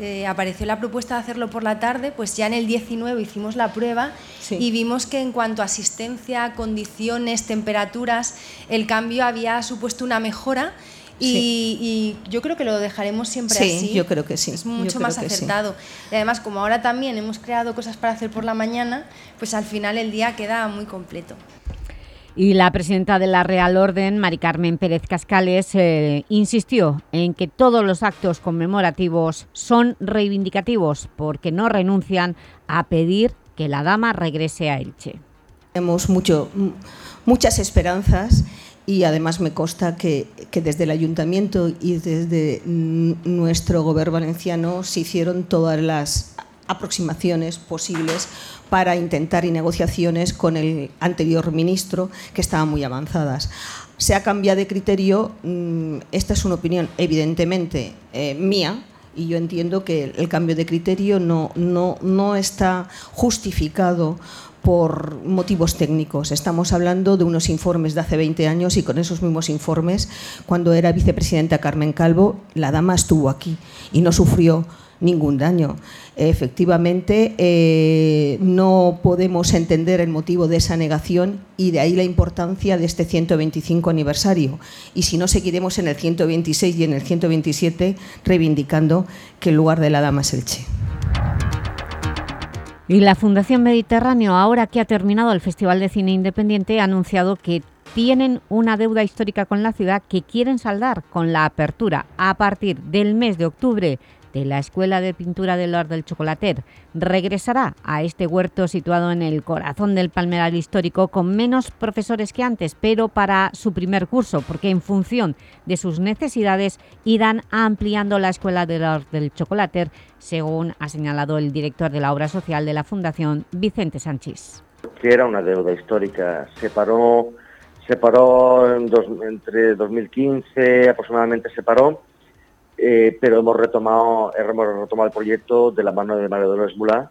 eh, apareció la propuesta de hacerlo por la tarde, pues ya en el 19 hicimos la prueba y vimos que en cuanto a asistencia, condiciones, temperaturas, el cambio había supuesto una mejora y, yo creo que lo dejaremos siempre sí, así. yo creo que sí. Es mucho más acertado. Y además, como ahora también hemos creado cosas para hacer por la mañana, pues al final el día queda muy completo. Y la presidenta de la Real Orden, Mari Carmen Pérez Cascales, eh, insistió en que todos los actos conmemorativos son reivindicativos porque no renuncian a pedir que la dama regrese a Elche. Tenemos mucho, muchas esperanzas y además me consta que, desde el ayuntamiento y desde nuestro gobierno valenciano se hicieron todas las aproximaciones posibles para intentar y negociaciones con el anterior ministro que estaban muy avanzadas. Se ha cambiado de criterio, mm, esta es una opinión evidentemente eh, mía, y yo entiendo que el cambio de criterio no, no, no está justificado por motivos técnicos. Estamos hablando de unos informes de hace 20 años y con esos mismos informes, cuando era vicepresidenta Carmen Calvo, la dama estuvo aquí y no sufrió ningún daño. Efectivamente, eh, no podemos entender el motivo de esa negación y de ahí la importancia de este 125 aniversario. Y si no, seguiremos en el 126 y en el 127 reivindicando que el lugar de la dama es el Che. Y la Fundación Mediterráneo, ahora que ha terminado el Festival de Cine Independiente, ha anunciado que tienen una deuda histórica con la ciudad que quieren saldar con la apertura. A partir del mes de octubre de la Escuela de Pintura del Lord del Chocolater regresará a este huerto situado en el corazón del Palmeral Histórico con menos profesores que antes, pero para su primer curso, porque en función de sus necesidades irán ampliando la Escuela del Lord del Chocolater, según ha señalado el director de la obra social de la Fundación, Vicente Sánchez. Que era una deuda histórica, se paró, se paró entre 2015 aproximadamente se paró eh, pero hemos retomado, hemos retomado el proyecto de la mano de María Dolores Mulá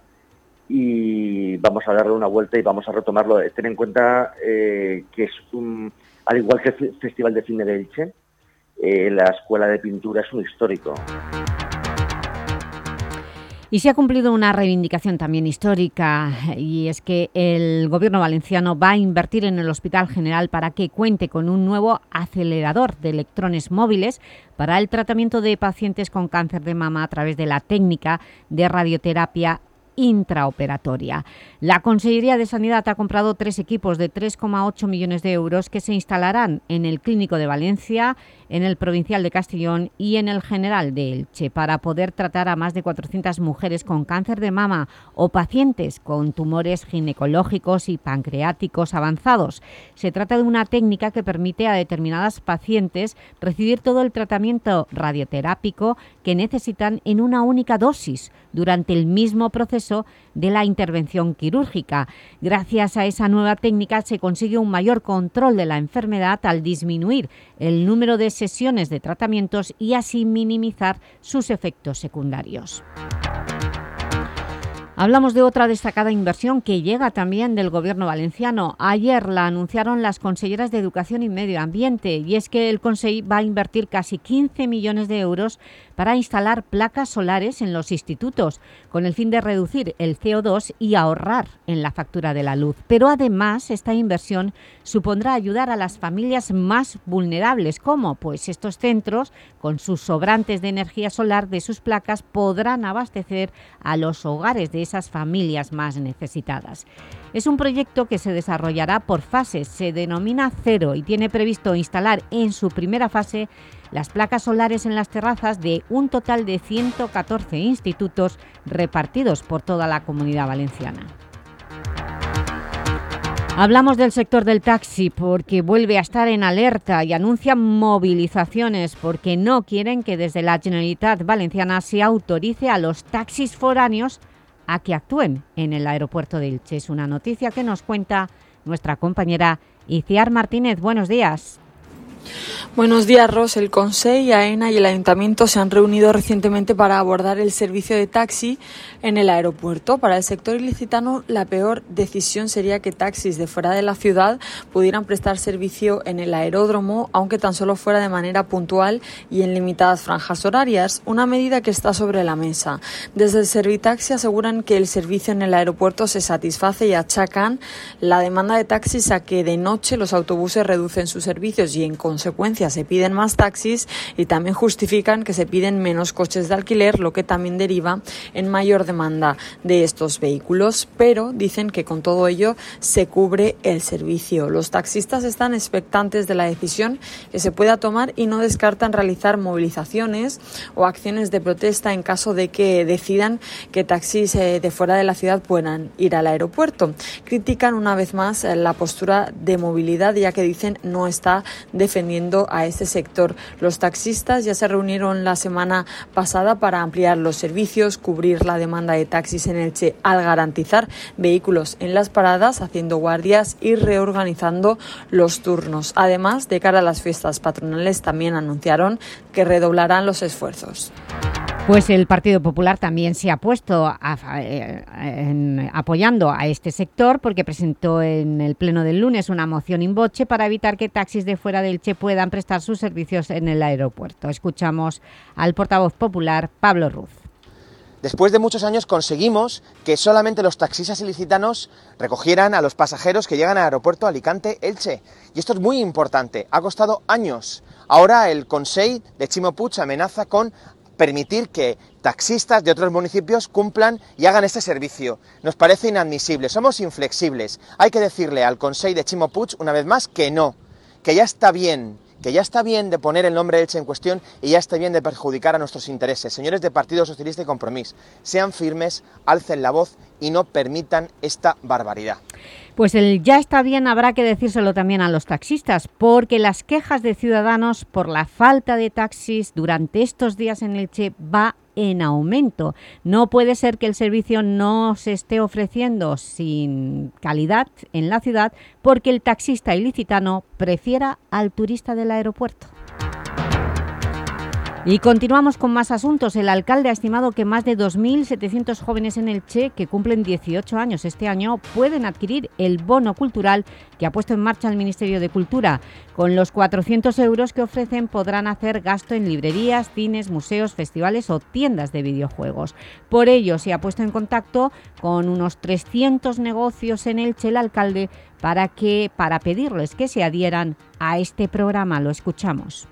y vamos a darle una vuelta y vamos a retomarlo. Ten en cuenta eh, que es un, al igual que el Festival de Cine de Elche, eh, la escuela de pintura es un histórico. Y se ha cumplido una reivindicación también histórica y es que el Gobierno valenciano va a invertir en el Hospital General para que cuente con un nuevo acelerador de electrones móviles para el tratamiento de pacientes con cáncer de mama a través de la técnica de radioterapia intraoperatoria. La Consellería de Sanidad ha comprado tres equipos de 3,8 millones de euros que se instalarán en el Clínico de Valencia, en el Provincial de Castellón y en el General de Elche para poder tratar a más de 400 mujeres con cáncer de mama o pacientes con tumores ginecológicos y pancreáticos avanzados. Se trata de una técnica que permite a determinadas pacientes recibir todo el tratamiento radioterápico que necesitan en una única dosis durante el mismo proceso de la intervención quirúrgica. Gracias a esa nueva técnica se consigue un mayor control de la enfermedad al disminuir el número de sesiones de tratamientos y así minimizar sus efectos secundarios. Hablamos de otra destacada inversión que llega también del Gobierno valenciano. Ayer la anunciaron las conselleras de Educación y Medio Ambiente y es que el Consejo va a invertir casi 15 millones de euros para instalar placas solares en los institutos, con el fin de reducir el CO2 y ahorrar en la factura de la luz. Pero además, esta inversión supondrá ayudar a las familias más vulnerables. ¿Cómo? Pues estos centros, con sus sobrantes de energía solar de sus placas, podrán abastecer a los hogares de esas familias más necesitadas. Es un proyecto que se desarrollará por fases, se denomina Cero y tiene previsto instalar en su primera fase las placas solares en las terrazas de un total de 114 institutos repartidos por toda la Comunidad Valenciana. Hablamos del sector del taxi porque vuelve a estar en alerta y anuncia movilizaciones porque no quieren que desde la Generalitat Valenciana se autorice a los taxis foráneos a que actúen en el aeropuerto de Ilche. Es una noticia que nos cuenta nuestra compañera Iciar Martínez. Buenos días. Buenos días, Ros. El Consejo, AENA y el Ayuntamiento se han reunido recientemente para abordar el servicio de taxi en el aeropuerto. Para el sector ilicitano, la peor decisión sería que taxis de fuera de la ciudad pudieran prestar servicio en el aeródromo, aunque tan solo fuera de manera puntual y en limitadas franjas horarias, una medida que está sobre la mesa. Desde el Servitaxi aseguran que el servicio en el aeropuerto se satisface y achacan la demanda de taxis a que de noche los autobuses reducen sus servicios y en consecuencia se piden más taxis y también justifican que se piden menos coches de alquiler, lo que también deriva en mayor demanda de estos vehículos, pero dicen que con todo ello se cubre el servicio. Los taxistas están expectantes de la decisión que se pueda tomar y no descartan realizar movilizaciones o acciones de protesta en caso de que decidan que taxis eh, de fuera de la ciudad puedan ir al aeropuerto. Critican una vez más eh, la postura de movilidad ya que dicen no está defendiendo a este sector. Los taxistas ya se reunieron la semana pasada para ampliar los servicios, cubrir la demanda de taxis en Elche al garantizar vehículos en las paradas, haciendo guardias y reorganizando los turnos. Además, de cara a las fiestas patronales, también anunciaron que redoblarán los esfuerzos. Pues el Partido Popular también se ha puesto eh, apoyando a este sector porque presentó en el pleno del lunes una moción in boche para evitar que taxis de fuera del Che puedan prestar sus servicios en el aeropuerto. Escuchamos al portavoz popular Pablo Ruz. Después de muchos años conseguimos que solamente los taxistas ilicitanos recogieran a los pasajeros que llegan al aeropuerto Alicante-Elche. Y esto es muy importante, ha costado años. Ahora el Consejo de Chimo Puig amenaza con permitir que taxistas de otros municipios cumplan y hagan este servicio. Nos parece inadmisible, somos inflexibles. Hay que decirle al Consejo de Chimo Puig una vez más que no, que ya está bien, que ya está bien de poner el nombre de en cuestión y ya está bien de perjudicar a nuestros intereses. Señores de Partido Socialista y Compromís, sean firmes, alcen la voz y no permitan esta barbaridad. Pues el ya está bien habrá que decírselo también a los taxistas, porque las quejas de ciudadanos por la falta de taxis durante estos días en Elche va en aumento. No puede ser que el servicio no se esté ofreciendo sin calidad en la ciudad porque el taxista ilicitano prefiera al turista del aeropuerto. Y continuamos con más asuntos. El alcalde ha estimado que más de 2.700 jóvenes en Elche que cumplen 18 años este año pueden adquirir el bono cultural que ha puesto en marcha el Ministerio de Cultura. Con los 400 euros que ofrecen podrán hacer gasto en librerías, cines, museos, festivales o tiendas de videojuegos. Por ello se ha puesto en contacto con unos 300 negocios en Elche el alcalde para, que, para pedirles que se adhieran a este programa. Lo escuchamos.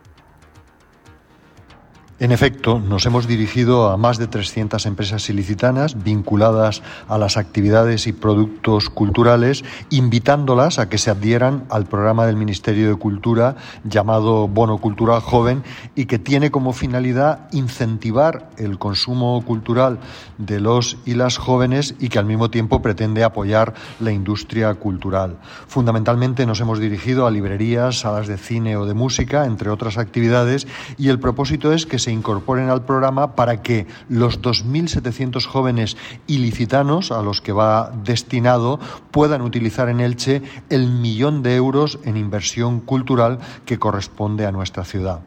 En efecto, nos hemos dirigido a más de 300 empresas ilicitanas vinculadas a las actividades y productos culturales, invitándolas a que se adhieran al programa del Ministerio de Cultura llamado Bono Cultural Joven y que tiene como finalidad incentivar el consumo cultural de los y las jóvenes y que al mismo tiempo pretende apoyar la industria cultural. Fundamentalmente nos hemos dirigido a librerías, salas de cine o de música, entre otras actividades, y el propósito es que se incorporen al programa para que los 2.700 jóvenes ilicitanos a los que va destinado puedan utilizar en Elche el millón de euros en inversión cultural que corresponde a nuestra ciudad.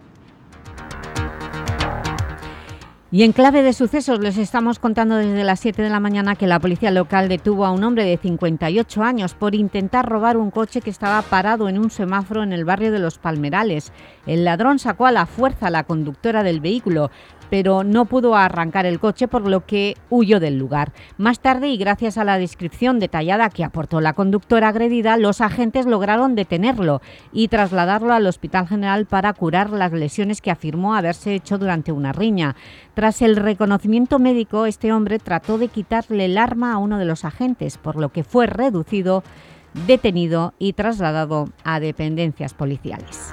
Y en clave de sucesos les estamos contando desde las 7 de la mañana que la policía local detuvo a un hombre de 58 años por intentar robar un coche que estaba parado en un semáforo en el barrio de Los Palmerales. El ladrón sacó a la fuerza a la conductora del vehículo, pero no pudo arrancar el coche por lo que huyó del lugar. Más tarde y gracias a la descripción detallada que aportó la conductora agredida, los agentes lograron detenerlo y trasladarlo al Hospital General para curar las lesiones que afirmó haberse hecho durante una riña. Tras el reconocimiento médico, este hombre trató de quitarle el arma a uno de los agentes, por lo que fue reducido, detenido y trasladado a dependencias policiales.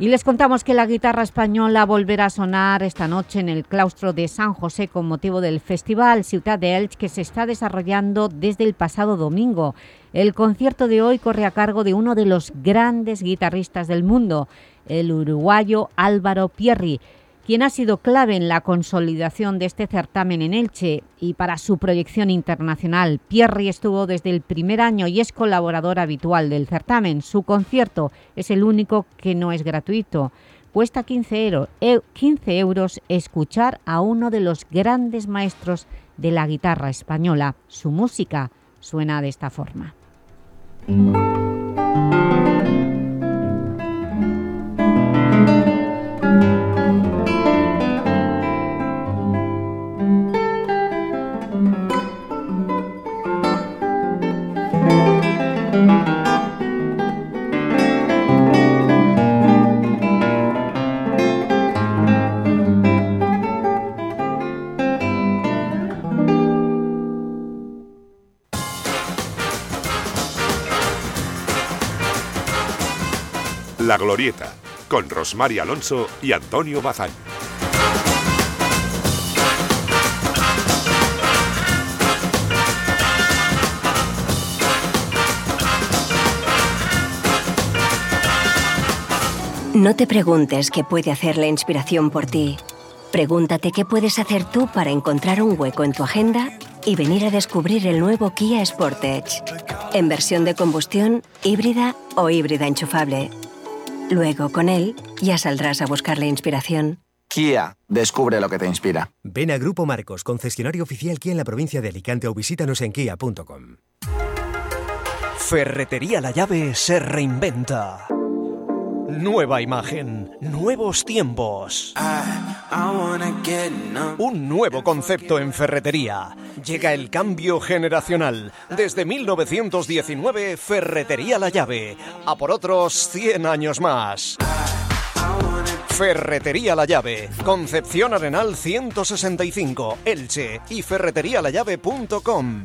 Y les contamos que la guitarra española volverá a sonar esta noche en el claustro de San José con motivo del Festival Ciudad de Elche que se está desarrollando desde el pasado domingo. El concierto de hoy corre a cargo de uno de los grandes guitarristas del mundo, el uruguayo Álvaro Pierri, quien ha sido clave en la consolidación de este certamen en Elche y para su proyección internacional. Pierri estuvo desde el primer año y es colaborador habitual del certamen. Su concierto es el único que no es gratuito. Cuesta 15, 15 euros escuchar a uno de los grandes maestros de la guitarra española. Su música suena de esta forma. La Glorieta, con Rosmar Alonso y Antonio Bazán. No te preguntes qué puede hacer la inspiración por ti. Pregúntate qué puedes hacer tú para encontrar un hueco en tu agenda y venir a descubrir el nuevo Kia Sportage. En versión de combustión, híbrida o híbrida enchufable. Luego, con él, ya saldrás a buscar la inspiración. Kia, descubre lo que te inspira. Ven a Grupo Marcos, concesionario oficial Kia en la provincia de Alicante o visítanos en kia.com. Ferretería La Llave se reinventa. Nueva imagen, nuevos tiempos. Un nuevo concepto en ferretería. Llega el cambio generacional. Desde 1919, Ferretería La Llave. A por otros 100 años más. Ferretería La Llave, Concepción Arenal 165, Elche y ferreterialallave.com.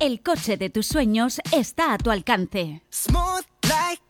El coche de tus sueños está a tu alcance.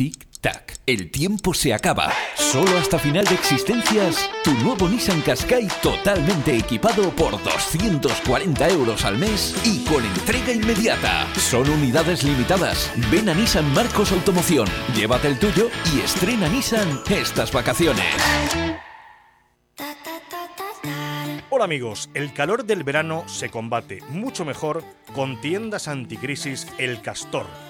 tic tac. El tiempo se acaba. Solo hasta final de existencias, tu nuevo Nissan Qashqai totalmente equipado por 240 euros al mes y con entrega inmediata. Son unidades limitadas. Ven a Nissan Marcos Automoción, llévate el tuyo y estrena Nissan estas vacaciones. Hola amigos, el calor del verano se combate mucho mejor con tiendas anticrisis El Castor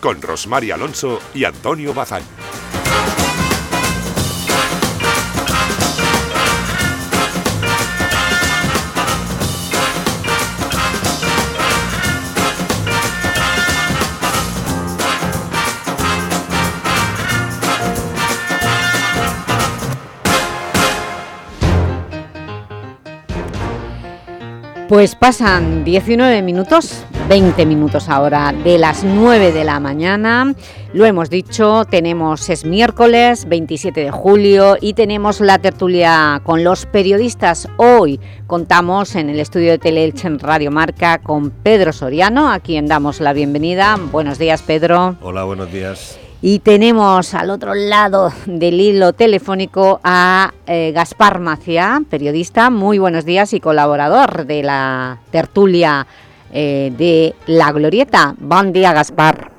con Rosmar Alonso y Antonio Bazán. Pues pasan 19 minutos 20 minutos ahora de las 9 de la mañana. Lo hemos dicho, tenemos es miércoles 27 de julio y tenemos la tertulia con los periodistas. Hoy contamos en el estudio de Teleelch en Radio Marca con Pedro Soriano, a quien damos la bienvenida. Buenos días, Pedro. Hola, buenos días. Y tenemos al otro lado del hilo telefónico a eh, Gaspar Macia, periodista. Muy buenos días y colaborador de la tertulia eh, de La Glorieta. Buen día, Gaspar.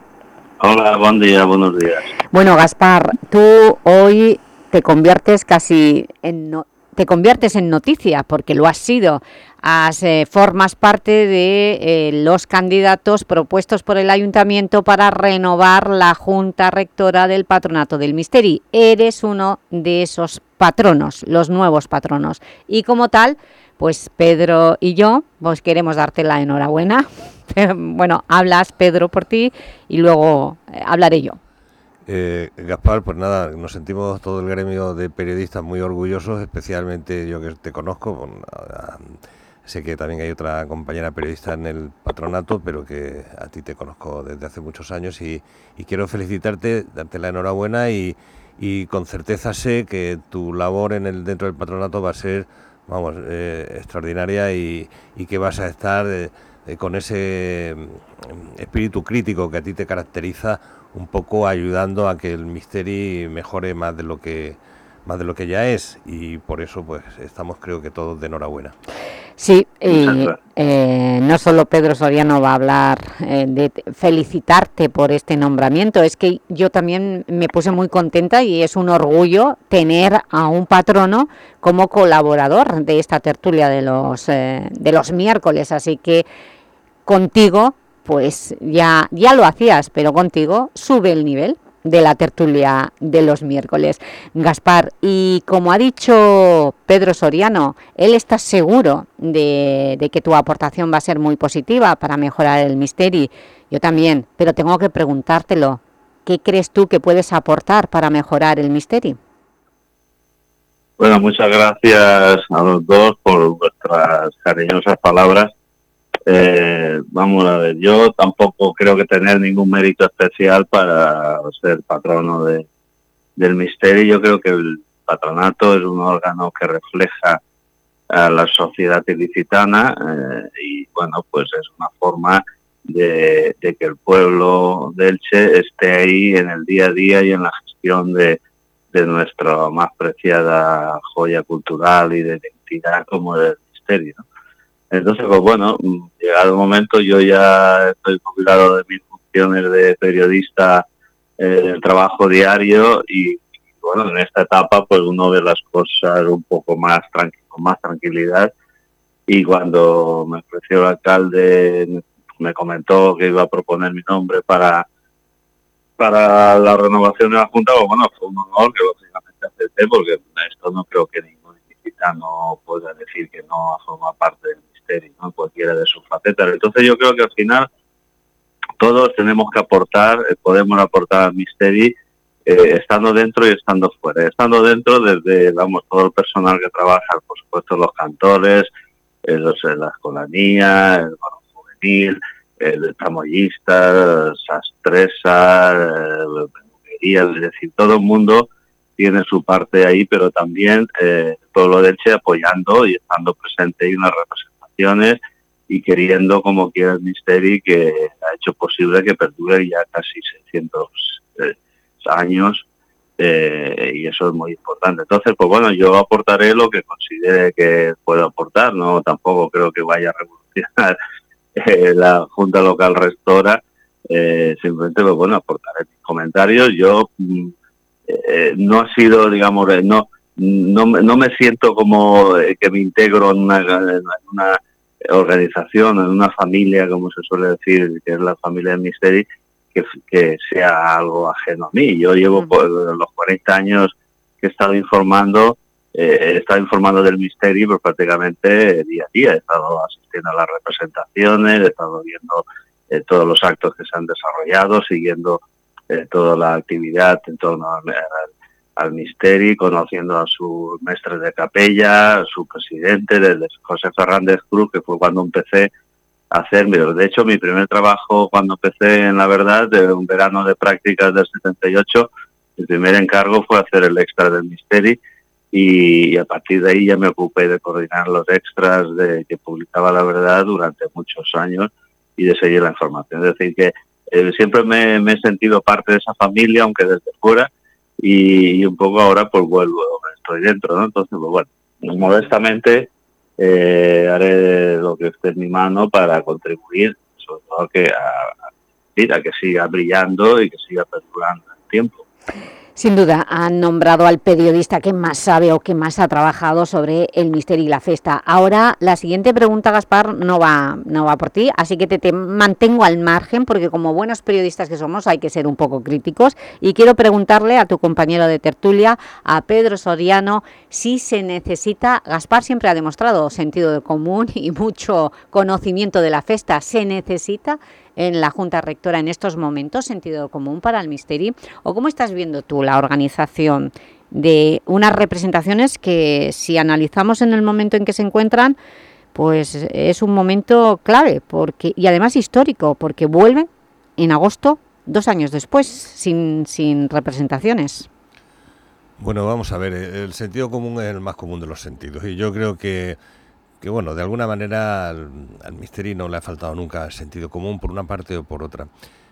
Hola, buen día, buenos días. Bueno, Gaspar, tú hoy te conviertes casi en... te conviertes en noticia, porque lo has sido. Eh, formas parte de eh, los candidatos propuestos por el Ayuntamiento para renovar la Junta Rectora del Patronato del Misteri. Eres uno de esos patronos, los nuevos patronos. Y como tal, pues Pedro y yo pues queremos darte la enhorabuena. bueno, hablas Pedro por ti y luego eh, hablaré yo. Eh, Gaspar, pues nada, nos sentimos todo el gremio de periodistas muy orgullosos, especialmente yo que te conozco, sé que también hay otra compañera periodista en el patronato, pero que a ti te conozco desde hace muchos años y, quiero felicitarte, darte la enhorabuena y, y, con certeza sé que tu labor en el dentro del patronato va a ser vamos, eh, extraordinaria y, que vas a estar eh, eh, con ese mm, espíritu crítico que a ti te caracteriza, un poco ayudando a que el Misteri mejore más de lo que más de lo que ya es. Y por eso pues estamos creo que todos de enhorabuena. Sí, y eh, no solo Pedro Soriano va a hablar eh, de felicitarte por este nombramiento, es que yo también me puse muy contenta y es un orgullo tener a un patrono como colaborador de esta tertulia de los, eh, de los miércoles, así que contigo pues ya, ya lo hacías, pero contigo sube el nivel de la tertulia de los miércoles. Gaspar, y como ha dicho Pedro Soriano, él está seguro de, que tu aportación va a ser muy positiva para mejorar el Misteri. Yo también, pero tengo que preguntártelo. ¿Qué crees tú que puedes aportar para mejorar el Misteri? Bueno, muchas gracias a los dos por vuestras cariñosas palabras eh, vamos a ver, yo tampoco creo que tener ningún mérito especial para ser patrono de, del misterio. Yo creo que el patronato es un órgano que refleja a la sociedad ilicitana eh, y bueno, pues es una forma de, que el pueblo del Che esté ahí en el día a día y en la gestión de, de nuestra más preciada joya cultural y de identidad como el misterio. Entonces, pues bueno, llegado el momento, yo ya estoy jubilado de mis funciones de periodista, eh, del trabajo diario y bueno, en esta etapa pues uno ve las cosas un poco más tranquilo, con más tranquilidad. Y cuando me ofreció el alcalde me comentó que iba a proponer mi nombre para para la renovación de la Junta, pues bueno, fue un honor que lógicamente acepté porque esto no creo que ningún no pueda decir que no forma parte del cualquiera de sus facetas. Entonces yo creo que al final todos tenemos que aportar, eh, podemos aportar al misterio eh, estando dentro y estando fuera. Estando dentro desde, vamos, todo el personal que trabaja, por supuesto los cantores, eh, los, la escolanía, el barón juvenil, el tramoyista, sastresa, peluquería, es decir, todo el mundo tiene su parte ahí, pero también eh, el pueblo de Elche apoyando y estando presente en las y queriendo, como quiera el Misteri, que ha hecho posible que perdure ya casi 600 eh, años eh, y eso es muy importante. Entonces, pues bueno, yo aportaré lo que considere que puedo aportar, no tampoco creo que vaya a revolucionar eh, la Junta Local Restora, simplemente, pues bueno, aportaré mis comentarios. Yo mm, no ha sido, digamos, no, no, no me siento como que me integro en una organización, en una familia, como se suele decir, que es la familia de Misteri, que, que sea algo ajeno a mí. Yo llevo por los 40 años que he estado informando, eh, he estado informando del Misteri pues, prácticamente día a día. He estado asistiendo a las representaciones, he estado viendo eh, todos los actos que se han desarrollado, siguiendo eh, toda la actividad en torno a, al Misteri, conociendo a su maestre de capella, a su presidente, José Fernández Cruz, que fue cuando empecé a hacer, de hecho mi primer trabajo cuando empecé en la verdad, de un verano de prácticas del 78, el primer encargo fue hacer el extra del Misteri y, a partir de ahí ya me ocupé de coordinar los extras de que publicaba la verdad durante muchos años y de seguir la información. Es decir, que eh, siempre me he sentido parte de esa familia, aunque desde fuera, y, un poco ahora pues vuelvo, estoy dentro, ¿no? Entonces, pues bueno, modestamente eh, haré lo que esté en mi mano para contribuir, sobre todo que, a, a que siga brillando y que siga perdurando el tiempo. Sin duda, han nombrado al periodista que más sabe o que más ha trabajado sobre el misterio y la festa. Ahora, la siguiente pregunta, Gaspar, no va, no va por ti, así que te, mantengo al margen, porque como buenos periodistas que somos hay que ser un poco críticos, y quiero preguntarle a tu compañero de tertulia, a Pedro Soriano, si se necesita, Gaspar siempre ha demostrado sentido de común y mucho conocimiento de la festa, ¿se necesita en la Junta Rectora en estos momentos, sentido común para el Misteri? ¿O cómo estás viendo tú la organización de unas representaciones que, si analizamos en el momento en que se encuentran, pues es un momento clave porque y además histórico, porque vuelven en agosto, dos años después, sin, sin representaciones. Bueno, vamos a ver, el sentido común es el más común de los sentidos y yo creo que que bueno, de alguna manera al, al no le ha faltado nunca sentido común por una parte o por otra.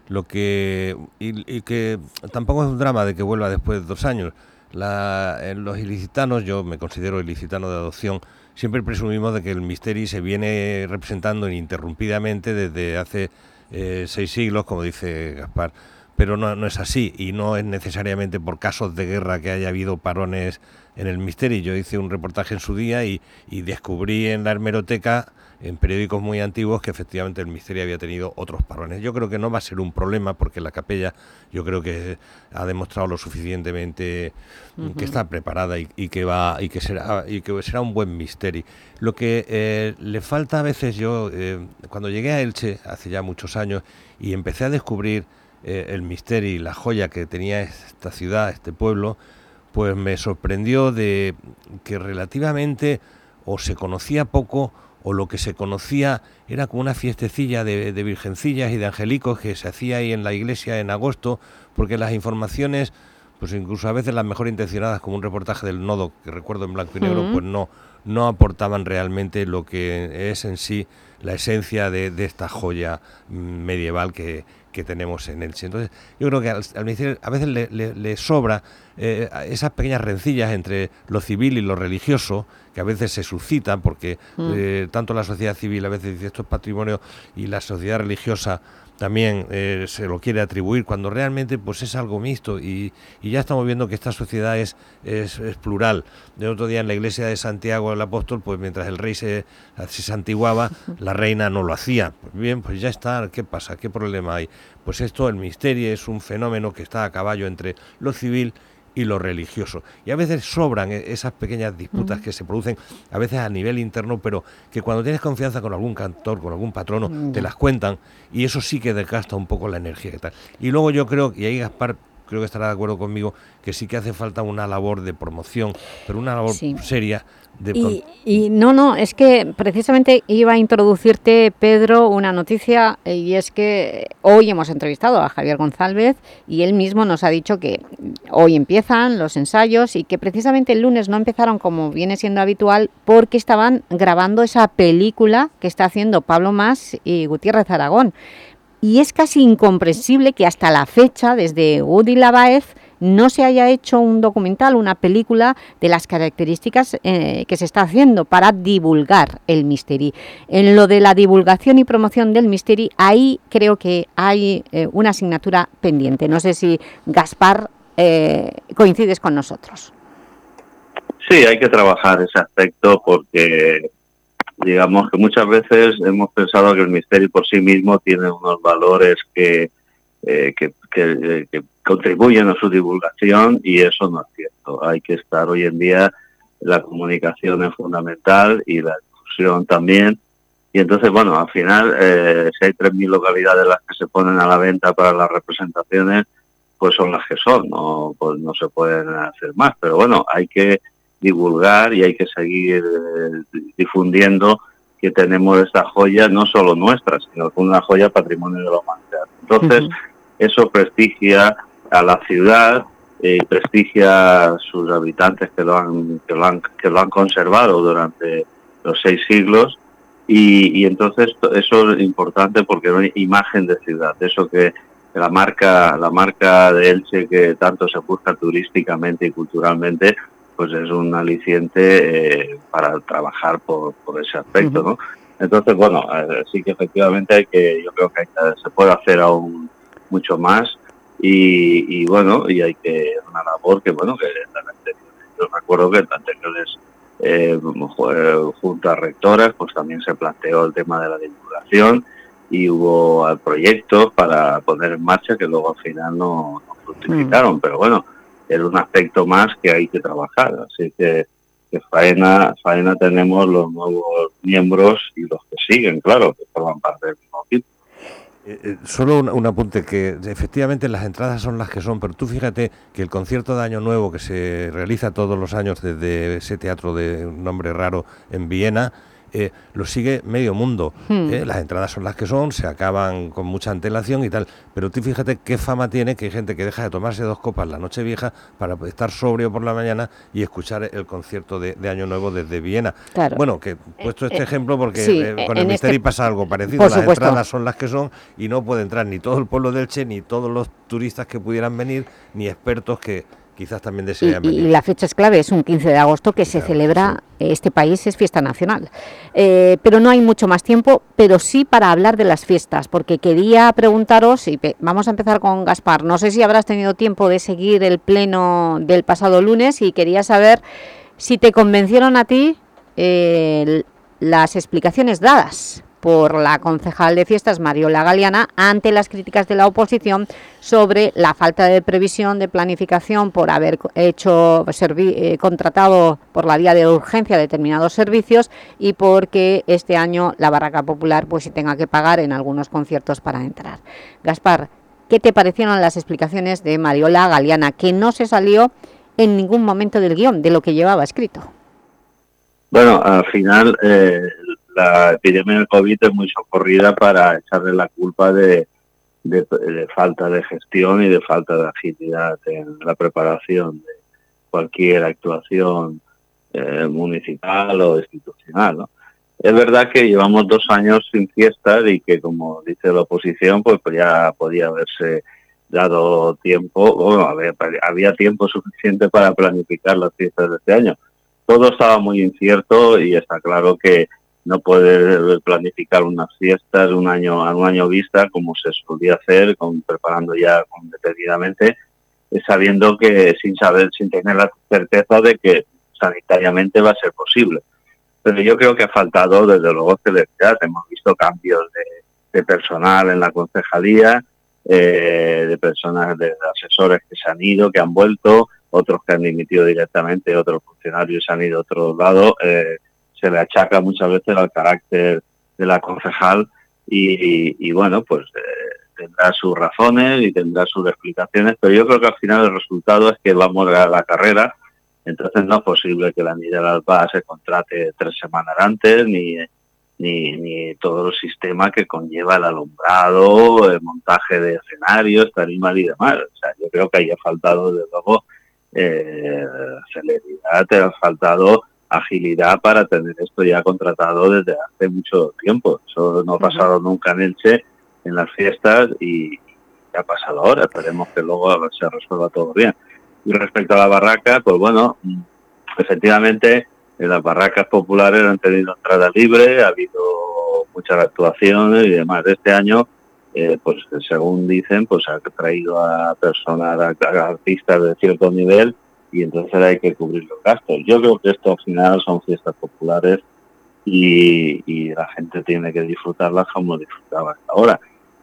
Lo que y, que tampoco es un drama de que vuelva después de dos años. La, los ilicitanos, yo me considero ilicitano de adopción, siempre presumimos de que el Misteri se viene representando ininterrumpidamente desde hace eh, seis siglos, como dice Gaspar, pero no, no es así y no es necesariamente por casos de guerra que haya habido parones en el misterio. Yo hice un reportaje en su día y, descubrí en la hemeroteca, en periódicos muy antiguos, que efectivamente el misterio había tenido otros parones. Yo creo que no va a ser un problema porque la capella yo creo que ha demostrado lo suficientemente que está preparada y, que va y que será y que será un buen misterio. Lo que eh, le falta a veces yo eh, cuando llegué a Elche hace ya muchos años y empecé a descubrir eh, el misterio y la joya que tenía esta ciudad, este pueblo, pues me sorprendió de que relativamente o se conocía poco o lo que se conocía era como una fiestecilla de, virgencillas y de angelicos que se hacía ahí en la iglesia en agosto, porque las informaciones, pues incluso a veces las mejor intencionadas, como un reportaje del nodo que recuerdo en blanco y negro, pues no, no aportaban realmente lo que es en sí la esencia de esta joya medieval que, que tenemos en Elche. Entonces, yo creo que al, a veces le, sobra eh, esas pequeñas rencillas entre lo civil y lo religioso, que a veces se suscitan, porque mm. eh, tanto la sociedad civil a veces dice esto es patrimonio y la sociedad religiosa también eh, se lo quiere atribuir, cuando realmente pues es algo mixto y, ya estamos viendo que esta sociedad es, es, plural. De otro día en la iglesia de Santiago el apóstol, pues mientras el rey se, se santiguaba, la reina no lo hacía. Pues bien, pues ya está, ¿qué pasa? ¿Qué problema hay? Pues esto, el misterio, es un fenómeno que está a caballo entre lo civil y lo religioso. Y a veces sobran e-, esas pequeñas disputas que se producen, a veces a nivel interno, pero que cuando tienes confianza con algún cantor, con algún patrono, te las cuentan y eso sí que desgasta un poco la energía y tal. Y luego yo creo, y ahí Gaspar creo que estará de acuerdo conmigo, que sí que hace falta una labor de promoción, pero una labor seria y, no, no, es que precisamente iba a introducirte, Pedro, una noticia y es que hoy hemos entrevistado a Javier González y él mismo nos ha dicho que hoy empiezan los ensayos y que precisamente el lunes no empezaron como viene siendo habitual porque estaban grabando esa película que está haciendo Pablo Más y Gutiérrez Aragón. Y es casi incomprensible que hasta la fecha, desde Woody Lavaez, no se haya hecho un documental, una película de las características eh, que se está haciendo para divulgar el Misteri. En lo de la divulgación y promoción del Misteri, ahí creo que hay eh, una asignatura pendiente. No sé si Gaspar eh, coincides con nosotros. Sí, hay que trabajar ese aspecto porque digamos que muchas veces hemos pensado que el misterio por sí mismo tiene unos valores que, que, que, contribuyen a su divulgación y eso no es cierto. Hay que estar hoy en día, la comunicación es fundamental y la difusión también. Y entonces, bueno, al final, eh, si hay 3.000 localidades las que se ponen a la venta para las representaciones, pues son las que son, no, pues no se pueden hacer más. Pero bueno, hay que divulgar y hay que seguir eh, difundiendo que tenemos esta joya, no solo nuestra, sino una joya patrimonio de la humanidad. Entonces, eso prestigia a la ciudad y eh, prestigia a sus habitantes que lo han que lo han que lo han conservado durante los seis siglos. Y, entonces eso es importante porque es imagen de ciudad. Eso que la marca la marca de Elche que tanto se busca turísticamente y culturalmente pues es un aliciente eh, para trabajar por, por ese aspecto no entonces bueno eh, sí que efectivamente hay que yo creo que se puede hacer aún mucho más y, bueno, y hay que una labor que, bueno, que yo recuerdo que en anteriores eh, juntas rectoras, pues también se planteó el tema de la divulgación y hubo proyectos para poner en marcha que luego al final no, fructificaron, mm. pero bueno, es un aspecto más que hay que trabajar, así que, que faena, faena tenemos los nuevos miembros y los que siguen, claro, que forman parte del. Eh, eh, solo un, apunte, que efectivamente las entradas son las que son, pero tú fíjate que el concierto de Año Nuevo que se realiza todos los años desde ese teatro de un nombre raro en Viena, eh, lo sigue medio mundo. Hmm. Eh, las entradas son las que son, se acaban con mucha antelación y tal. Pero tú fíjate qué fama tiene que hay gente que deja de tomarse dos copas la noche vieja para estar sobrio por la mañana y escuchar el concierto de, Año Nuevo desde Viena. Bueno, que he puesto este eh, ejemplo porque con el Misteri este pasa algo parecido. Las entradas son las que son y no puede entrar ni todo el pueblo del Che, ni todos los turistas que pudieran venir, ni expertos que quizás también y, la fecha es clave, es un 15 de agosto que se celebra, este país es fiesta nacional. Eh, pero no hay mucho más tiempo, pero sí para hablar de las fiestas, porque quería preguntaros, y vamos a empezar con Gaspar, no sé si habrás tenido tiempo de seguir el pleno del pasado lunes y quería saber si te convencieron a ti eh, las explicaciones dadas por la concejal de fiestas Mariola Galeana ante las críticas de la oposición sobre la falta de previsión de planificación por haber hecho eh, contratado por la vía de urgencia determinados servicios y porque este año la Barraca Popular pues se tenga que pagar en algunos conciertos para entrar. Gaspar, ¿qué te parecieron las explicaciones de Mariola Galeana que no se salió en ningún momento del guion de lo que llevaba escrito? Bueno, al final eh, la epidemia del COVID es muy socorrida para echarle la culpa de, falta de gestión y de falta de agilidad en la preparación de cualquier actuación eh, municipal o institucional. Es verdad que llevamos dos años sin fiestas y que, como dice la oposición, pues, pues ya podía haberse dado tiempo, bueno, había, había tiempo suficiente para planificar las fiestas de este año. Todo estaba muy incierto y está claro que no puede planificar unas fiestas un año a un año vista como se solía hacer, con, preparando ya con detenidamente, eh, sabiendo que sin saber, sin tener la certeza de que sanitariamente va a ser posible. Pero yo creo que ha faltado, desde luego, celeridad. Hemos visto cambios de, personal en la concejalía, eh, de personas, de asesores que se han ido, que han vuelto, otros que han dimitido directamente, otros funcionarios se han ido a otro lado. Eh, se le achaca muchas veces al carácter de la concejal y, bueno, pues eh, tendrá sus razones y tendrá sus explicaciones, pero yo creo que al final el resultado es que vamos a la carrera, entonces no es posible que la Niña Alba se contrate tres semanas antes, ni, ni, todo el sistema que conlleva el alumbrado, el montaje de escenarios, tarima y demás. O sea, yo creo que haya faltado, desde luego, eh, celeridad, ha faltado agilidad para tener esto ya contratado desde hace mucho tiempo. Eso no ha pasado nunca en Elche, en las fiestas, y ha pasado ahora. Esperemos que luego se resuelva todo bien. Y respecto a la barraca, pues bueno, efectivamente, en las barracas populares han tenido entrada libre, ha habido muchas actuaciones y demás. Este año, eh, pues según dicen, pues ha traído a personas, a artistas de cierto nivel y entonces hay que cubrir los gastos. Yo creo que esto al final son fiestas populares y, la gente tiene que disfrutarlas como disfrutaba hasta ahora.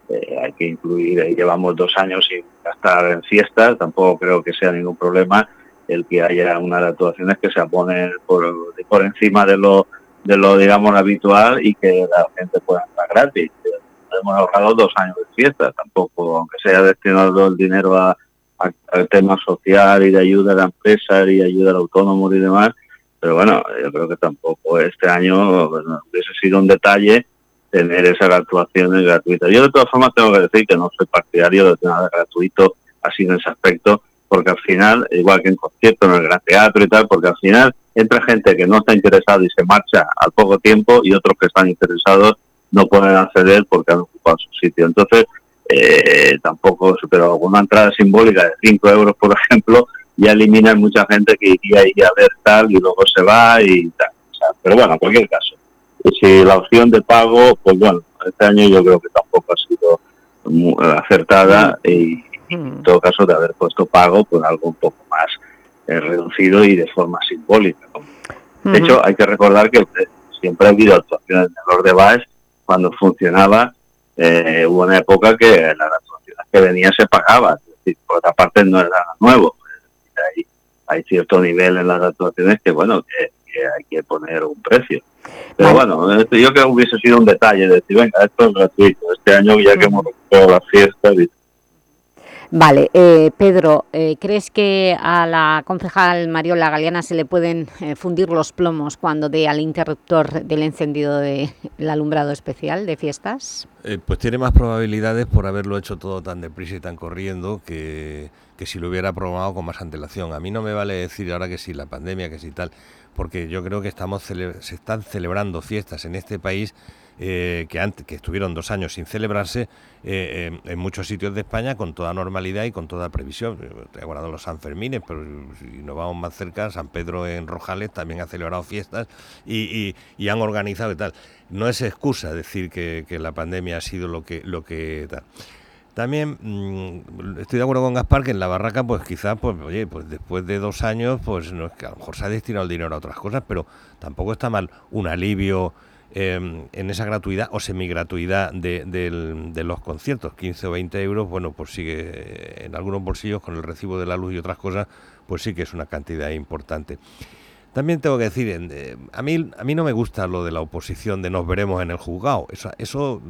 Eh, hay que incluir, eh, llevamos dos años sin gastar en fiestas, tampoco creo que sea ningún problema el que haya unas actuaciones que se ponen por, encima de lo, de lo, digamos, habitual y que la gente pueda entrar gratis. Hemos ahorrado dos años de fiestas, tampoco, aunque se haya destinado el dinero a, al tema social y de ayuda a la empresa y ayuda al autónomo y demás, pero bueno, yo creo que tampoco este año hubiese sido un detalle tener esas actuaciones gratuitas. Yo de todas formas tengo que decir que no soy partidario de nada gratuito así en ese aspecto, porque al final, igual que en conciertos, en el gran teatro y tal, porque al final entra gente que no está interesada y se marcha al poco tiempo y otros que están interesados no pueden acceder porque han ocupado su sitio. Entonces, eh, tampoco, pero alguna entrada simbólica de 5 euros, por ejemplo, ya elimina mucha gente que iría ir a ver tal y luego se va y tal. pero bueno, en cualquier caso, si la opción de pago, pues bueno, este año yo creo que tampoco ha sido acertada y, en todo caso de haber puesto pago por pues algo un poco más eh, reducido y de forma simbólica. De hecho, hay que recordar que siempre ha habido actuaciones de Lord de Baes cuando funcionaba eh, hubo una época que las actuaciones que venían se pagaban, por otra parte no era nuevo. Hay, hay cierto nivel en las actuaciones que, bueno, que, hay que poner un precio. Pero bueno, yo creo que hubiese sido un detalle, decir, venga, esto es gratuito, este año ya que hemos recuperado las fiestas Vale, eh, Pedro, eh, ¿crees que a la concejal Mariola Galeana se le pueden eh, fundir los plomos cuando dé al interruptor del encendido del alumbrado especial de fiestas? pues tiene más probabilidades por haberlo hecho todo tan deprisa y tan corriendo que, que si lo hubiera programado con más antelación. A mí no me vale decir ahora que si la pandemia, que si tal, porque yo creo que estamos se están celebrando fiestas en este país eh, que, antes, que estuvieron dos años sin celebrarse eh, en muchos sitios de España con toda normalidad y con toda previsión. He guardado los Sanfermines, pero si nos vamos más cerca, San Pedro en Rojales también ha celebrado fiestas y, han organizado y tal. No es excusa decir que, la pandemia ha sido lo que, lo que. También mm, estoy de acuerdo con Gaspar que en la barraca, pues quizás, pues oye, pues después de dos años, pues no es que a lo mejor se ha destinado el dinero a otras cosas, pero tampoco está mal un alivio Em, en esa gratuidad o semigratuidad de, de, los conciertos, 15 o 20 euros, bueno, pues sigue en algunos bolsillos con el recibo de la luz y otras cosas, pues sí que es una cantidad importante. También tengo que decir, eh, a, mí, a mí no me gusta lo de la oposición de nos veremos en el juzgado. Eso, eso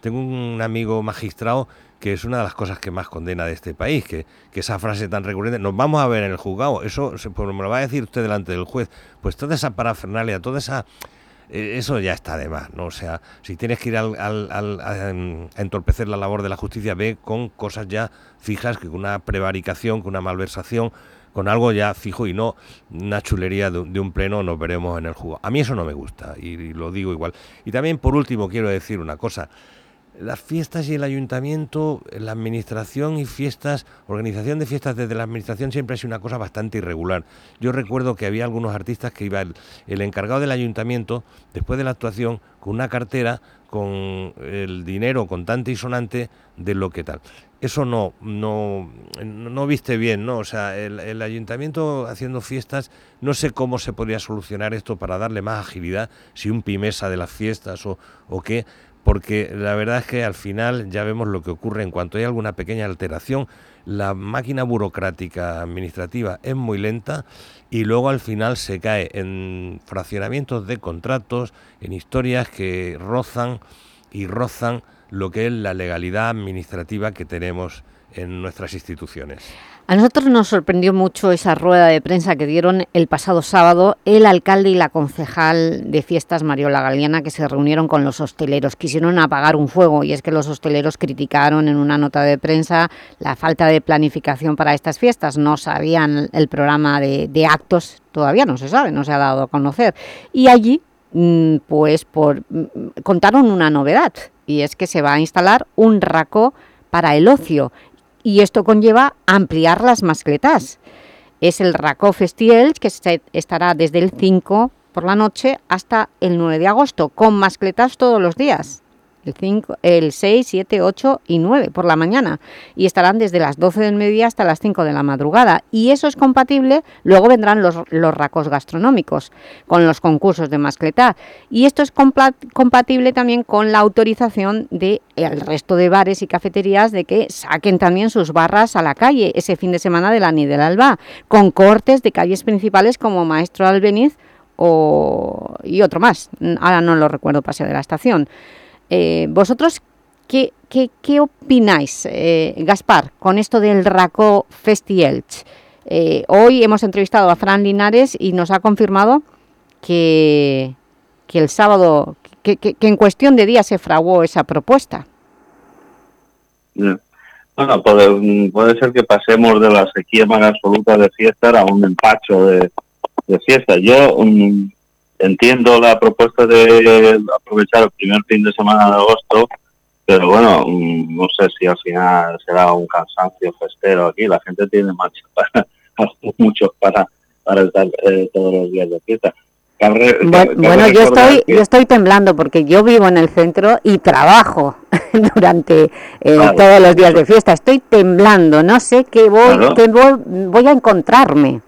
tengo un amigo magistrado que es una de las cosas que más condena de este país, que, que esa frase tan recurrente, nos vamos a ver en el juzgado, eso pues me lo va a decir usted delante del juez, pues toda esa parafernalia, toda esa eso ya está de más, ¿no? O sea, si tienes que ir al, a, entorpecer la labor de la justicia, ve con cosas ya fijas, que con una prevaricación, con una malversación, con algo ya fijo y no una chulería de, un pleno nos veremos en el juego. A mí eso no me gusta y, lo digo igual. Y también por último quiero decir una cosa. Las fiestas y el ayuntamiento, la administración y fiestas, organización de fiestas desde la administración siempre ha sido una cosa bastante irregular. Yo recuerdo que había algunos artistas que iba el, encargado del ayuntamiento, después de la actuación, con una cartera con el dinero contante y sonante de lo que tal. Eso no, no, no viste bien, ¿no? O sea, el, ayuntamiento haciendo fiestas, no sé cómo se podría solucionar esto para darle más agilidad, si un pimesa de las fiestas o, o qué, porque la verdad es que al final ya vemos lo que ocurre en cuanto hay alguna pequeña alteración. La máquina burocrática administrativa es muy lenta y luego al final se cae en fraccionamientos de contratos, en historias que rozan y rozan lo que es la legalidad administrativa que tenemos en nuestras instituciones. A nosotros nos sorprendió mucho esa rueda de prensa que dieron el pasado sábado el alcalde y la concejal de fiestas, Mariola Galeana, que se reunieron con los hosteleros. Quisieron apagar un fuego y es que los hosteleros criticaron en una nota de prensa la falta de planificación para estas fiestas. No sabían el programa de, actos, todavía no se sabe, no se ha dado a conocer. Y allí, mm, pues, por, mm, contaron una novedad y es que se va a instalar un raco para el ocio y esto conlleva ampliar las mascletas. Es el Racó Festiel que estará desde el 5 por la noche hasta el 9 de agosto, con mascletas todos los días el, 5, el 6, 7, 8 y 9 por la mañana. Y estarán desde las 12 del mediodía hasta las 5 de la madrugada. Y eso es compatible, luego vendrán los, los racos gastronómicos con los concursos de mascletá y esto es compatible también con la autorización del el resto de bares y cafeterías de que saquen también sus barras a la calle ese fin de semana de la Ni del Alba con cortes de calles principales como Maestro Albeniz o, y otro más, ahora no lo recuerdo, Paseo de la Estación. Eh, ¿Vosotros qué, qué, opináis, eh, Gaspar, con esto del RACO Festielch? Eh, hoy hemos entrevistado a Fran Linares y nos ha confirmado que, que el sábado, que, que, en cuestión de días se fraguó esa propuesta. Bueno, puede, puede, ser que pasemos de la sequía más absoluta de fiesta a un empacho de, de fiesta. Yo mm, entiendo la propuesta de aprovechar el primer fin de semana de agosto, pero bueno, mm, no sé si al final será un cansancio festero aquí. La gente tiene marcha para, muchos para, para estar eh, todos los días de fiesta. bueno, yo estoy yo estoy temblando porque yo vivo en el centro y trabajo durante eh, todos los días de fiesta. Estoy temblando, no sé qué voy, qué voy a encontrarme.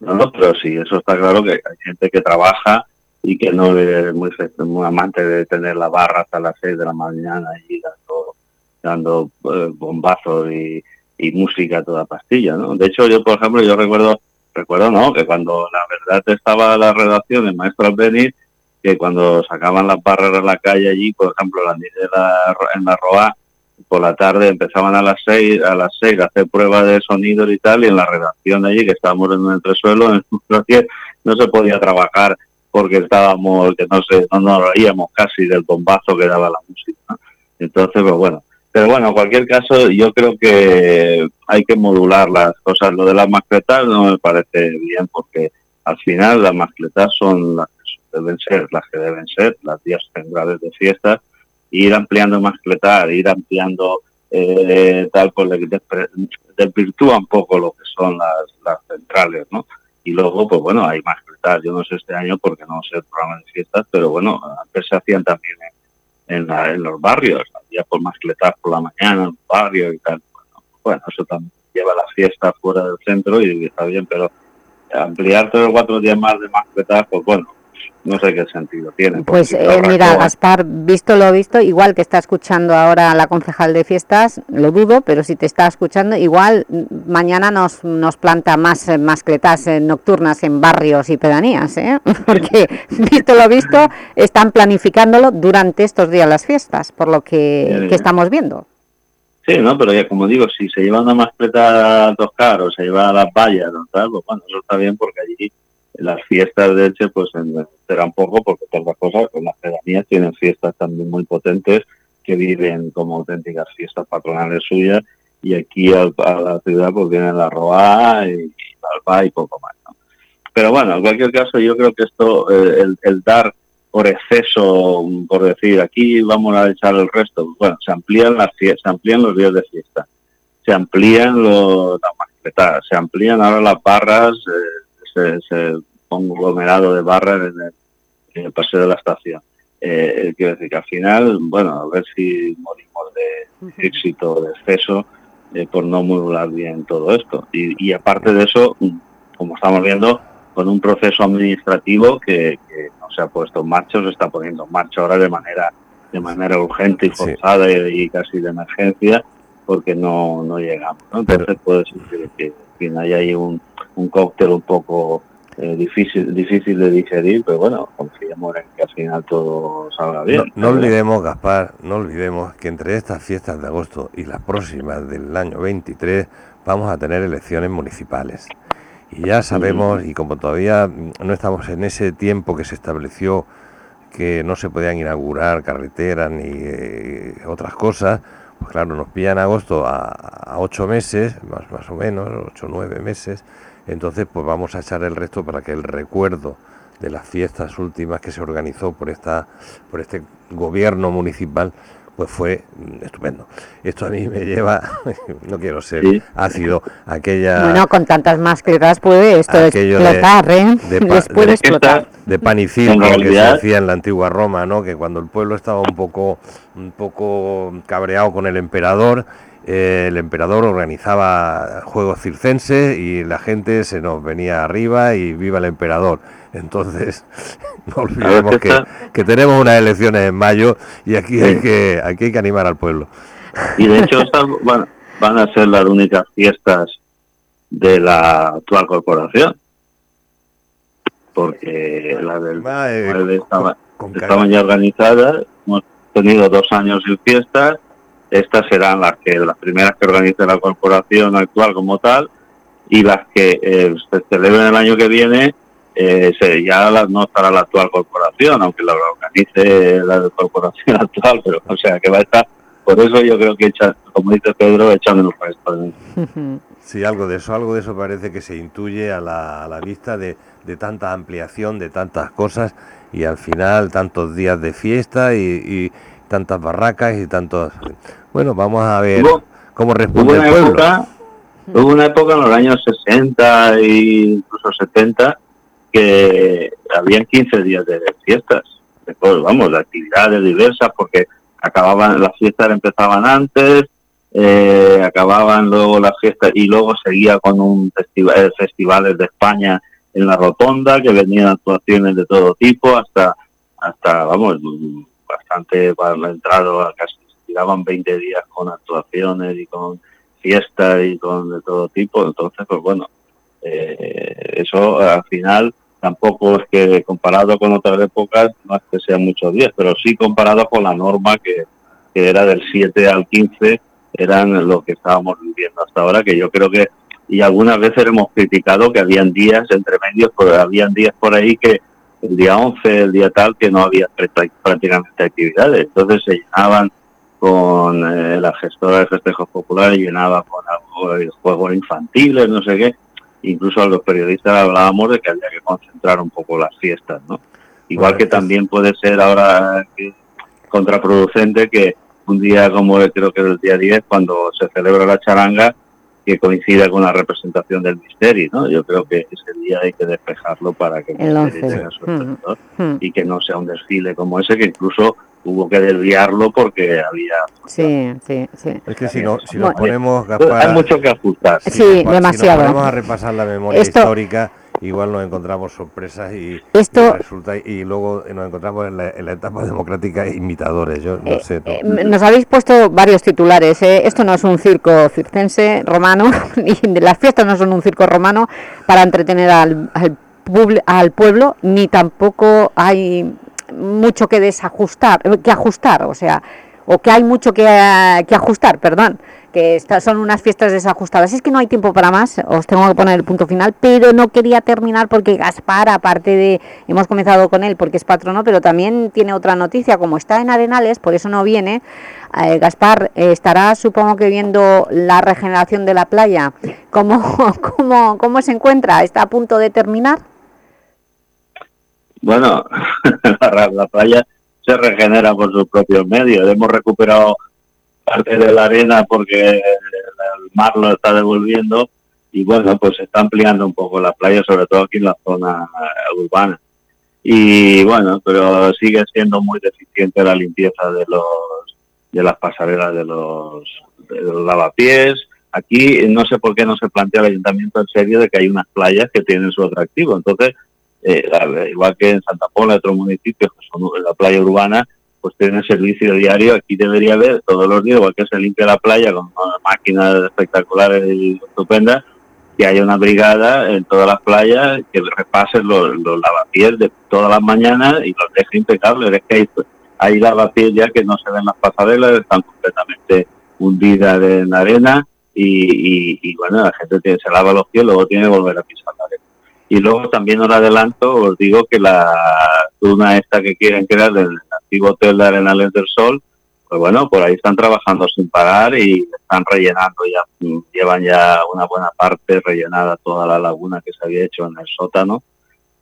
No, no, pero sí, eso está claro que hay gente que trabaja y que no es muy, muy amante de tener la barra hasta las 6 de la mañana y dando, dando eh, bombazos y, música a toda pastilla, ¿no? De hecho, yo, por ejemplo, yo recuerdo, recuerdo, ¿no?, que cuando la verdad estaba la redacción de Maestro Albeniz, que cuando sacaban las barras a la calle allí, por ejemplo, la, en la Roa, por la tarde empezaban a las seis, a las seis a hacer pruebas de sonido y tal, y en la redacción allí, que estábamos en un entresuelo, en no se podía trabajar porque estábamos, que no sé, no nos oíamos casi del bombazo que daba la música. Entonces, pues bueno. Pero bueno, en cualquier caso, yo creo que hay que modular las cosas. Lo de las mascletas no me parece bien porque al final las mascletas son las que deben ser, las que deben ser, las días centrales de fiestas ir ampliando mascletar, ir ampliando eh, tal, pues desvirtúa un poco lo que son las, centrales, ¿no? Y luego, pues bueno, hay mascletar, yo no sé este año porque no sé el programa de fiestas, pero bueno, antes se hacían también en, los barrios, había por mascletar por la mañana en los barrios y tal. Bueno, eso también lleva la fiesta fuera del centro y está bien, pero ampliar tres o cuatro días más de mascletar, pues bueno, no sé qué sentido tiene. Pues eh, mira, Gaspar, visto lo visto, igual que está escuchando ahora la concejal de fiestas, lo dudo, pero si te está escuchando, igual mañana nos, nos planta más eh, mascletas eh, nocturnas en barrios y pedanías, ¿eh? porque visto lo visto, están planificándolo durante estos días las fiestas, por lo que, estamos viendo. Sí, ¿no? Pero ya como digo, si se lleva una mascleta a tocar o se lleva las vallas, ¿no? Pues bueno, eso está bien porque allí las fiestas de Elche pues serán poco porque todas las cosas, pues las pedanías tienen fiestas también muy potentes que viven como auténticas fiestas patronales suyas y aquí a, la ciudad pues vienen la Roa y, Alba y poco más. Pero bueno, en cualquier caso yo creo que esto, eh, el, dar por exceso, por decir aquí vamos a echar el resto. Bueno, se amplían las se amplían los días de fiesta, se amplían los, se amplían ahora las barras, eh, se, un conglomerado de barras en el, paseo de la estación. Eh, quiero decir que al final, bueno, a ver si morimos de éxito, de exceso, eh, por no modular bien todo esto. Y, aparte de eso, como estamos viendo, con un proceso administrativo que, no se ha puesto en marcha, se está poniendo en marcha ahora de manera de manera urgente y forzada y, casi de emergencia, porque no, no llegamos. Entonces puede ser que, que haya ahí un, un cóctel un poco eh, difícil difícil de digerir, pero bueno, confiamos en que al final todo salga bien. No, olvidemos, Gaspar, no olvidemos que entre estas fiestas de agosto y las próximas del año 23 vamos a tener elecciones municipales. Y ya sabemos, y como todavía no estamos en ese tiempo que se estableció que no se podían inaugurar carreteras ni eh, otras cosas, pues claro, nos pillan agosto a, ocho meses, más, más o menos, ocho o nueve meses, entonces, pues vamos a echar el resto para que el recuerdo de las fiestas últimas que se organizó por esta por este gobierno municipal pues fue mm, estupendo. Esto a mí me lleva, no quiero ser ácido, aquella... Bueno, con tantas máscaras puede esto explotar, ¿eh? De, puede explotar. De pan y circo, que se hacía en la antigua Roma, ¿no? Que cuando el pueblo estaba un poco, un poco cabreado con el emperador, el emperador organizaba juegos circenses y la gente se nos venía arriba y viva el emperador. Entonces, no olvidemos que, tenemos unas elecciones en mayo y aquí, hay, que, aquí hay que animar al pueblo. Y de hecho van, a ser las únicas fiestas de la actual corporación. Porque las del eh, estaban ya organizadas, hemos tenido dos años sin fiestas estas serán las que las primeras que organice la corporación actual como tal y las que eh, se celebren el año que viene eh, ya no estará la actual corporación, aunque la organice la corporación actual, pero o sea que va a estar. Por eso yo creo que, como dice Pedro, echando el Sí, algo de eso, algo de eso parece que se intuye a la, a la vista de, de, tanta ampliación, de tantas cosas y al final tantos días de fiesta y tantas barracas y tantos... Bueno, vamos a ver cómo responde el pueblo. Época, hubo una época en los años 60 e incluso 70 que habían 15 días de fiestas, después, vamos, de actividades diversas, porque acababan, las fiestas empezaban antes, eh, acababan luego las fiestas y luego seguía con un festival, eh, festivales de España en la rotonda, que venían actuaciones de todo tipo, hasta, hasta vamos, bastante entrado, casi tiraban 20 días con actuaciones y con fiestas y con de todo tipo, entonces pues bueno, eh, eso al final tampoco es que comparado con otras épocas no es que sean muchos días, pero sí comparado con la norma que, que era del 7 al 15 eran lo que estábamos viviendo hasta ahora, que yo creo que y algunas veces hemos criticado que habían días entre medios, pues habían días por ahí que el día 11, el día tal, que no había prácticamente actividades. Entonces se llenaban con eh, la gestora de festejos populares, llenaba con juegos infantiles, no sé qué. Incluso a los periodistas hablábamos de que había que concentrar un poco las fiestas, ¿no? Igual que también puede ser ahora contraproducente que un día como creo que el día 10, cuando se celebra la charanga, que coincida con la representación del misterio, ¿no? Yo creo que ese día hay que despejarlo para que el, misterio tenga su esplendor mm, mm. y que no sea un desfile como ese que incluso hubo que desviarlo porque había... Sí, sí, sí. Es que si, no, si nos ponemos... Gaspar, hay mucho que ajustar. Sí, demasiado. Si nos ponemos a repasar la memoria histórica igual nos encontramos sorpresas y, Esto, resulta y luego nos encontramos en la, etapa democrática imitadores. Yo no eh, sé. Eh, nos habéis puesto varios titulares. ¿eh? Esto no es un circo circense romano, ni las fiestas no son un circo romano para entretener al, al, al pueblo, ni tampoco hay mucho que desajustar, que ajustar, o sea, o que hay mucho que, que ajustar, perdón que estas son unas fiestas desajustadas. Es que no hay tiempo para más, os tengo que poner el punto final, pero no quería terminar porque Gaspar, aparte de, hemos comenzado con él porque es patrono, pero también tiene otra noticia, como está en Arenales, por eso no viene, eh, Gaspar, eh, estará supongo que viendo la regeneración de la playa. ¿Cómo, cómo, ¿Cómo se encuentra? ¿Está a punto de terminar? Bueno, la, playa se regenera por sus propios medios. Hemos recuperado parte de la arena porque el mar lo está devolviendo y bueno, pues se está ampliando un poco la playa, sobre todo aquí en la zona urbana. Y bueno, pero sigue siendo muy deficiente la limpieza de los de las pasarelas de los, de los lavapiés. Aquí no sé por qué no se plantea el ayuntamiento en serio de que hay unas playas que tienen su atractivo. Entonces, eh, igual que en Santa Pola, otros municipios que son la playa urbana, pues tienen servicio diario. Aquí debería haber todos los días, igual que se limpia la playa con máquinas espectaculares y estupendas, que haya una brigada en todas las playas que repasen los, los lavapiés de todas las mañanas y los deje impecables. Es que hay, hay lavapiés ya que no se ven las pasarelas, están completamente hundidas en arena y, bueno, la gente se lava los pies y luego tiene que volver a pisar la arena. Y luego también os adelanto, os digo que la zona esta que quieren crear del antiguo hotel de Arenales del Sol, pues bueno, por ahí están trabajando sin parar y están rellenando ya, llevan ya una buena parte rellenada toda la laguna que se había hecho en el sótano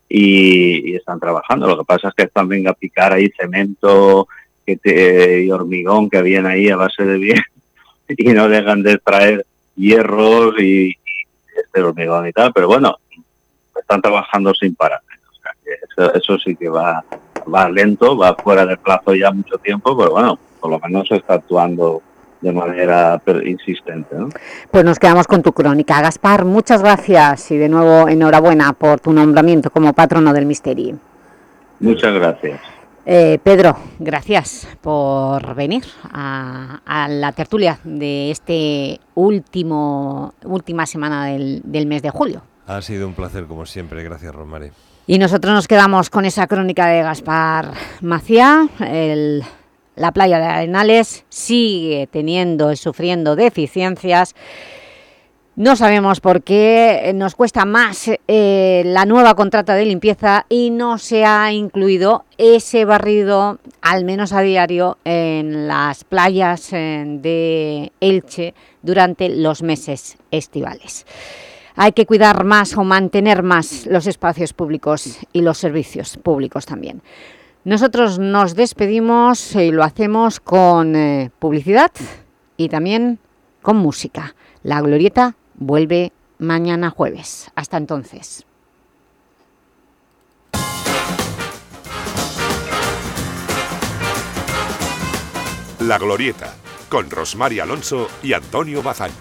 y, están trabajando. Lo que pasa es que están venga a picar ahí cemento y hormigón que viene ahí a base de bien y no dejan de traer hierros y, este hormigón y tal, pero bueno, están trabajando sin parar. eso, sí que va, va lento, va fuera de plazo ya mucho tiempo, pero bueno, por lo menos se está actuando de manera insistente. Pues nos quedamos con tu crónica. Gaspar, muchas gracias y de nuevo enhorabuena por tu nombramiento como patrono del Misterio. Muchas gracias. Eh, Pedro, gracias por venir a, la tertulia de este último última semana del, del, mes de julio. Ha sido un placer, como siempre. Gracias, Rosmary. Y nosotros nos quedamos con esa crónica de Gaspar Macía. la playa de Arenales sigue teniendo y sufriendo deficiencias no sabemos por qué nos cuesta más eh, la nueva contrata de limpieza y no se ha incluido ese barrido, al menos a diario, en las playas eh, de Elche durante los meses estivales. Hay que cuidar más o mantener más los espacios públicos y los servicios públicos también. Nosotros nos despedimos y lo hacemos con eh, publicidad y también con música. La Glorieta vuelve mañana jueves. Hasta entonces. La Glorieta, con Rosmary Alonso y Antonio Bazán.